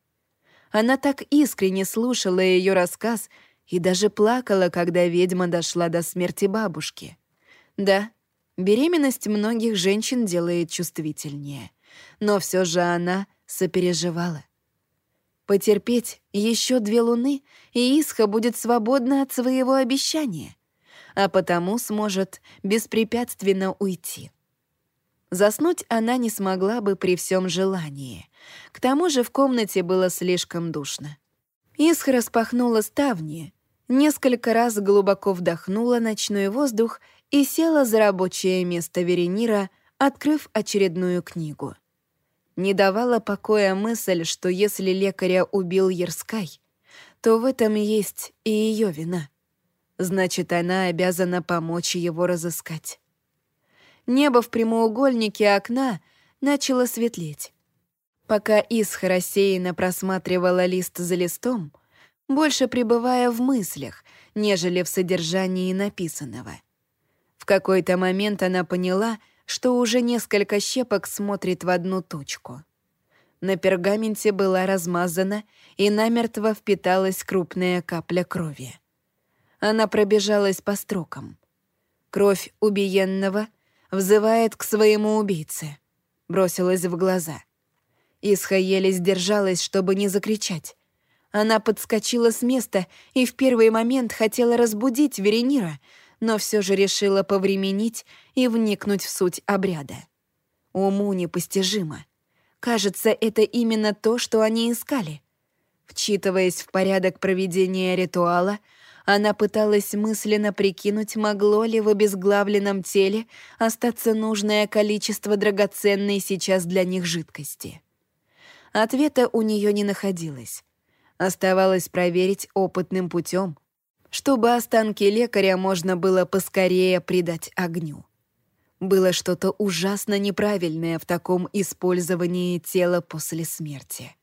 Она так искренне слушала ее рассказ и даже плакала, когда ведьма дошла до смерти бабушки. Да, беременность многих женщин делает чувствительнее, но все же она сопереживала. Потерпеть еще две луны, и Исха будет свободна от своего обещания, а потому сможет беспрепятственно уйти. Заснуть она не смогла бы при всем желании. К тому же в комнате было слишком душно. Исха распахнула ставни Несколько раз глубоко вдохнула ночной воздух и села за рабочее место Веренира, открыв очередную книгу. Не давала покоя мысль, что если лекаря убил Ерскай, то в этом есть и ее вина. Значит, она обязана помочь его разыскать. Небо в прямоугольнике окна начало светлеть. Пока Исха рассеянно просматривала лист за листом, больше пребывая в мыслях, нежели в содержании написанного. Какой-то момент она поняла, что уже несколько щепок смотрит в одну точку. На пергаменте была размазана и намертво впиталась крупная капля крови. Она пробежалась по строкам. Кровь убиенного взывает к своему убийце. Бросилась в глаза. Исха сдержалась, чтобы не закричать. Она подскочила с места и в первый момент хотела разбудить Веренира, но все же решила повременить и вникнуть в суть обряда. Уму непостижимо. Кажется, это именно то, что они искали. Вчитываясь в порядок проведения ритуала, она пыталась мысленно прикинуть, могло ли в обезглавленном теле остаться нужное количество драгоценной сейчас для них жидкости. Ответа у нее не находилось. Оставалось проверить опытным путем, чтобы останки лекаря можно было поскорее придать огню. Было что-то ужасно неправильное в таком использовании тела после смерти.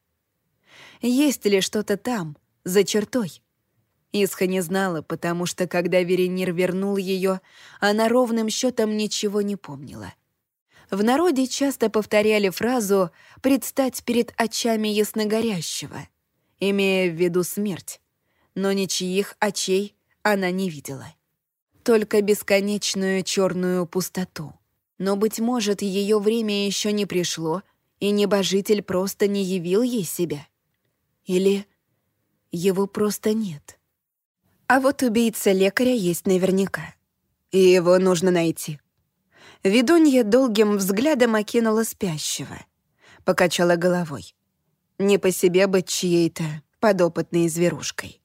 Есть ли что-то там, за чертой? Исха не знала, потому что, когда Веренир вернул ее, она ровным счетом ничего не помнила. В народе часто повторяли фразу «предстать перед очами ясногорящего», имея в виду смерть, но ничьих очей она не видела. Только бесконечную черную пустоту. Но, быть может, ее время еще не пришло, и небожитель просто не явил ей себя. Или его просто нет. А вот убийца лекаря есть наверняка. И его нужно найти. Ведунья долгим взглядом окинула спящего. Покачала головой. Не по себе быть чьей-то подопытной зверушкой.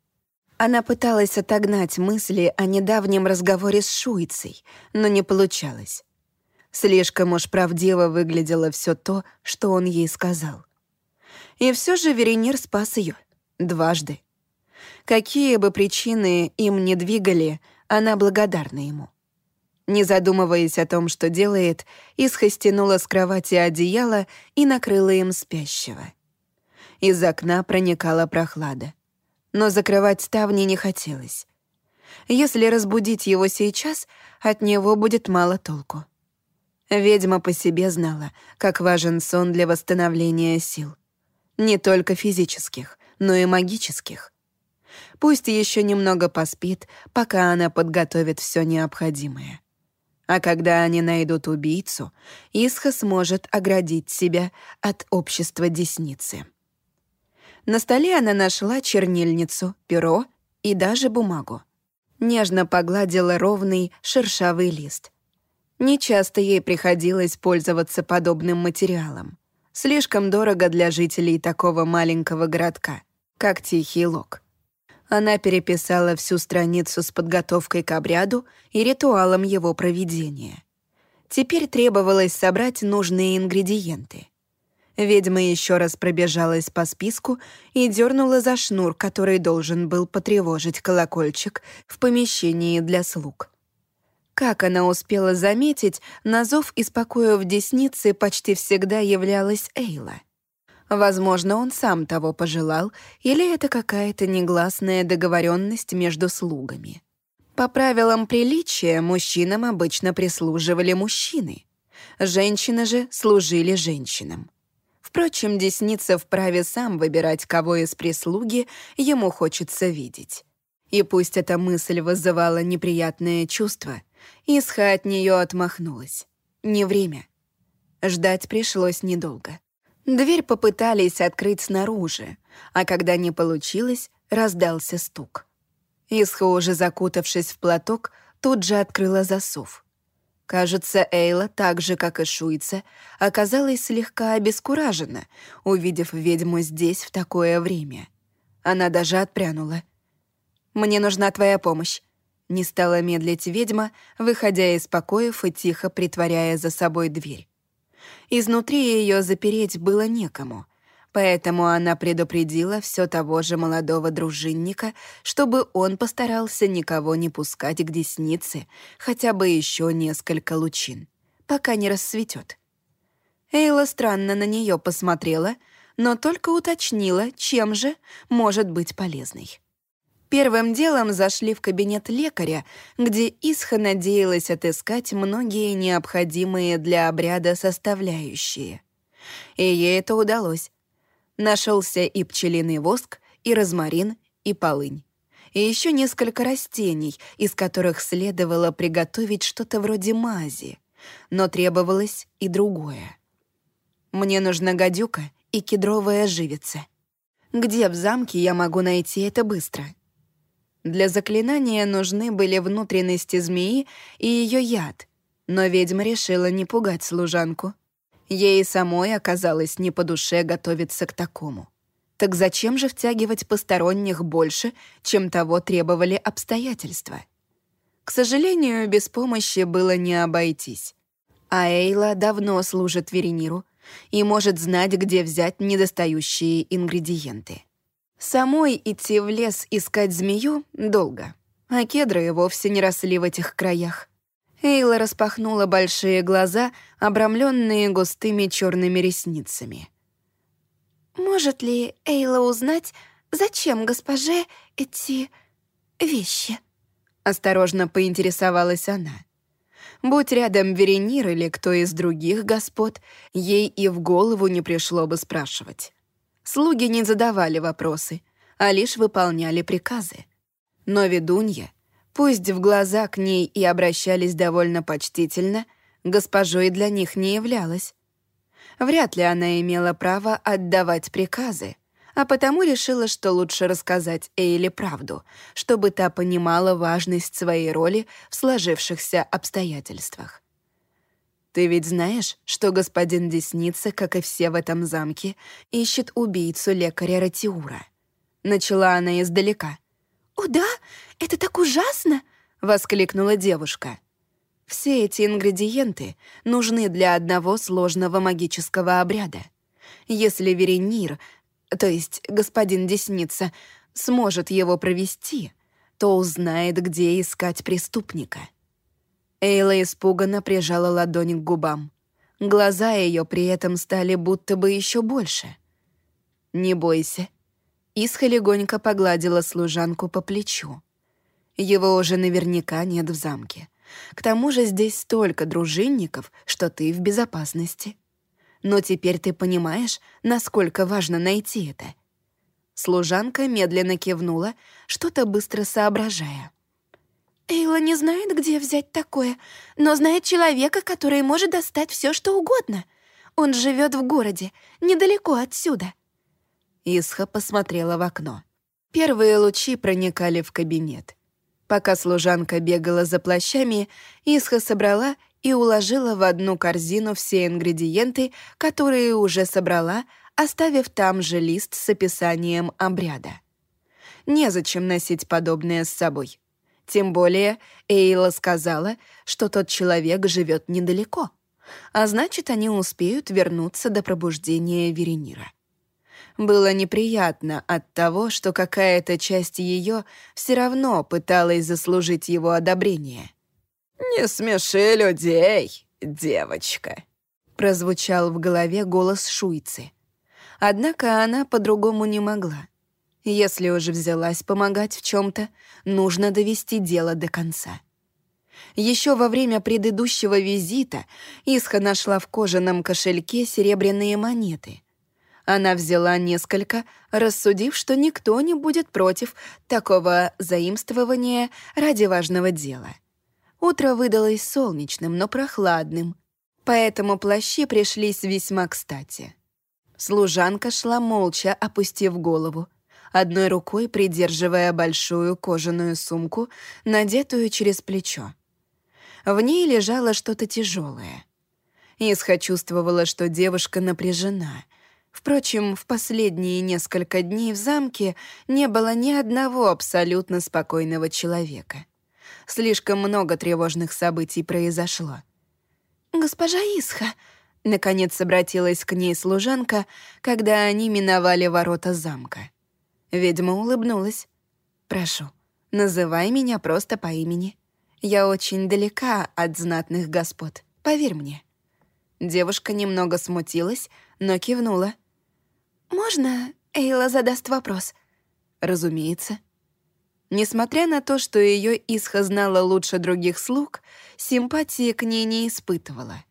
Она пыталась отогнать мысли о недавнем разговоре с Шуицей, но не получалось. Слишком уж правдиво выглядело все то, что он ей сказал. И все же Веренир спас ее дважды. Какие бы причины им не двигали, она благодарна ему. Не задумываясь о том, что делает, Исха стянула с кровати одеяло и накрыла им спящего. Из окна проникала прохлада. Но закрывать ставни не хотелось. Если разбудить его сейчас, от него будет мало толку. Ведьма по себе знала, как важен сон для восстановления сил. Не только физических, но и магических. Пусть еще немного поспит, пока она подготовит все необходимое. А когда они найдут убийцу, Исха сможет оградить себя от общества десницы. На столе она нашла чернильницу, перо и даже бумагу. Нежно погладила ровный шершавый лист. Нечасто ей приходилось пользоваться подобным материалом. Слишком дорого для жителей такого маленького городка, как Тихий Лог. Она переписала всю страницу с подготовкой к обряду и ритуалом его проведения. Теперь требовалось собрать нужные ингредиенты. Ведьма еще раз пробежалась по списку и дернула за шнур, который должен был потревожить колокольчик в помещении для слуг. Как она успела заметить, на зов из в деснице почти всегда являлась Эйла. Возможно, он сам того пожелал, или это какая-то негласная договоренность между слугами. По правилам приличия мужчинам обычно прислуживали мужчины. Женщины же служили женщинам. Впрочем, Десница вправе сам выбирать, кого из прислуги ему хочется видеть. И пусть эта мысль вызывала неприятное чувство, Исха от нее отмахнулась. Не время. Ждать пришлось недолго. Дверь попытались открыть снаружи, а когда не получилось, раздался стук. Исха, уже закутавшись в платок, тут же открыла засов. Кажется, Эйла, так же, как и Шуйца, оказалась слегка обескуражена, увидев ведьму здесь в такое время. Она даже отпрянула. «Мне нужна твоя помощь», — Не стала медлить ведьма, выходя из покоев и тихо притворяя за собой дверь. Изнутри ее запереть было некому, поэтому она предупредила все того же молодого дружинника, чтобы он постарался никого не пускать к деснице хотя бы еще несколько лучин, пока не рассветет. Эйла странно на нее посмотрела, но только уточнила, чем же может быть полезной. Первым делом зашли в кабинет лекаря, где Исха надеялась отыскать многие необходимые для обряда составляющие. И ей это удалось. Нашелся и пчелиный воск, и розмарин, и полынь. И еще несколько растений, из которых следовало приготовить что-то вроде мази. Но требовалось и другое. Мне нужна гадюка и кедровая живица. Где в замке я могу найти это быстро? Для заклинания нужны были внутренности змеи и ее яд, но ведьма решила не пугать служанку. Ей самой оказалось не по душе готовиться к такому. Так зачем же втягивать посторонних больше, чем того требовали обстоятельства? К сожалению, без помощи было не обойтись. А Эйла давно служит Верениру и может знать, где взять недостающие ингредиенты. Самой идти в лес искать змею долго, а кедры вовсе не росли в этих краях. Эйла распахнула большие глаза, обрамленные густыми черными ресницами. «Может ли Эйла узнать, зачем госпоже эти вещи?» Осторожно поинтересовалась она. Будь рядом Веренир или кто из других господ, ей и в голову не пришло бы спрашивать. Слуги не задавали вопросы, а лишь выполняли приказы. Но ведунья, пусть в глаза к ней и обращались довольно почтительно, госпожой для них не являлась. Вряд ли она имела право отдавать приказы, а потому решила, что лучше рассказать Эйле правду, чтобы та понимала важность своей роли в сложившихся обстоятельствах. Ты ведь знаешь, что господин Десница, как и все в этом замке, ищет убийцу лекаря Ратиура?» Начала она издалека. «О да? Это так ужасно!» — воскликнула девушка. «Все эти ингредиенты нужны для одного сложного магического обряда. Если Веренир, то есть господин Десница, сможет его провести, то узнает, где искать преступника». Эйла испуганно прижала ладонь к губам. Глаза ее при этом стали будто бы еще больше. «Не бойся». Исха легонько погладила служанку по плечу. Его уже наверняка нет в замке. К тому же здесь столько дружинников, что ты в безопасности. Но теперь ты понимаешь, насколько важно найти это. Служанка медленно кивнула, что-то быстро соображая. Эйла не знает, где взять такое, но знает человека, который может достать все, что угодно. Он живет в городе, недалеко отсюда». Исха посмотрела в окно. Первые лучи проникали в кабинет. Пока служанка бегала за плащами, Исха собрала и уложила в одну корзину все ингредиенты, которые уже собрала, оставив там же лист с описанием обряда. Незачем носить подобное с собой. Тем более Эйла сказала, что тот человек живет недалеко, а значит, они успеют вернуться до пробуждения Веренира. Было неприятно от того, что какая-то часть ее все равно пыталась заслужить его одобрение. «Не смеши людей, девочка», — прозвучал в голове голос Шуйцы. Однако она по-другому не могла. Если уже взялась помогать в чем то нужно довести дело до конца. Еще во время предыдущего визита Исха нашла в кожаном кошельке серебряные монеты. Она взяла несколько, рассудив, что никто не будет против такого заимствования ради важного дела. Утро выдалось солнечным, но прохладным, поэтому плащи пришлись весьма кстати. Служанка шла молча, опустив голову, одной рукой придерживая большую кожаную сумку, надетую через плечо. В ней лежало что-то тяжелое. Исха чувствовала, что девушка напряжена. Впрочем, в последние несколько дней в замке не было ни одного абсолютно спокойного человека. Слишком много тревожных событий произошло. «Госпожа Исха», — наконец обратилась к ней служанка, когда они миновали ворота замка. Ведьма улыбнулась. «Прошу, называй меня просто по имени. Я очень далека от знатных господ, поверь мне». Девушка немного смутилась, но кивнула. «Можно Эйла задаст вопрос?» «Разумеется». Несмотря на то, что ее Исха знала лучше других слуг, симпатии к ней не испытывала.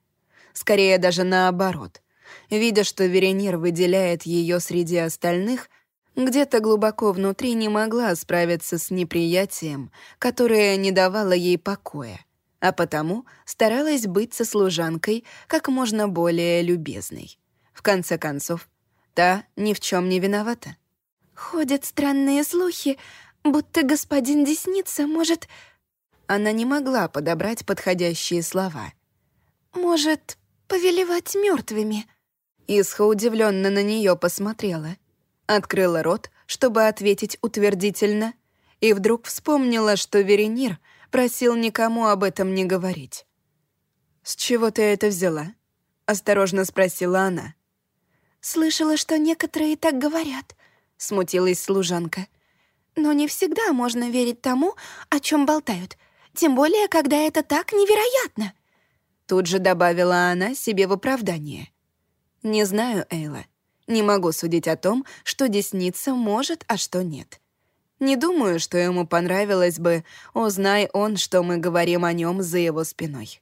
Скорее даже наоборот. Видя, что Веренир выделяет ее среди остальных, где-то глубоко внутри не могла справиться с неприятием, которое не давало ей покоя, а потому старалась быть со служанкой как можно более любезной. В конце концов, та ни в чем не виновата. «Ходят странные слухи будто господин Десница может...» Она не могла подобрать подходящие слова. «Может, повелевать мертвыми. Исха удивленно на нее посмотрела. Открыла рот, чтобы ответить утвердительно, и вдруг вспомнила, что Веренир просил никому об этом не говорить. «С чего ты это взяла?» — осторожно спросила она. «Слышала, что некоторые так говорят», — смутилась служанка. Но не всегда можно верить тому, о чем болтают, тем более, когда это так невероятно. Тут же добавила она себе в оправдание. «Не знаю, Эйла. Не могу судить о том, что десница может, а что нет. Не думаю, что ему понравилось бы, узнай он, что мы говорим о нем за его спиной».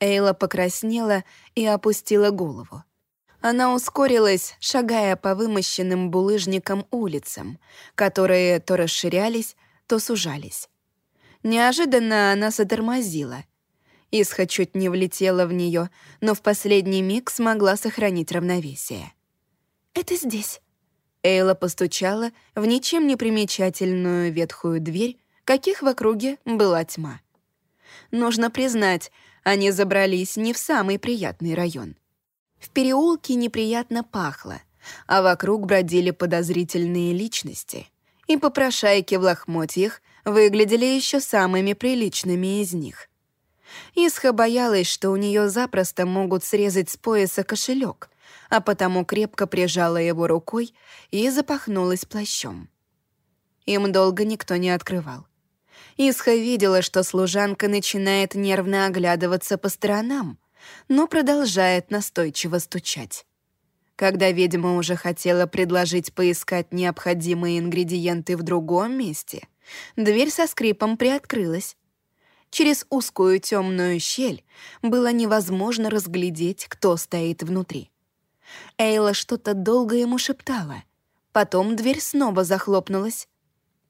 Эйла покраснела и опустила голову. Она ускорилась, шагая по вымощенным булыжникам улицам, которые то расширялись, то сужались. Неожиданно она затормозила. Исха чуть не влетела в нее, но в последний миг смогла сохранить равновесие. «Это здесь». Эйла постучала в ничем не примечательную ветхую дверь, каких в округе была тьма. Нужно признать, они забрались не в самый приятный район. В переулке неприятно пахло, а вокруг бродили подозрительные личности. И попрошайки в лохмотьях выглядели еще самыми приличными из них. Исха боялась, что у нее запросто могут срезать с пояса кошелек, а потому крепко прижала его рукой и запахнулась плащом. Им долго никто не открывал. Исха видела, что служанка начинает нервно оглядываться по сторонам, но продолжает настойчиво стучать. Когда ведьма уже хотела предложить поискать необходимые ингредиенты в другом месте, дверь со скрипом приоткрылась. Через узкую темную щель было невозможно разглядеть, кто стоит внутри. Эйла что-то долго ему шептала. Потом дверь снова захлопнулась.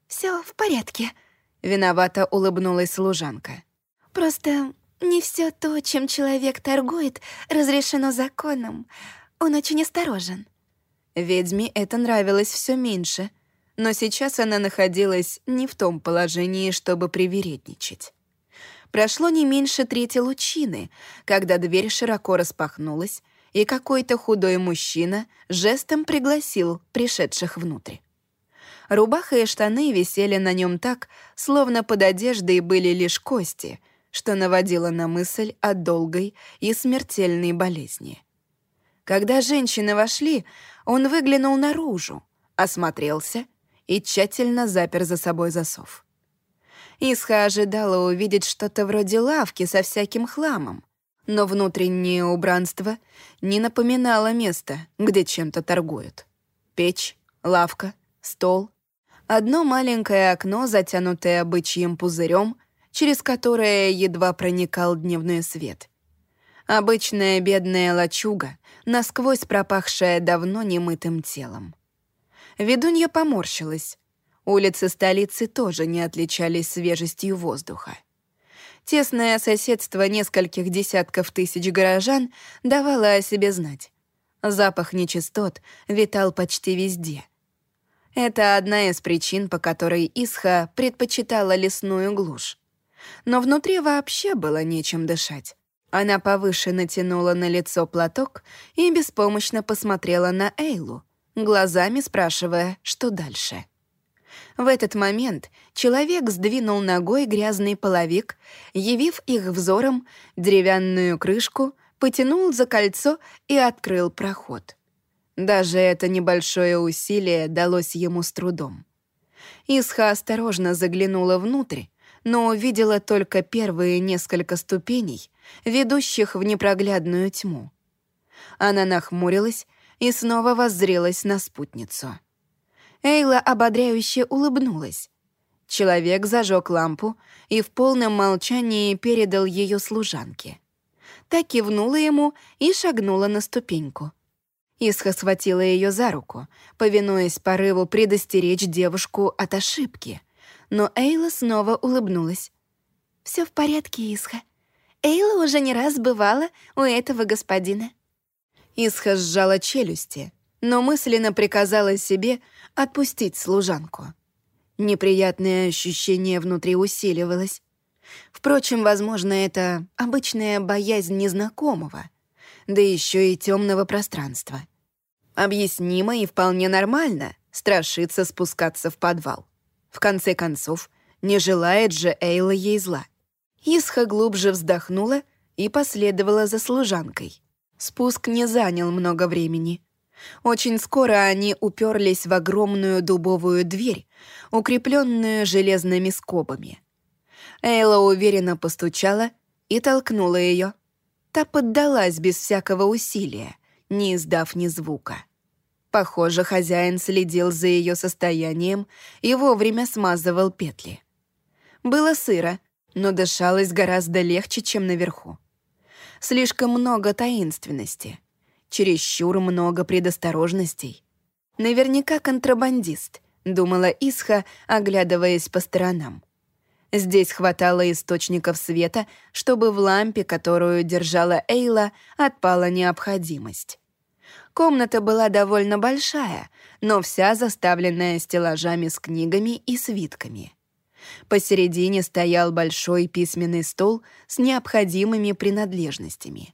Все в порядке», — виновато улыбнулась служанка. «Просто не все то, чем человек торгует, разрешено законом. Он очень осторожен. Ведьме это нравилось все меньше, но сейчас она находилась не в том положении, чтобы привередничать. Прошло не меньше трети лучины, когда дверь широко распахнулась, и какой-то худой мужчина жестом пригласил пришедших внутрь. Рубаха и штаны висели на нем так, словно под одеждой были лишь кости — что наводило на мысль о долгой и смертельной болезни. Когда женщины вошли, он выглянул наружу, осмотрелся и тщательно запер за собой засов. Исха ожидала увидеть что-то вроде лавки со всяким хламом, но внутреннее убранство не напоминало место, где чем-то торгуют. Печь, лавка, стол. Одно маленькое окно, затянутое бычьим пузырем, через которое едва проникал дневной свет. Обычная бедная лачуга, насквозь пропахшая давно немытым телом. Ведунья поморщилась. Улицы столицы тоже не отличались свежестью воздуха. Тесное соседство нескольких десятков тысяч горожан давало о себе знать. Запах нечистот витал почти везде. Это одна из причин, по которой Исха предпочитала лесную глушь но внутри вообще было нечем дышать. Она повыше натянула на лицо платок и беспомощно посмотрела на Эйлу, глазами спрашивая, что дальше. В этот момент человек сдвинул ногой грязный половик, явив их взором деревянную крышку, потянул за кольцо и открыл проход. Даже это небольшое усилие далось ему с трудом. Исха осторожно заглянула внутрь, но увидела только первые несколько ступеней, ведущих в непроглядную тьму. Она нахмурилась и снова воззрелась на спутницу. Эйла ободряюще улыбнулась. Человек зажег лампу и в полном молчании передал ее служанке. Та кивнула ему и шагнула на ступеньку. Исха схватила ее за руку, повинуясь порыву предостеречь девушку от ошибки. Но Эйла снова улыбнулась. Все в порядке, Исха. Эйла уже не раз бывала у этого господина». Исха сжала челюсти, но мысленно приказала себе отпустить служанку. Неприятное ощущение внутри усиливалось. Впрочем, возможно, это обычная боязнь незнакомого, да еще и темного пространства. Объяснимо и вполне нормально страшиться спускаться в подвал. В конце концов, не желает же Эйла ей зла. Исха глубже вздохнула и последовала за служанкой. Спуск не занял много времени. Очень скоро они уперлись в огромную дубовую дверь, укрепленную железными скобами. Эйла уверенно постучала и толкнула ее. Та поддалась без всякого усилия, не издав ни звука. Похоже, хозяин следил за ее состоянием и вовремя смазывал петли. Было сыро, но дышалось гораздо легче, чем наверху. Слишком много таинственности, чересчур много предосторожностей. Наверняка контрабандист, думала Исха, оглядываясь по сторонам. Здесь хватало источников света, чтобы в лампе, которую держала Эйла, отпала необходимость. Комната была довольно большая, но вся заставленная стеллажами с книгами и свитками. Посередине стоял большой письменный стол с необходимыми принадлежностями.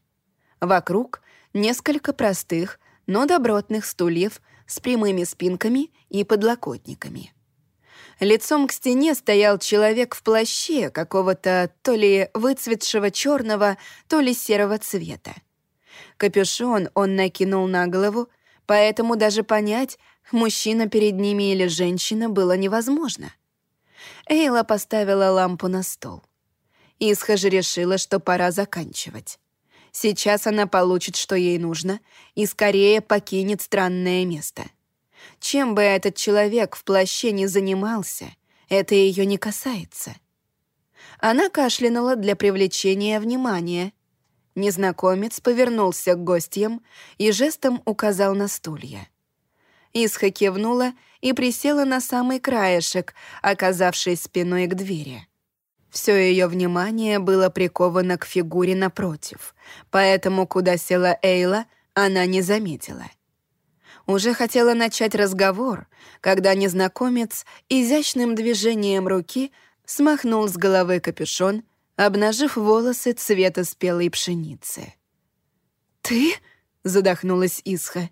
Вокруг несколько простых, но добротных стульев с прямыми спинками и подлокотниками. Лицом к стене стоял человек в плаще какого-то то ли выцветшего черного, то ли серого цвета. Капюшон он накинул на голову, поэтому даже понять, мужчина перед ними или женщина, было невозможно. Эйла поставила лампу на стол. Исха решила, что пора заканчивать. Сейчас она получит, что ей нужно, и скорее покинет странное место. Чем бы этот человек в плаще не занимался, это ее не касается. Она кашлянула для привлечения внимания. Незнакомец повернулся к гостям и жестом указал на стулья. Исха кивнула и присела на самый краешек, оказавшись спиной к двери. Все ее внимание было приковано к фигуре напротив, поэтому куда села Эйла, она не заметила. Уже хотела начать разговор, когда незнакомец изящным движением руки смахнул с головы капюшон, обнажив волосы цвета спелой пшеницы. «Ты?» — задохнулась Исха.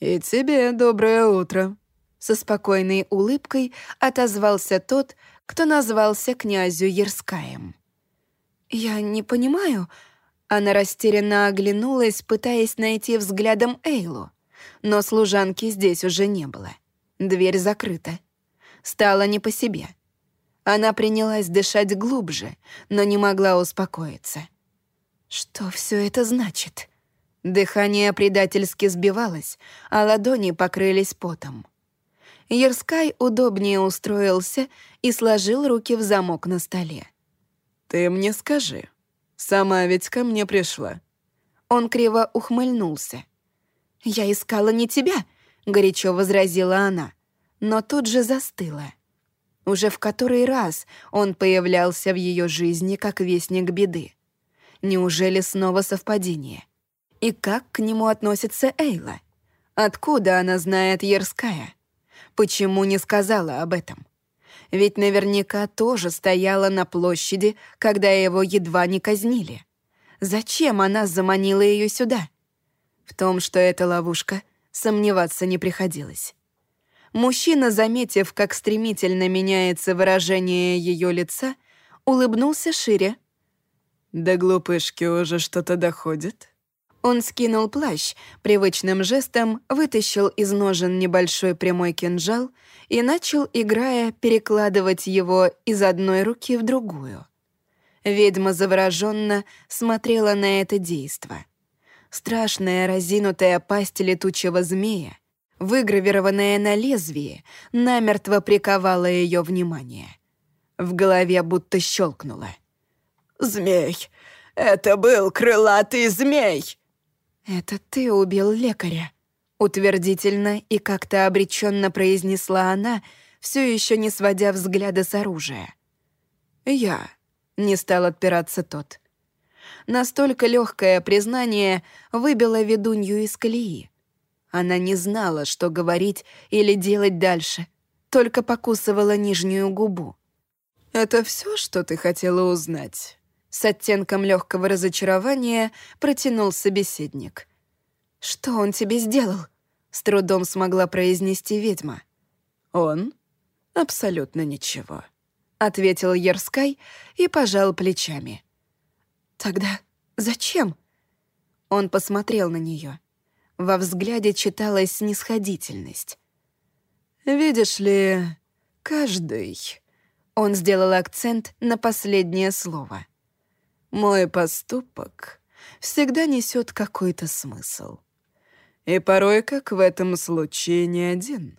«И тебе доброе утро», — со спокойной улыбкой отозвался тот, кто назвался князю Ерскаем. «Я не понимаю...» Она растерянно оглянулась, пытаясь найти взглядом Эйлу. Но служанки здесь уже не было. Дверь закрыта. Стало не по себе. Она принялась дышать глубже, но не могла успокоиться. Что все это значит? Дыхание предательски сбивалось, а ладони покрылись потом. Ерскай удобнее устроился и сложил руки в замок на столе. «Ты мне скажи, сама ведь ко мне пришла». Он криво ухмыльнулся. «Я искала не тебя», — горячо возразила она, но тут же застыла. Уже в который раз он появлялся в ее жизни как вестник беды. Неужели снова совпадение? И как к нему относится Эйла? Откуда она знает Ерская? Почему не сказала об этом? Ведь наверняка тоже стояла на площади, когда его едва не казнили. Зачем она заманила ее сюда? В том, что это ловушка, сомневаться не приходилось. Мужчина, заметив, как стремительно меняется выражение ее лица, улыбнулся шире. «До глупышки уже что-то доходит?» Он скинул плащ, привычным жестом вытащил из ножен небольшой прямой кинжал и начал, играя, перекладывать его из одной руки в другую. Ведьма завороженно смотрела на это действо. Страшная разинутая пасть летучего змея, выгравированная на лезвии, намертво приковала ее внимание. В голове будто щелкнуло. «Змей! Это был крылатый змей!» «Это ты убил лекаря», — утвердительно и как-то обреченно произнесла она, все еще не сводя взгляда с оружия. «Я», — не стал отпираться тот. Настолько легкое признание выбило ведунью из колеи. Она не знала, что говорить или делать дальше, только покусывала нижнюю губу. «Это все, что ты хотела узнать?» С оттенком легкого разочарования протянул собеседник. «Что он тебе сделал?» — с трудом смогла произнести ведьма. «Он? Абсолютно ничего», — ответил Ерскай и пожал плечами. «Тогда зачем?» Он посмотрел на нее. Во взгляде читалась снисходительность. «Видишь ли, каждый...» Он сделал акцент на последнее слово. Мой поступок всегда несет какой-то смысл. И порой, как в этом случае, не один.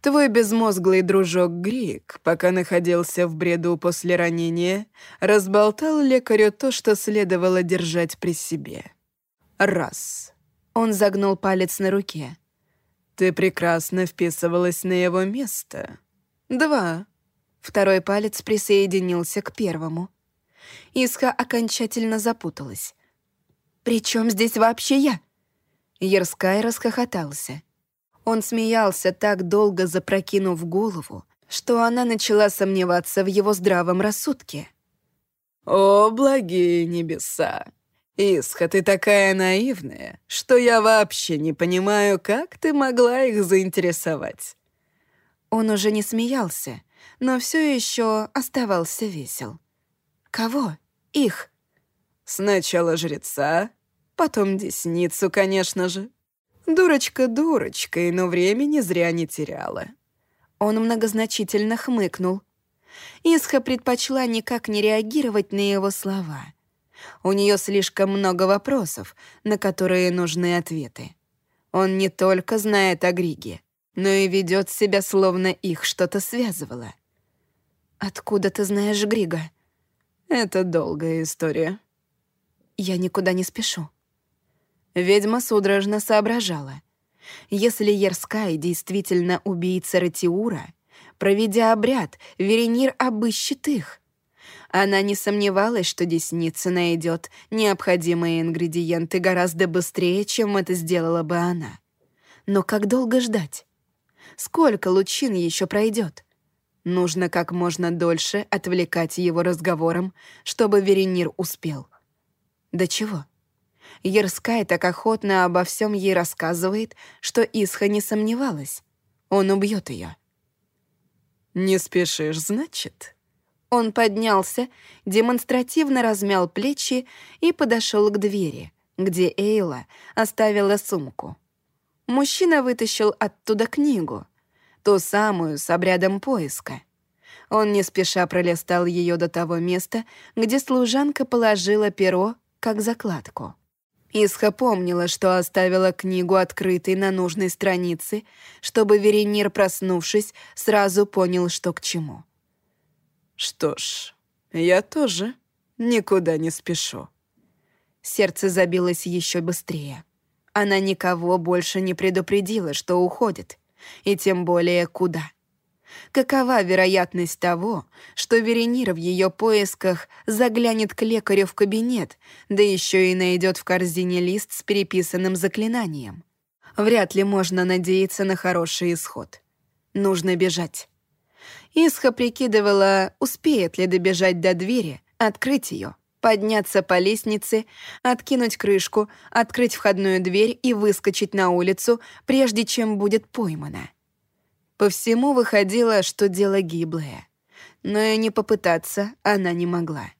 Твой безмозглый дружок Грик, пока находился в бреду после ранения, разболтал лекарю то, что следовало держать при себе. Раз. Он загнул палец на руке. Ты прекрасно вписывалась на его место. Два. Второй палец присоединился к первому. Исха окончательно запуталась. «При чем здесь вообще я?» Ерскай расхохотался. Он смеялся так долго, запрокинув голову, что она начала сомневаться в его здравом рассудке. «О, благие небеса! Исха, ты такая наивная, что я вообще не понимаю, как ты могла их заинтересовать». Он уже не смеялся, но все еще оставался весел. Кого? Их? Сначала жреца, потом десницу, конечно же. Дурочка дурочкой, но времени зря не теряла. Он многозначительно хмыкнул. Исха предпочла никак не реагировать на его слова. У нее слишком много вопросов, на которые нужны ответы. Он не только знает о Григе, но и ведет себя, словно их что-то связывало. «Откуда ты знаешь Грига?» Это долгая история. Я никуда не спешу. Ведьма судорожно соображала. Если Ерскай действительно убийца Ратиура, проведя обряд, Веренир обыщет их. Она не сомневалась, что десница найдет необходимые ингредиенты гораздо быстрее, чем это сделала бы она. Но как долго ждать? Сколько лучин еще пройдет? Нужно как можно дольше отвлекать его разговором, чтобы Веренир успел. Да чего? Ерскай так охотно обо всем ей рассказывает, что Исха не сомневалась. Он убьет ее. «Не спешишь, значит?» Он поднялся, демонстративно размял плечи и подошел к двери, где Эйла оставила сумку. Мужчина вытащил оттуда книгу — ту самую с обрядом поиска. Он не спеша пролистал ее до того места, где служанка положила перо как закладку. Исха помнила, что оставила книгу открытой на нужной странице, чтобы Веренир, проснувшись, сразу понял, что к чему. «Что ж, я тоже никуда не спешу». Сердце забилось еще быстрее. Она никого больше не предупредила, что уходит и тем более куда. Какова вероятность того, что Веренир в ее поисках заглянет к лекарю в кабинет, да еще и найдет в корзине лист с переписанным заклинанием? Вряд ли можно надеяться на хороший исход. Нужно бежать. Исха прикидывала, успеет ли добежать до двери, открыть ее, подняться по лестнице, откинуть крышку, открыть входную дверь и выскочить на улицу, прежде чем будет поймана. По всему выходило, что дело гиблое. Но и не попытаться она не могла.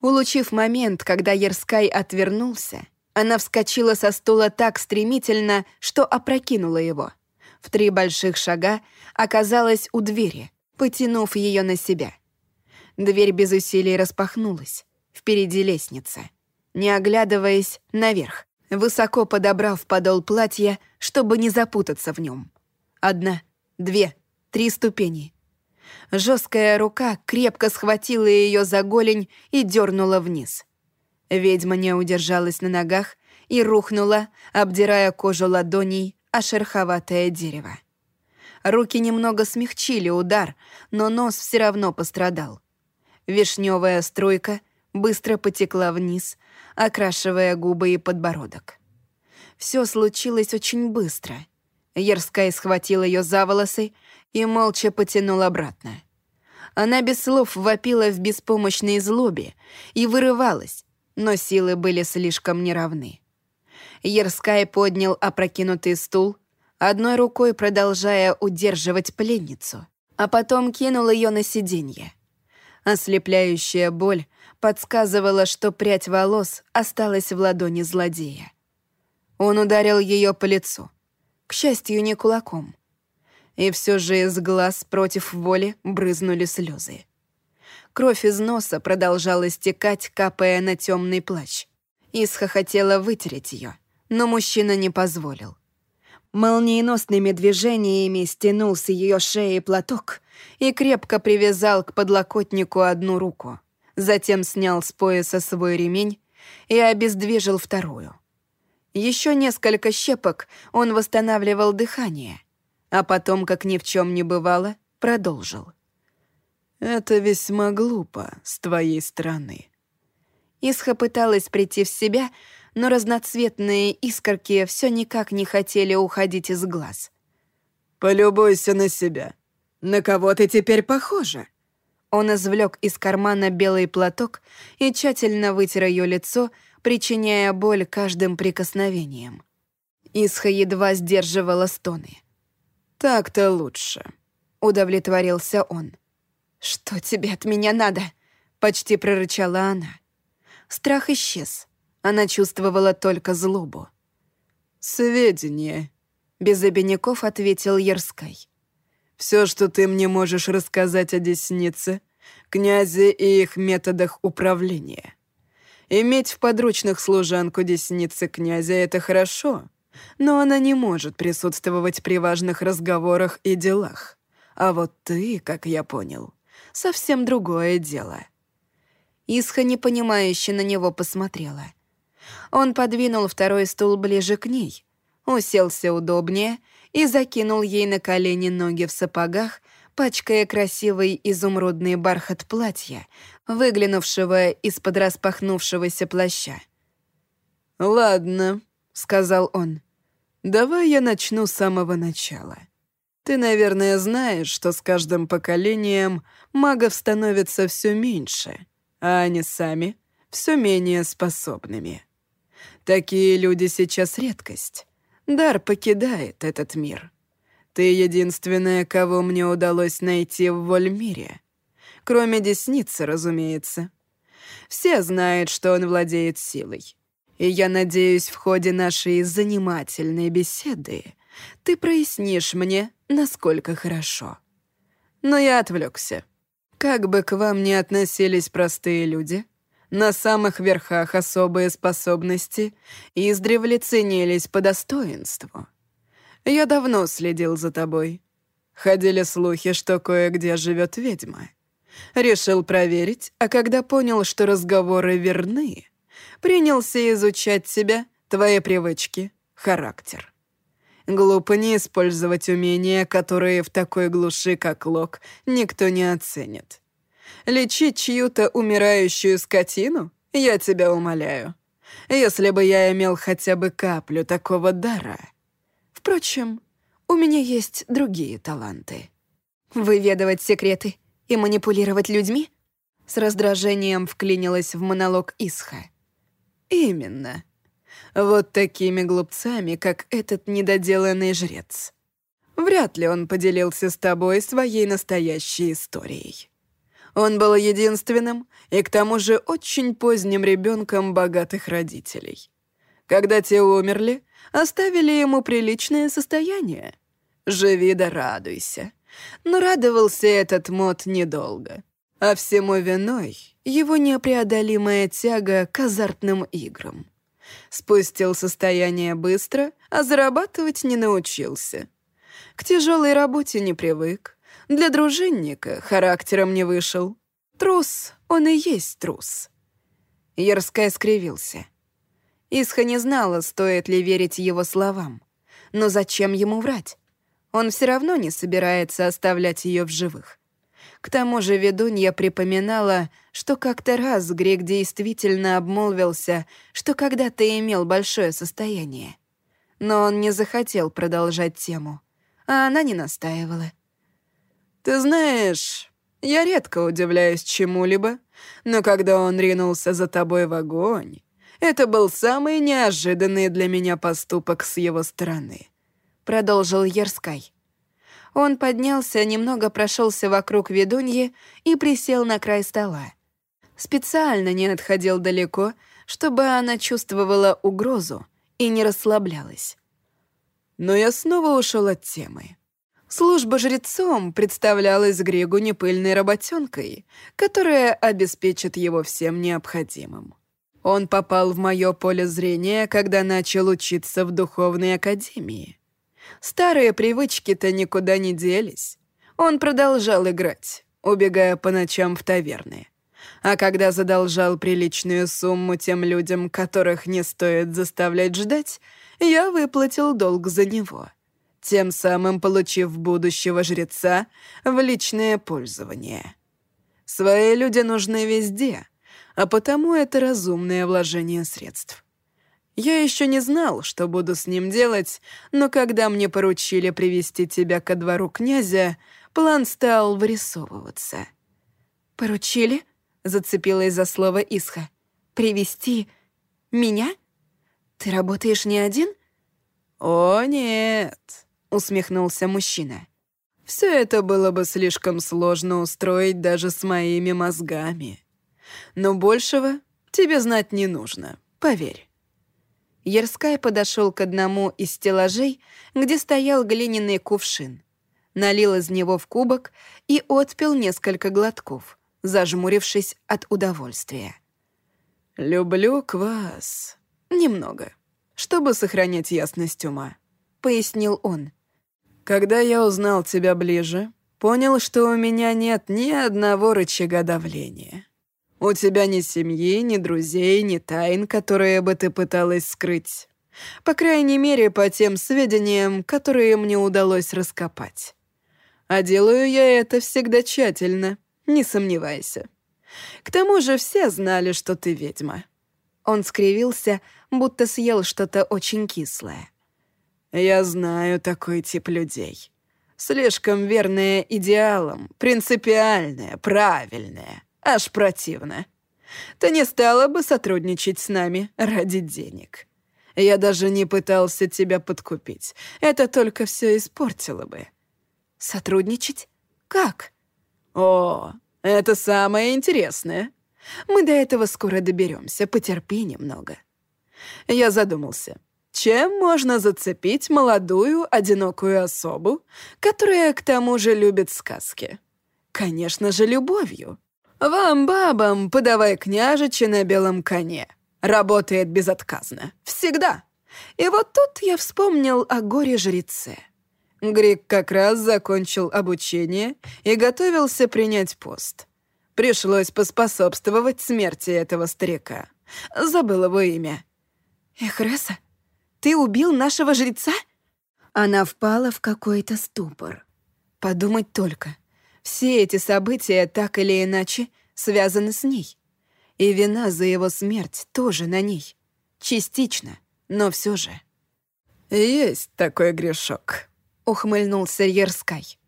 Улучив момент, когда Ерскай отвернулся, она вскочила со стула так стремительно, что опрокинула его. В три больших шага оказалась у двери, потянув ее на себя. Дверь без усилий распахнулась. Впереди лестница. Не оглядываясь, наверх, высоко подобрав подол платья, чтобы не запутаться в нем. Одна, две, три ступени. Жесткая рука крепко схватила ее за голень и дернула вниз. Ведьма не удержалась на ногах и рухнула, обдирая кожу ладоней о шероховатое дерево. Руки немного смягчили удар, но нос все равно пострадал. Вишневая струйка быстро потекла вниз, окрашивая губы и подбородок. Все случилось очень быстро. Ерская схватил ее за волосы и молча потянул обратно. Она без слов вопила в беспомощной злобе и вырывалась, но силы были слишком неравны. Ерскай поднял опрокинутый стул, одной рукой продолжая удерживать пленницу, а потом кинул ее на сиденье. Ослепляющая боль подсказывала, что прядь волос осталась в ладони злодея. Он ударил ее по лицу. К счастью, не кулаком. И все же из глаз против воли брызнули слезы. Кровь из носа продолжала стекать, капая на темный плащ. Исха хотела вытереть ее, но мужчина не позволил. Молниеносными движениями стянул с ее шеи платок и крепко привязал к подлокотнику одну руку. Затем снял с пояса свой ремень и обездвижил вторую. Еще несколько щепок он восстанавливал дыхание, а потом, как ни в чем не бывало, продолжил. «Это весьма глупо с твоей стороны». Исха пыталась прийти в себя, но разноцветные искорки все никак не хотели уходить из глаз. «Полюбуйся на себя. На кого ты теперь похожа?» Он извлек из кармана белый платок и тщательно вытер ее лицо, причиняя боль каждым прикосновением. Исха едва сдерживала стоны. «Так-то лучше», — удовлетворился он. «Что тебе от меня надо?» — почти прорычала она. Страх исчез. Она чувствовала только злобу. «Сведения», — без обиняков ответил Ерскай. «Все, что ты мне можешь рассказать о Деснице, князе и их методах управления. Иметь в подручных служанку Десницы князя — это хорошо, но она не может присутствовать при важных разговорах и делах. А вот ты, как я понял, совсем другое дело». Исха непонимающе на него посмотрела — он подвинул второй стул ближе к ней, уселся удобнее и закинул ей на колени ноги в сапогах, пачкая красивый изумрудный бархат платья, выглянувшего из-под распахнувшегося плаща. «Ладно», — сказал он, — «давай я начну с самого начала. Ты, наверное, знаешь, что с каждым поколением магов становится все меньше, а они сами — все менее способными». Такие люди сейчас редкость. Дар покидает этот мир. Ты единственная, кого мне удалось найти в Вольмире. Кроме Десницы, разумеется. Все знают, что он владеет силой. И я надеюсь, в ходе нашей занимательной беседы ты прояснишь мне, насколько хорошо. Но я отвлекся. Как бы к вам ни относились простые люди, на самых верхах особые способности издревле ценились по достоинству. Я давно следил за тобой. Ходили слухи, что кое-где живет ведьма. Решил проверить, а когда понял, что разговоры верны, принялся изучать себя, твои привычки, характер. Глупо не использовать умения, которые в такой глуши, как Лок, никто не оценит. Лечить чью-то умирающую скотину? Я тебя умоляю. Если бы я имел хотя бы каплю такого дара. Впрочем, у меня есть другие таланты. Выведывать секреты и манипулировать людьми? С раздражением вклинилась в монолог Исха. Именно. Вот такими глупцами, как этот недоделанный жрец. Вряд ли он поделился с тобой своей настоящей историей. Он был единственным и к тому же очень поздним ребенком богатых родителей. Когда те умерли, оставили ему приличное состояние. Живи да радуйся. Но радовался этот мод недолго. А всему виной его непреодолимая тяга к азартным играм. Спустил состояние быстро, а зарабатывать не научился. К тяжелой работе не привык. Для дружинника характером не вышел. Трус, он и есть трус. Ярская скривился. Исха не знала, стоит ли верить его словам. Но зачем ему врать? Он все равно не собирается оставлять ее в живых. К тому же ведунья припоминала, что как-то раз Грек действительно обмолвился, что когда-то имел большое состояние. Но он не захотел продолжать тему, а она не настаивала. «Ты знаешь, я редко удивляюсь чему-либо, но когда он ринулся за тобой в огонь, это был самый неожиданный для меня поступок с его стороны», — продолжил Ерскай. Он поднялся, немного прошелся вокруг ведуньи и присел на край стола. Специально не отходил далеко, чтобы она чувствовала угрозу и не расслаблялась. Но я снова ушел от темы. Служба жрецом представлялась Грегу непыльной работенкой, которая обеспечит его всем необходимым. Он попал в мое поле зрения, когда начал учиться в духовной академии. Старые привычки-то никуда не делись. Он продолжал играть, убегая по ночам в таверны. А когда задолжал приличную сумму тем людям, которых не стоит заставлять ждать, я выплатил долг за него, тем самым получив будущего жреца в личное пользование. Свои люди нужны везде, а потому это разумное вложение средств. Я еще не знал, что буду с ним делать, но когда мне поручили привести тебя ко двору князя, план стал вырисовываться. «Поручили?» — зацепилась за слово Исха. «Привести меня? Ты работаешь не один?» «О, нет», — усмехнулся мужчина. «Все это было бы слишком сложно устроить даже с моими мозгами. Но большего тебе знать не нужно, поверь». Ерскай подошел к одному из стеллажей, где стоял глиняный кувшин. Налил из него в кубок и отпил несколько глотков, зажмурившись от удовольствия. «Люблю квас. Немного, чтобы сохранять ясность ума», — пояснил он. «Когда я узнал тебя ближе, понял, что у меня нет ни одного рычага давления. У тебя ни семьи, ни друзей, ни тайн, которые бы ты пыталась скрыть. По крайней мере, по тем сведениям, которые мне удалось раскопать. А делаю я это всегда тщательно, не сомневайся. К тому же все знали, что ты ведьма». Он скривился, будто съел что-то очень кислое. «Я знаю такой тип людей. Слишком верные идеалам, принципиальные, правильные. Аж противно. Ты не стала бы сотрудничать с нами ради денег. Я даже не пытался тебя подкупить. Это только все испортило бы. Сотрудничать? Как? О, это самое интересное. Мы до этого скоро доберемся, потерпи немного. Я задумался, чем можно зацепить молодую, одинокую особу, которая к тому же любит сказки? Конечно же, любовью. «Вам, бабам, подавай княжича на белом коне. Работает безотказно. Всегда. И вот тут я вспомнил о горе-жреце. Грик как раз закончил обучение и готовился принять пост. Пришлось поспособствовать смерти этого старика. Забыл его имя. «Эхреса, ты убил нашего жреца?» Она впала в какой-то ступор. Подумать только. Все эти события так или иначе связаны с ней. И вина за его смерть тоже на ней. Частично, но все же. «Есть такой грешок», — ухмыльнулся Ерскай.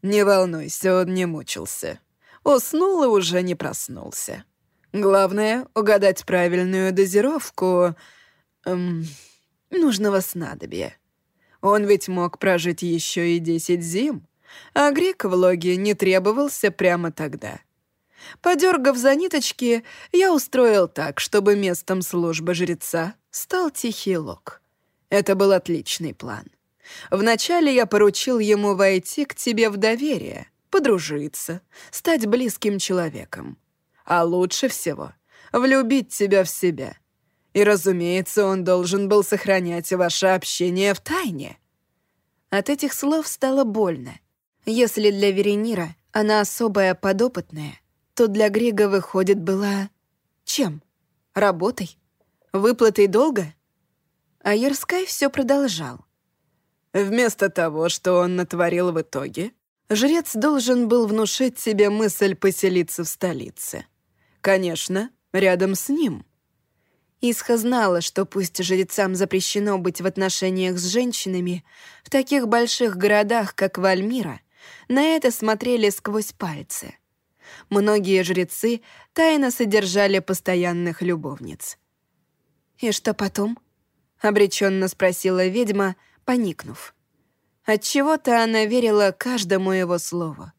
«Не волнуйся, он не мучился. Уснул и уже не проснулся. Главное — угадать правильную дозировку эм, нужного снадобья. Он ведь мог прожить еще и десять зим, а Грик в логе не требовался прямо тогда. Подергав за ниточки, я устроил так, чтобы местом службы жреца стал тихий лог. Это был отличный план. Вначале я поручил ему войти к тебе в доверие, подружиться, стать близким человеком. А лучше всего — влюбить тебя в себя. И, разумеется, он должен был сохранять ваше общение в тайне. От этих слов стало больно. Если для Веренира она особая подопытная, то для Грига, выходит, была... Чем? Работой? Выплатой долга? А Ерскай все продолжал. Вместо того, что он натворил в итоге, жрец должен был внушить себе мысль поселиться в столице. Конечно, рядом с ним. Исха знала, что пусть жрецам запрещено быть в отношениях с женщинами, в таких больших городах, как Вальмира, на это смотрели сквозь пальцы. Многие жрецы тайно содержали постоянных любовниц. «И что потом?» — обреченно спросила ведьма, поникнув. Отчего-то она верила каждому его слову.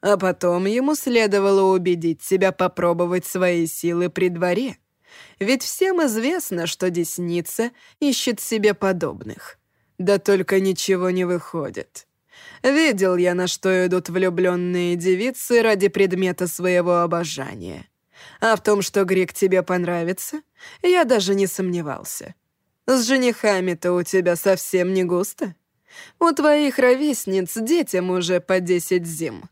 А потом ему следовало убедить себя попробовать свои силы при дворе. Ведь всем известно, что десница ищет себе подобных. Да только ничего не выходит. Видел я, на что идут влюбленные девицы ради предмета своего обожания. А в том, что Грик тебе понравится, я даже не сомневался. С женихами-то у тебя совсем не густо. У твоих ровесниц детям уже по десять зим.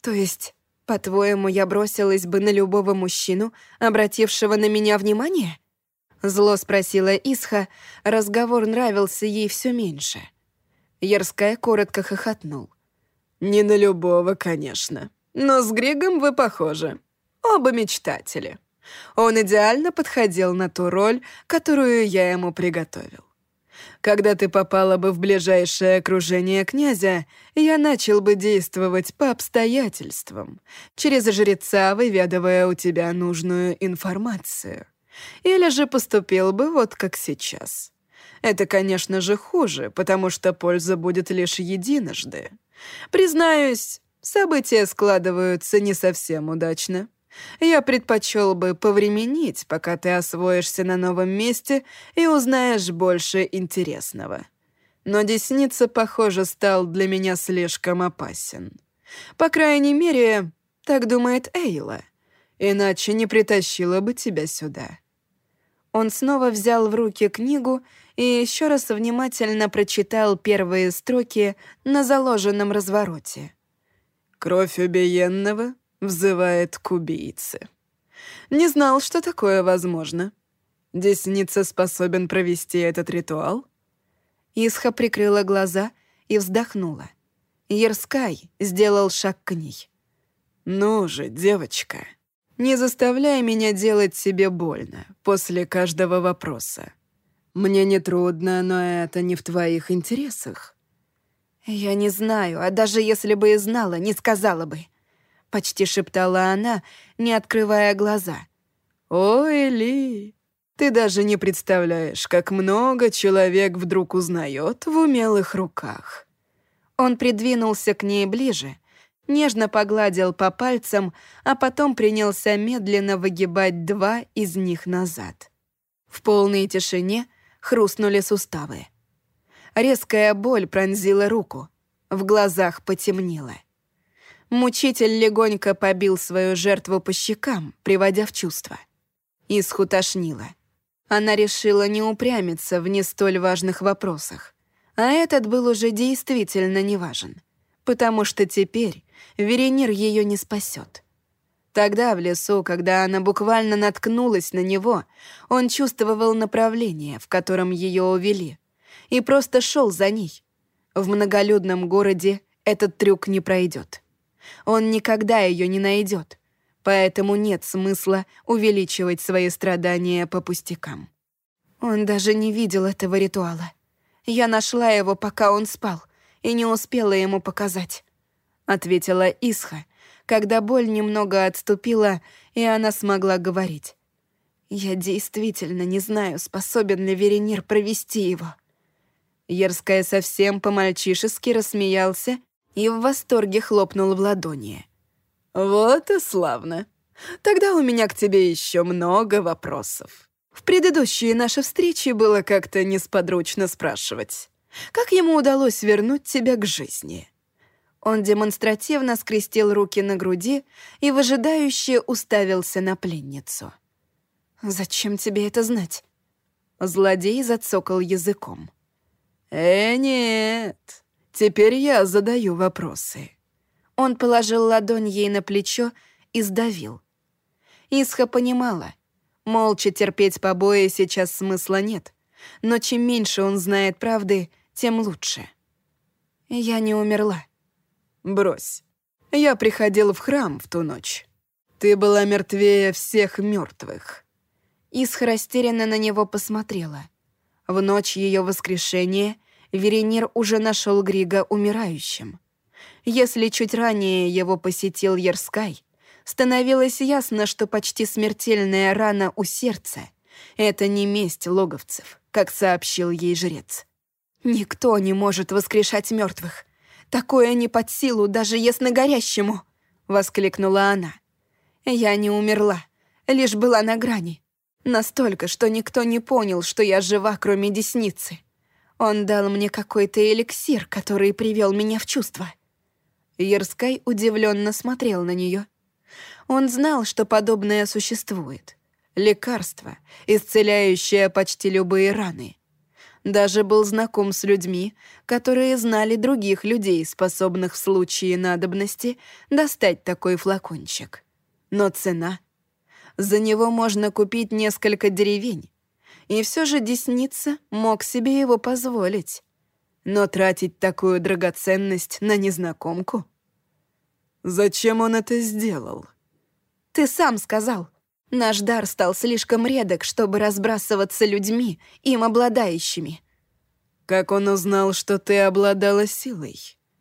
То есть, по-твоему, я бросилась бы на любого мужчину, обратившего на меня внимание? Зло спросила Исха, разговор нравился ей все меньше. Ярская коротко хохотнул. «Не на любого, конечно. Но с Григом вы похожи. Оба мечтатели. Он идеально подходил на ту роль, которую я ему приготовил. Когда ты попала бы в ближайшее окружение князя, я начал бы действовать по обстоятельствам, через жреца выведывая у тебя нужную информацию. Или же поступил бы вот как сейчас. Это, конечно же, хуже, потому что польза будет лишь единожды. Признаюсь, события складываются не совсем удачно. Я предпочел бы повременить, пока ты освоишься на новом месте и узнаешь больше интересного. Но Десница, похоже, стал для меня слишком опасен. По крайней мере, так думает Эйла. Иначе не притащила бы тебя сюда. Он снова взял в руки книгу и еще раз внимательно прочитал первые строки на заложенном развороте. «Кровь убиенного взывает к убийце. Не знал, что такое возможно. Десница способен провести этот ритуал?» Исха прикрыла глаза и вздохнула. Ерскай сделал шаг к ней. «Ну же, девочка, не заставляй меня делать себе больно после каждого вопроса. Мне не трудно, но это не в твоих интересах». «Я не знаю, а даже если бы и знала, не сказала бы», — почти шептала она, не открывая глаза. «Ой, Ли, ты даже не представляешь, как много человек вдруг узнает в умелых руках». Он придвинулся к ней ближе, нежно погладил по пальцам, а потом принялся медленно выгибать два из них назад. В полной тишине хрустнули суставы. Резкая боль пронзила руку, в глазах потемнело. Мучитель легонько побил свою жертву по щекам, приводя в чувство. Исху тошнило. Она решила не упрямиться в не столь важных вопросах. А этот был уже действительно неважен. Потому что теперь Веренир ее не спасет. Тогда в лесу, когда она буквально наткнулась на него, он чувствовал направление, в котором ее увели, и просто шел за ней. В многолюдном городе этот трюк не пройдет. Он никогда ее не найдет, поэтому нет смысла увеличивать свои страдания по пустякам. Он даже не видел этого ритуала. Я нашла его, пока он спал, и не успела ему показать. Ответила Исха, когда боль немного отступила, и она смогла говорить. Я действительно не знаю, способен ли Веренир провести его. Ерская совсем по-мальчишески рассмеялся и в восторге хлопнул в ладони. «Вот и славно. Тогда у меня к тебе еще много вопросов. В предыдущие наши встречи было как-то несподручно спрашивать, как ему удалось вернуть тебя к жизни?» Он демонстративно скрестил руки на груди и выжидающе уставился на пленницу. «Зачем тебе это знать?» Злодей зацокал языком. «Э, нет, теперь я задаю вопросы». Он положил ладонь ей на плечо и сдавил. Исха понимала, молча терпеть побои сейчас смысла нет, но чем меньше он знает правды, тем лучше. Я не умерла. Брось. Я приходил в храм в ту ночь. Ты была мертвее всех мертвых. Исха растерянно на него посмотрела. В ночь ее воскрешения Веренир уже нашел Грига умирающим. Если чуть ранее его посетил Ерскай, становилось ясно, что почти смертельная рана у сердца — это не месть логовцев, как сообщил ей жрец. «Никто не может воскрешать мертвых. Такое не под силу даже ясногорящему!» — воскликнула она. «Я не умерла, лишь была на грани. Настолько, что никто не понял, что я жива, кроме десницы. Он дал мне какой-то эликсир, который привел меня в чувство. Ерскай удивленно смотрел на нее. Он знал, что подобное существует. Лекарство, исцеляющее почти любые раны. Даже был знаком с людьми, которые знали других людей, способных в случае надобности достать такой флакончик. Но цена — за него можно купить несколько деревень. И все же Десница мог себе его позволить. Но тратить такую драгоценность на незнакомку? Зачем он это сделал? Ты сам сказал. Наш дар стал слишком редок, чтобы разбрасываться людьми, им обладающими. Как он узнал, что ты обладала силой?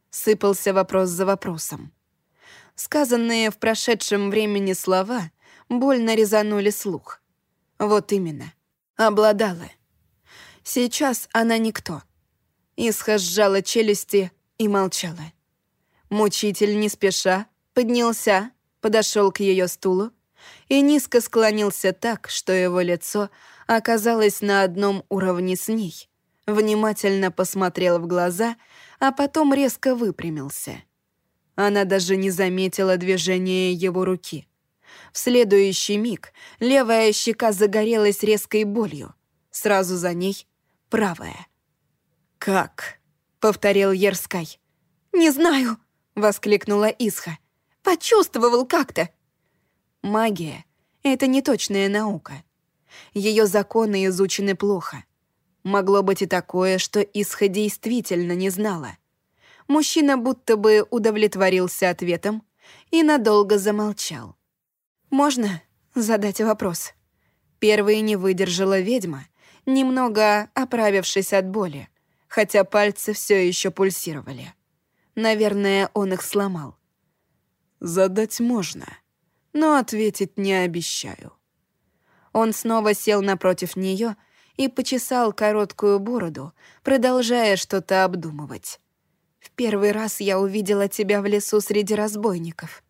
Сыпался вопрос за вопросом. Сказанные в прошедшем времени слова больно резанули слух. Вот именно. Обладала. Сейчас она никто. Исха сжала челюсти и молчала. Мучитель не спеша поднялся, подошел к ее стулу и низко склонился так, что его лицо оказалось на одном уровне с ней. Внимательно посмотрел в глаза, а потом резко выпрямился. Она даже не заметила движения его руки. В следующий миг левая щека загорелась резкой болью. Сразу за ней — правая. «Как?» — повторил Ерскай. «Не знаю», — воскликнула Исха. «Почувствовал как-то». Магия — это не точная наука. Ее законы изучены плохо. Могло быть и такое, что Исха действительно не знала. Мужчина будто бы удовлетворился ответом и надолго замолчал. «Можно задать вопрос?» Первой не выдержала ведьма, немного оправившись от боли, хотя пальцы все еще пульсировали. Наверное, он их сломал. «Задать можно, но ответить не обещаю». Он снова сел напротив нее и почесал короткую бороду, продолжая что-то обдумывать. «В первый раз я увидела тебя в лесу среди разбойников.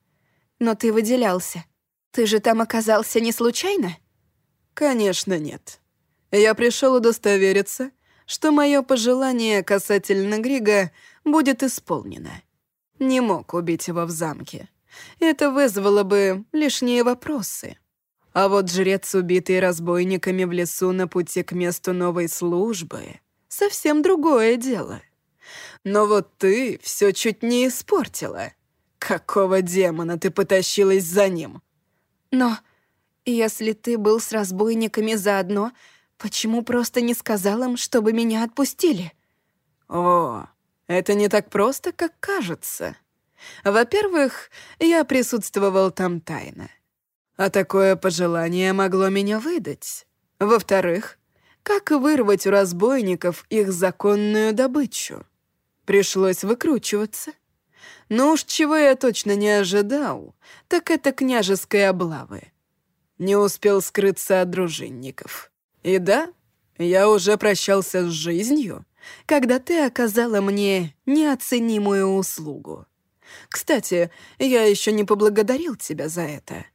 Но ты выделялся. Ты же там оказался не случайно? Конечно, нет. Я пришел удостовериться, что мое пожелание касательно Грига будет исполнено. Не мог убить его в замке. Это вызвало бы лишние вопросы. А вот жрец, убитый разбойниками в лесу на пути к месту новой службы, совсем другое дело. Но вот ты все чуть не испортила. Какого демона ты потащилась за ним? Но если ты был с разбойниками заодно, почему просто не сказал им, чтобы меня отпустили? О, это не так просто, как кажется. Во-первых, я присутствовал там тайно. А такое пожелание могло меня выдать. Во-вторых, как вырвать у разбойников их законную добычу? Пришлось выкручиваться. Но уж чего я точно не ожидал, так это княжеской облавы. Не успел скрыться от дружинников. И да, я уже прощался с жизнью, когда ты оказала мне неоценимую услугу. Кстати, я еще не поблагодарил тебя за это».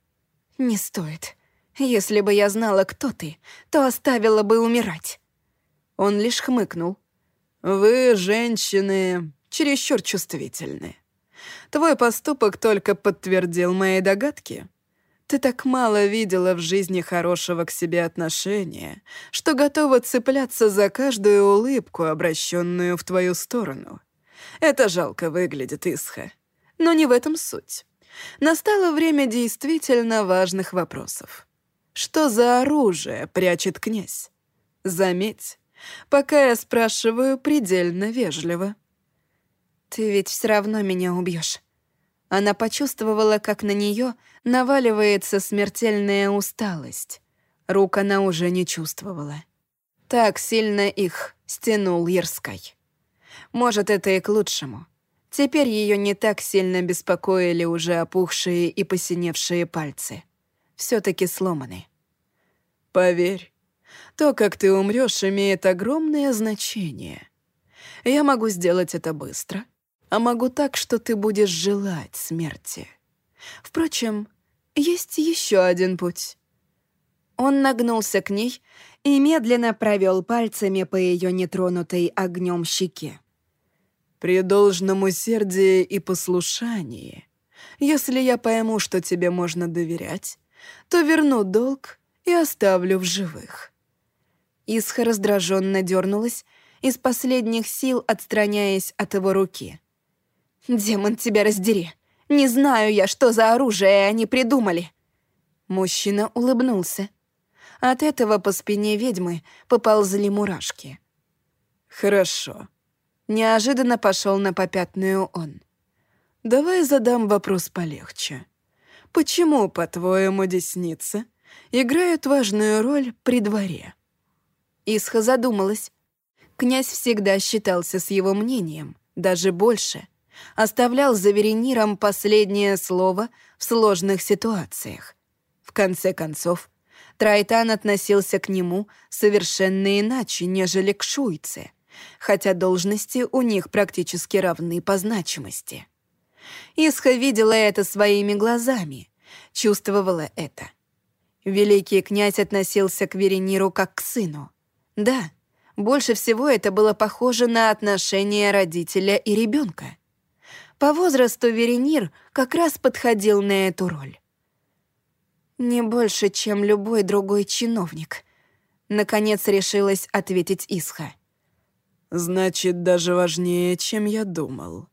«Не стоит. Если бы я знала, кто ты, то оставила бы умирать». Он лишь хмыкнул. «Вы, женщины, чересчур чувствительны. Твой поступок только подтвердил мои догадки. Ты так мало видела в жизни хорошего к себе отношения, что готова цепляться за каждую улыбку, обращенную в твою сторону. Это жалко выглядит, Исха. Но не в этом суть. Настало время действительно важных вопросов. Что за оружие прячет князь? Заметь, пока я спрашиваю предельно вежливо. «Ты ведь все равно меня убьешь. Она почувствовала, как на нее наваливается смертельная усталость. Рук она уже не чувствовала. Так сильно их стянул Ерскай. Может, это и к лучшему. Теперь ее не так сильно беспокоили уже опухшие и посиневшие пальцы. все таки сломаны. «Поверь, то, как ты умрешь, имеет огромное значение. Я могу сделать это быстро, а могу так, что ты будешь желать смерти. Впрочем, есть еще один путь». Он нагнулся к ней и медленно провел пальцами по ее нетронутой огнем щеке. «При должном усердии и послушании, если я пойму, что тебе можно доверять, то верну долг и оставлю в живых». Исха раздраженно дернулась, из последних сил отстраняясь от его руки. «Демон, тебя раздери! Не знаю я, что за оружие они придумали!» Мужчина улыбнулся. От этого по спине ведьмы поползли мурашки. «Хорошо». Неожиданно пошел на попятную он. «Давай задам вопрос полегче. Почему, по-твоему, десница играют важную роль при дворе?» Исха задумалась. Князь всегда считался с его мнением, даже больше оставлял за Верениром последнее слово в сложных ситуациях. В конце концов, Трайтан относился к нему совершенно иначе, нежели к Шуйце, хотя должности у них практически равны по значимости. Исха видела это своими глазами, чувствовала это. Великий князь относился к Верениру как к сыну. Да, больше всего это было похоже на отношения родителя и ребенка. По возрасту Веренир как раз подходил на эту роль. «Не больше, чем любой другой чиновник», — наконец решилась ответить Исха. «Значит, даже важнее, чем я думал».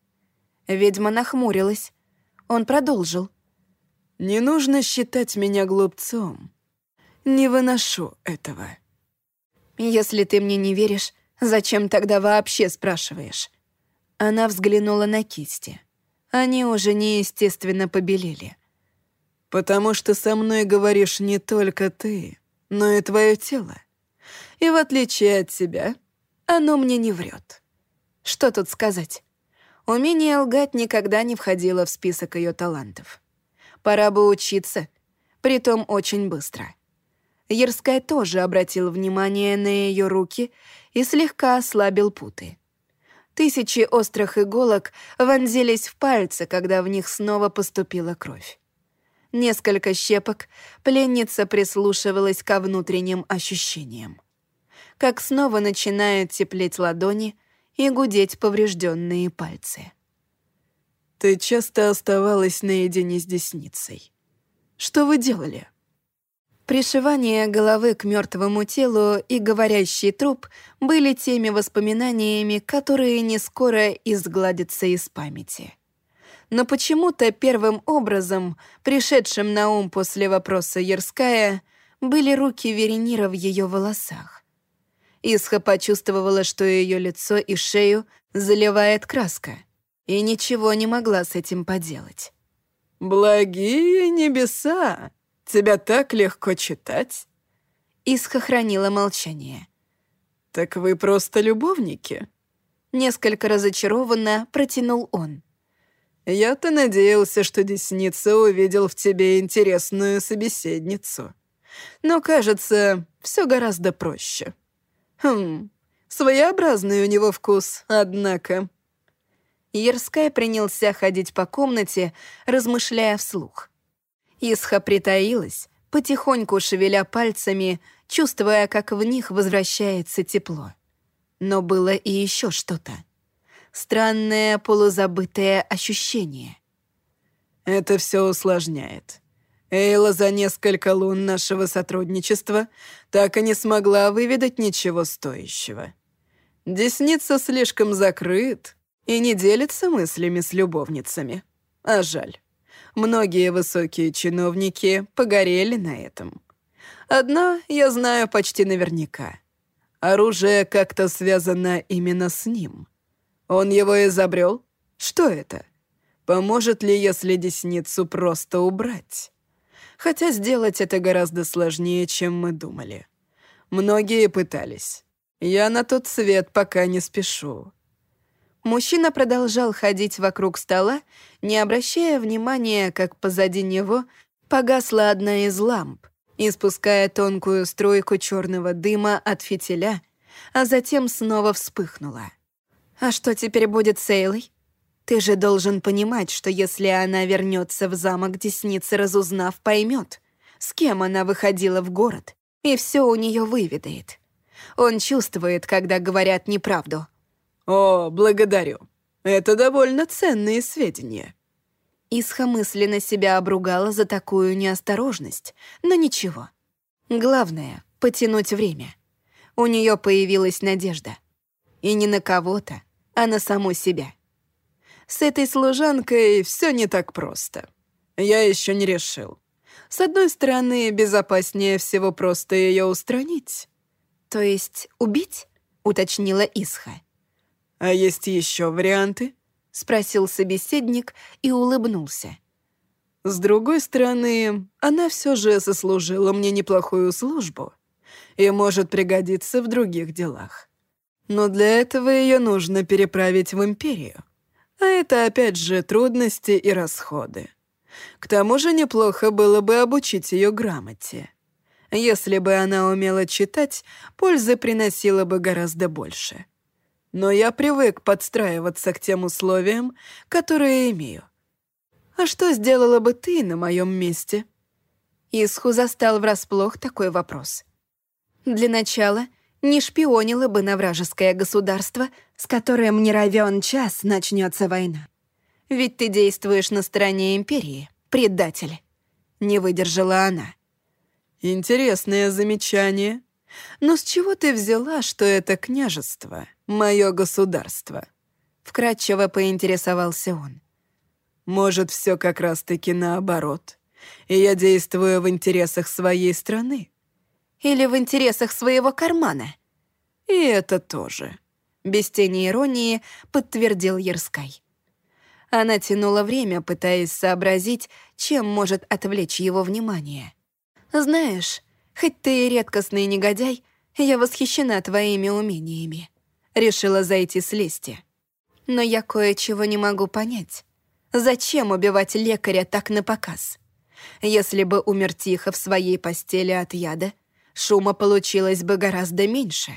Ведьма нахмурилась. Он продолжил. «Не нужно считать меня глупцом. Не выношу этого». «Если ты мне не веришь, зачем тогда вообще спрашиваешь?» Она взглянула на кисти. Они уже неестественно побелели. «Потому что со мной говоришь не только ты, но и твое тело. И в отличие от тебя, оно мне не врет. Что тут сказать? Умение лгать никогда не входило в список ее талантов. Пора бы учиться, притом очень быстро. Ерская тоже обратил внимание на ее руки и слегка ослабил путы. Тысячи острых иголок вонзились в пальцы, когда в них снова поступила кровь. Несколько щепок пленница прислушивалась ко внутренним ощущениям. Как снова начинают теплеть ладони и гудеть поврежденные пальцы. «Ты часто оставалась наедине с десницей. Что вы делали?» Пришивание головы к мертвому телу и говорящий труп были теми воспоминаниями, которые не скоро изгладятся из памяти. Но почему-то первым образом, пришедшим на ум после вопроса Ерская, были руки Веренира в ее волосах. Исха почувствовала, что ее лицо и шею заливает краска, и ничего не могла с этим поделать. «Благие небеса!» Тебя так легко читать?» Исха хранила молчание. «Так вы просто любовники?» Несколько разочарованно протянул он. «Я-то надеялся, что Десница увидел в тебе интересную собеседницу. Но, кажется, все гораздо проще». «Хм, Своеобразный у него вкус, однако». Ерская принялся ходить по комнате, размышляя вслух. Исха притаилась, потихоньку шевеля пальцами, чувствуя, как в них возвращается тепло. Но было и еще что-то. Странное полузабытое ощущение. Это все усложняет. Эйла за несколько лун нашего сотрудничества так и не смогла выведать ничего стоящего. Десница слишком закрыт и не делится мыслями с любовницами. А жаль. Многие высокие чиновники погорели на этом. Одна я знаю почти наверняка. Оружие как-то связано именно с ним. Он его изобрел? Что это? Поможет ли, если десницу просто убрать? Хотя сделать это гораздо сложнее, чем мы думали. Многие пытались. Я на тот свет пока не спешу. Мужчина продолжал ходить вокруг стола, не обращая внимания, как позади него погасла одна из ламп, испуская тонкую струйку черного дыма от фитиля, а затем снова вспыхнула. «А что теперь будет с Эйлой? Ты же должен понимать, что если она вернется в замок, десницы разузнав, поймет, с кем она выходила в город, и все у нее выведает. Он чувствует, когда говорят неправду — «О, благодарю. Это довольно ценные сведения». Исха мысленно себя обругала за такую неосторожность, но ничего. Главное — потянуть время. У нее появилась надежда. И не на кого-то, а на саму себя. С этой служанкой все не так просто. Я еще не решил. С одной стороны, безопаснее всего просто ее устранить. То есть убить? уточнила Исха. «А есть еще варианты?» — спросил собеседник и улыбнулся. «С другой стороны, она все же сослужила мне неплохую службу и может пригодиться в других делах. Но для этого ее нужно переправить в Империю. А это, опять же, трудности и расходы. К тому же неплохо было бы обучить ее грамоте. Если бы она умела читать, пользы приносила бы гораздо больше но я привык подстраиваться к тем условиям, которые имею. А что сделала бы ты на моем месте?» Исху застал врасплох такой вопрос. «Для начала не шпионила бы на вражеское государство, с которым не равен час начнется война. Ведь ты действуешь на стороне Империи, предатель». Не выдержала она. «Интересное замечание», но с чего ты взяла, что это княжество, мое государство?» Вкратчиво поинтересовался он. «Может, все как раз-таки наоборот, и я действую в интересах своей страны?» «Или в интересах своего кармана?» «И это тоже», — без тени иронии подтвердил Ерскай. Она тянула время, пытаясь сообразить, чем может отвлечь его внимание. «Знаешь, Хоть ты и редкостный негодяй, я восхищена твоими умениями. Решила зайти с лести. Но я кое-чего не могу понять. Зачем убивать лекаря так напоказ? Если бы умер тихо в своей постели от яда, шума получилось бы гораздо меньше.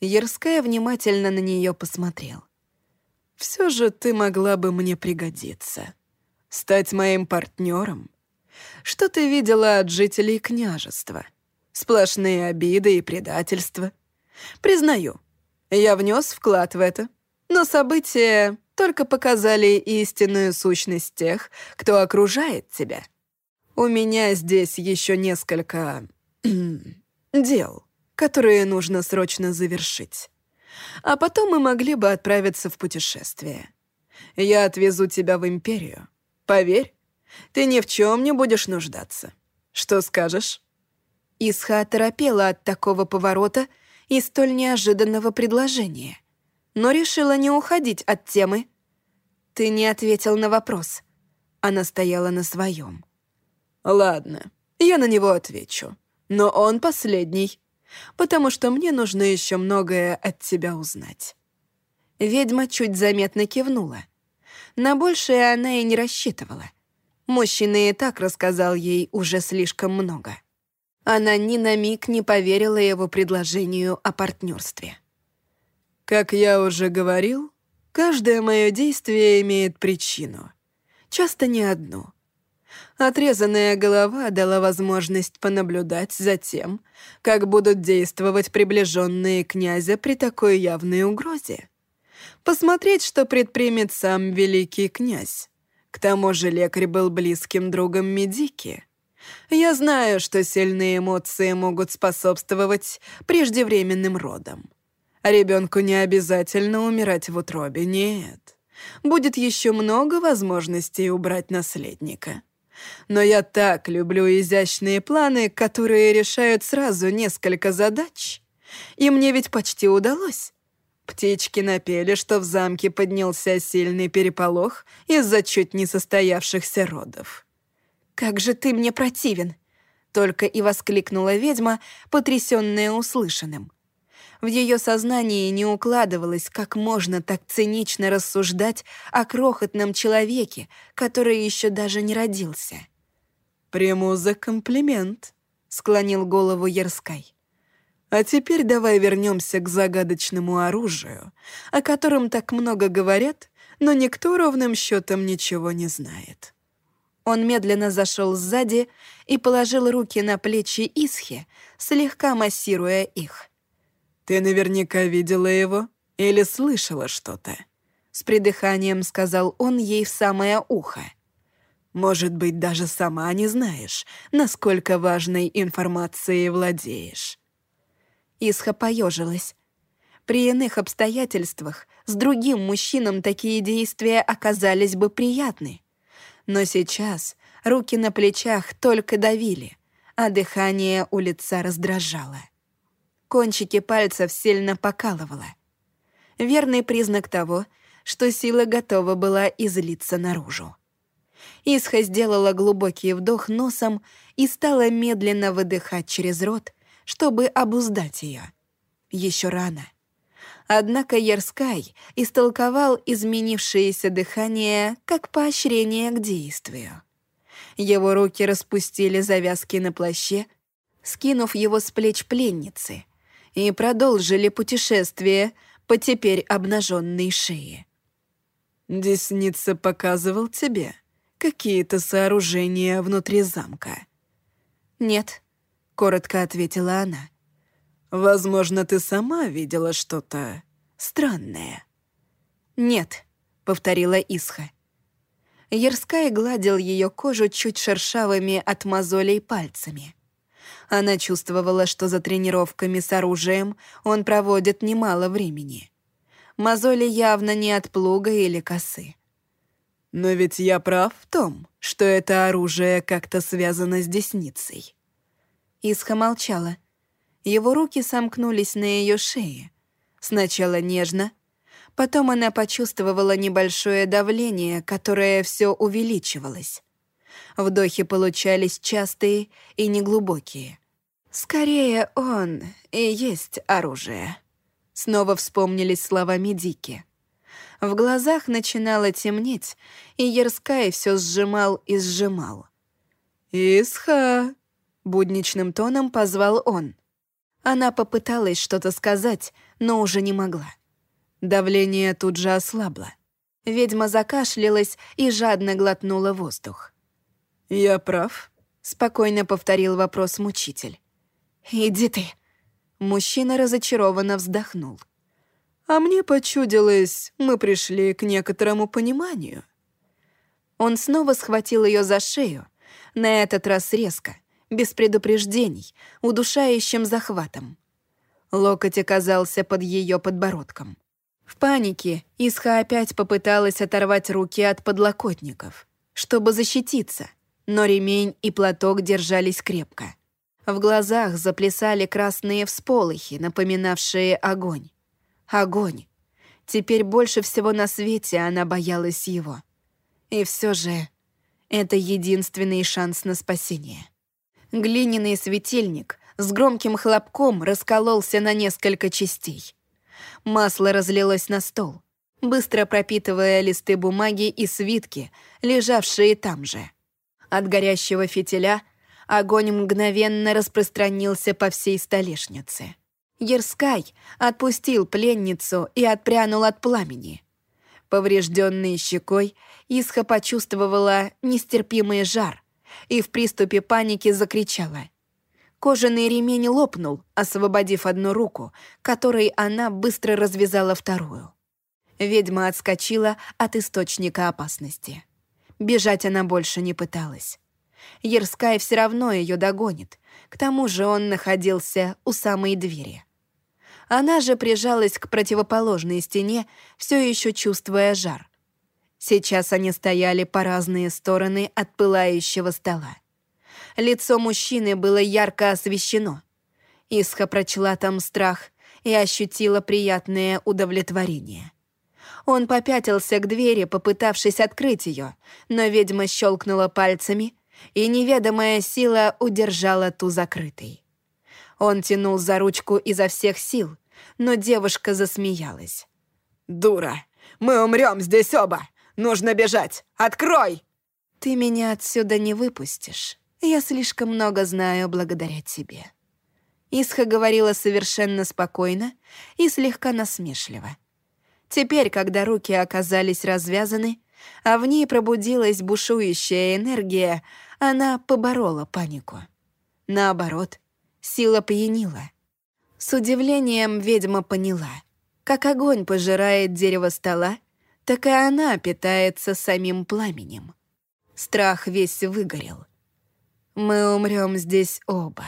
Ярская внимательно на нее посмотрел. «Все же ты могла бы мне пригодиться. Стать моим партнером что ты видела от жителей княжества? Сплошные обиды и предательства. Признаю, я внес вклад в это, но события только показали истинную сущность тех, кто окружает тебя. У меня здесь еще несколько дел, которые нужно срочно завершить. А потом мы могли бы отправиться в путешествие. Я отвезу тебя в Империю. Поверь, ты ни в чем не будешь нуждаться. Что скажешь?» Исха торопела от такого поворота и столь неожиданного предложения, но решила не уходить от темы. «Ты не ответил на вопрос». Она стояла на своем. «Ладно, я на него отвечу. Но он последний, потому что мне нужно еще многое от тебя узнать». Ведьма чуть заметно кивнула. На большее она и не рассчитывала. Мужчина и так рассказал ей уже слишком много. Она ни на миг не поверила его предложению о партнерстве. Как я уже говорил, каждое мое действие имеет причину. Часто не одну. Отрезанная голова дала возможность понаблюдать за тем, как будут действовать приближенные князя при такой явной угрозе. Посмотреть, что предпримет сам великий князь. К тому же лекарь был близким другом Медики. Я знаю, что сильные эмоции могут способствовать преждевременным родам. Ребенку не обязательно умирать в утробе, нет. Будет еще много возможностей убрать наследника. Но я так люблю изящные планы, которые решают сразу несколько задач. И мне ведь почти удалось. Птички напели, что в замке поднялся сильный переполох из-за чуть не состоявшихся родов. «Как же ты мне противен!» Только и воскликнула ведьма, потрясённая услышанным. В ее сознании не укладывалось, как можно так цинично рассуждать о крохотном человеке, который еще даже не родился. «Приму за комплимент», — склонил голову Ерскай. «А теперь давай вернемся к загадочному оружию, о котором так много говорят, но никто ровным счетом ничего не знает». Он медленно зашел сзади и положил руки на плечи Исхи, слегка массируя их — «Ты наверняка видела его или слышала что-то?» С придыханием сказал он ей в самое ухо. «Может быть, даже сама не знаешь, насколько важной информацией владеешь». Исха поежилась. При иных обстоятельствах с другим мужчинам такие действия оказались бы приятны. Но сейчас руки на плечах только давили, а дыхание у лица раздражало. Кончики пальцев сильно покалывало. Верный признак того, что сила готова была излиться наружу. Исха сделала глубокий вдох носом и стала медленно выдыхать через рот, чтобы обуздать ее. Еще рано. Однако Ярскай истолковал изменившееся дыхание как поощрение к действию. Его руки распустили завязки на плаще, скинув его с плеч пленницы — и продолжили путешествие по теперь обнаженной шее. «Десница показывал тебе какие-то сооружения внутри замка?» «Нет», — коротко ответила она. «Возможно, ты сама видела что-то странное». «Нет», — повторила Исха. Ярская гладил ее кожу чуть шершавыми от мозолей пальцами. Она чувствовала, что за тренировками с оружием он проводит немало времени. Мозоли явно не от плуга или косы. «Но ведь я прав в том, что это оружие как-то связано с десницей». Исха молчала. Его руки сомкнулись на ее шее. Сначала нежно, потом она почувствовала небольшое давление, которое все увеличивалось. Вдохи получались частые и неглубокие. Скорее, он и есть оружие. Снова вспомнились слова Медики. В глазах начинало темнеть, и Ерскай все сжимал и сжимал. «Исха!» — будничным тоном позвал он. Она попыталась что-то сказать, но уже не могла. Давление тут же ослабло. Ведьма закашлялась и жадно глотнула воздух. «Я прав?» — спокойно повторил вопрос мучитель. «Иди ты!» Мужчина разочарованно вздохнул. «А мне почудилось, мы пришли к некоторому пониманию». Он снова схватил ее за шею, на этот раз резко, без предупреждений, удушающим захватом. Локоть оказался под ее подбородком. В панике Исха опять попыталась оторвать руки от подлокотников, чтобы защититься — но ремень и платок держались крепко. В глазах заплясали красные всполохи, напоминавшие огонь. Огонь. Теперь больше всего на свете она боялась его. И все же это единственный шанс на спасение. Глиняный светильник с громким хлопком раскололся на несколько частей. Масло разлилось на стол, быстро пропитывая листы бумаги и свитки, лежавшие там же. От горящего фитиля огонь мгновенно распространился по всей столешнице. Ерскай отпустил пленницу и отпрянул от пламени. Поврежденной щекой Исха почувствовала нестерпимый жар и в приступе паники закричала. Кожаный ремень лопнул, освободив одну руку, которой она быстро развязала вторую. Ведьма отскочила от источника опасности. Бежать она больше не пыталась. Ерскай все равно ее догонит. К тому же он находился у самой двери. Она же прижалась к противоположной стене, все еще чувствуя жар. Сейчас они стояли по разные стороны от пылающего стола. Лицо мужчины было ярко освещено. Исха прочла там страх и ощутила приятное удовлетворение. Он попятился к двери, попытавшись открыть ее, но ведьма щелкнула пальцами, и неведомая сила удержала ту закрытой. Он тянул за ручку изо всех сил, но девушка засмеялась. «Дура! Мы умрем здесь оба! Нужно бежать! Открой!» «Ты меня отсюда не выпустишь. Я слишком много знаю благодаря тебе». Исха говорила совершенно спокойно и слегка насмешливо. Теперь, когда руки оказались развязаны, а в ней пробудилась бушующая энергия, она поборола панику. Наоборот, сила пьянила. С удивлением ведьма поняла, как огонь пожирает дерево стола, так и она питается самим пламенем. Страх весь выгорел. Мы умрем здесь оба.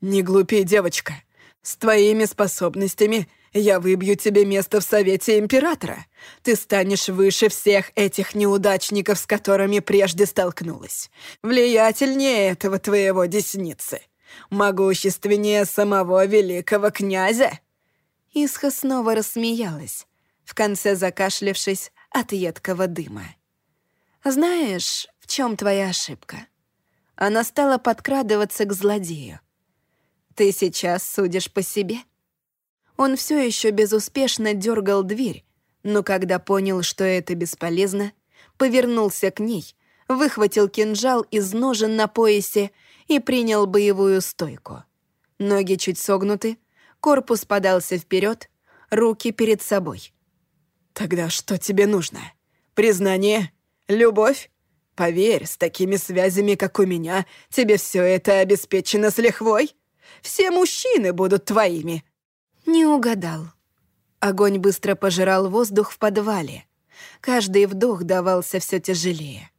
«Не глупи, девочка. С твоими способностями я выбью тебе место в Совете Императора. Ты станешь выше всех этих неудачников, с которыми прежде столкнулась. Влиятельнее этого твоего десницы. Могущественнее самого великого князя». Исха снова рассмеялась, в конце закашлявшись от едкого дыма. «Знаешь, в чем твоя ошибка?» Она стала подкрадываться к злодею. «Ты сейчас судишь по себе?» Он все еще безуспешно дергал дверь, но когда понял, что это бесполезно, повернулся к ней, выхватил кинжал из ножен на поясе и принял боевую стойку. Ноги чуть согнуты, корпус подался вперед, руки перед собой. «Тогда что тебе нужно? Признание? Любовь? Поверь, с такими связями, как у меня, тебе все это обеспечено с лихвой. Все мужчины будут твоими, не угадал. Огонь быстро пожирал воздух в подвале. Каждый вдох давался все тяжелее.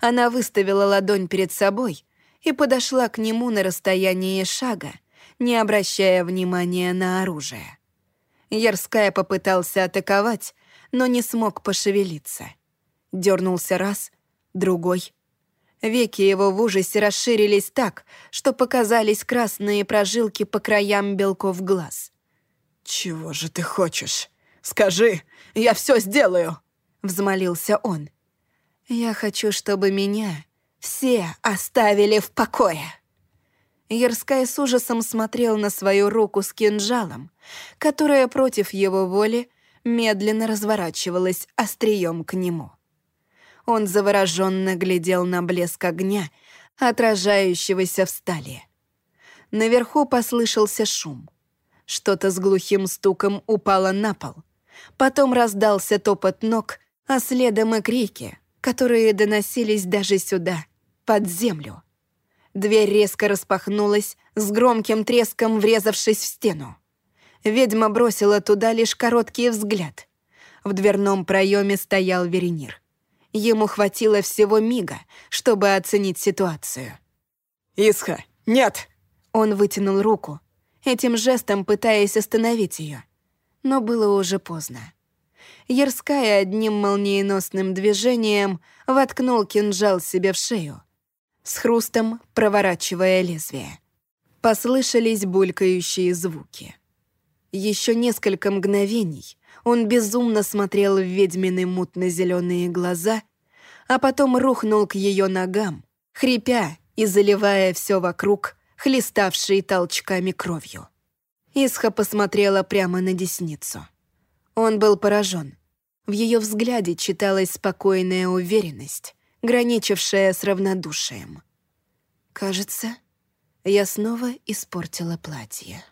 Она выставила ладонь перед собой и подошла к нему на расстоянии шага, не обращая внимания на оружие. Ярская попытался атаковать, но не смог пошевелиться. Дернулся раз, другой. Веки его в ужасе расширились так, что показались красные прожилки по краям белков глаз. «Чего же ты хочешь? Скажи, я все сделаю!» — взмолился он. «Я хочу, чтобы меня все оставили в покое!» Ярская с ужасом смотрел на свою руку с кинжалом, которая против его воли медленно разворачивалась острием к нему. Он завороженно глядел на блеск огня, отражающегося в стали. Наверху послышался шум. Что-то с глухим стуком упало на пол. Потом раздался топот ног, а следом и крики, которые доносились даже сюда, под землю. Дверь резко распахнулась, с громким треском врезавшись в стену. Ведьма бросила туда лишь короткий взгляд. В дверном проеме стоял Веренир. Ему хватило всего мига, чтобы оценить ситуацию. «Исха, нет!» Он вытянул руку, этим жестом пытаясь остановить ее. Но было уже поздно. Ярская одним молниеносным движением воткнул кинжал себе в шею, с хрустом проворачивая лезвие. Послышались булькающие звуки. Еще несколько мгновений он безумно смотрел в ведьмины мутно-зеленые глаза, а потом рухнул к ее ногам, хрипя и заливая все вокруг хлеставшей толчками кровью. Исха посмотрела прямо на десницу. Он был поражен. В ее взгляде читалась спокойная уверенность, граничившая с равнодушием. «Кажется, я снова испортила платье».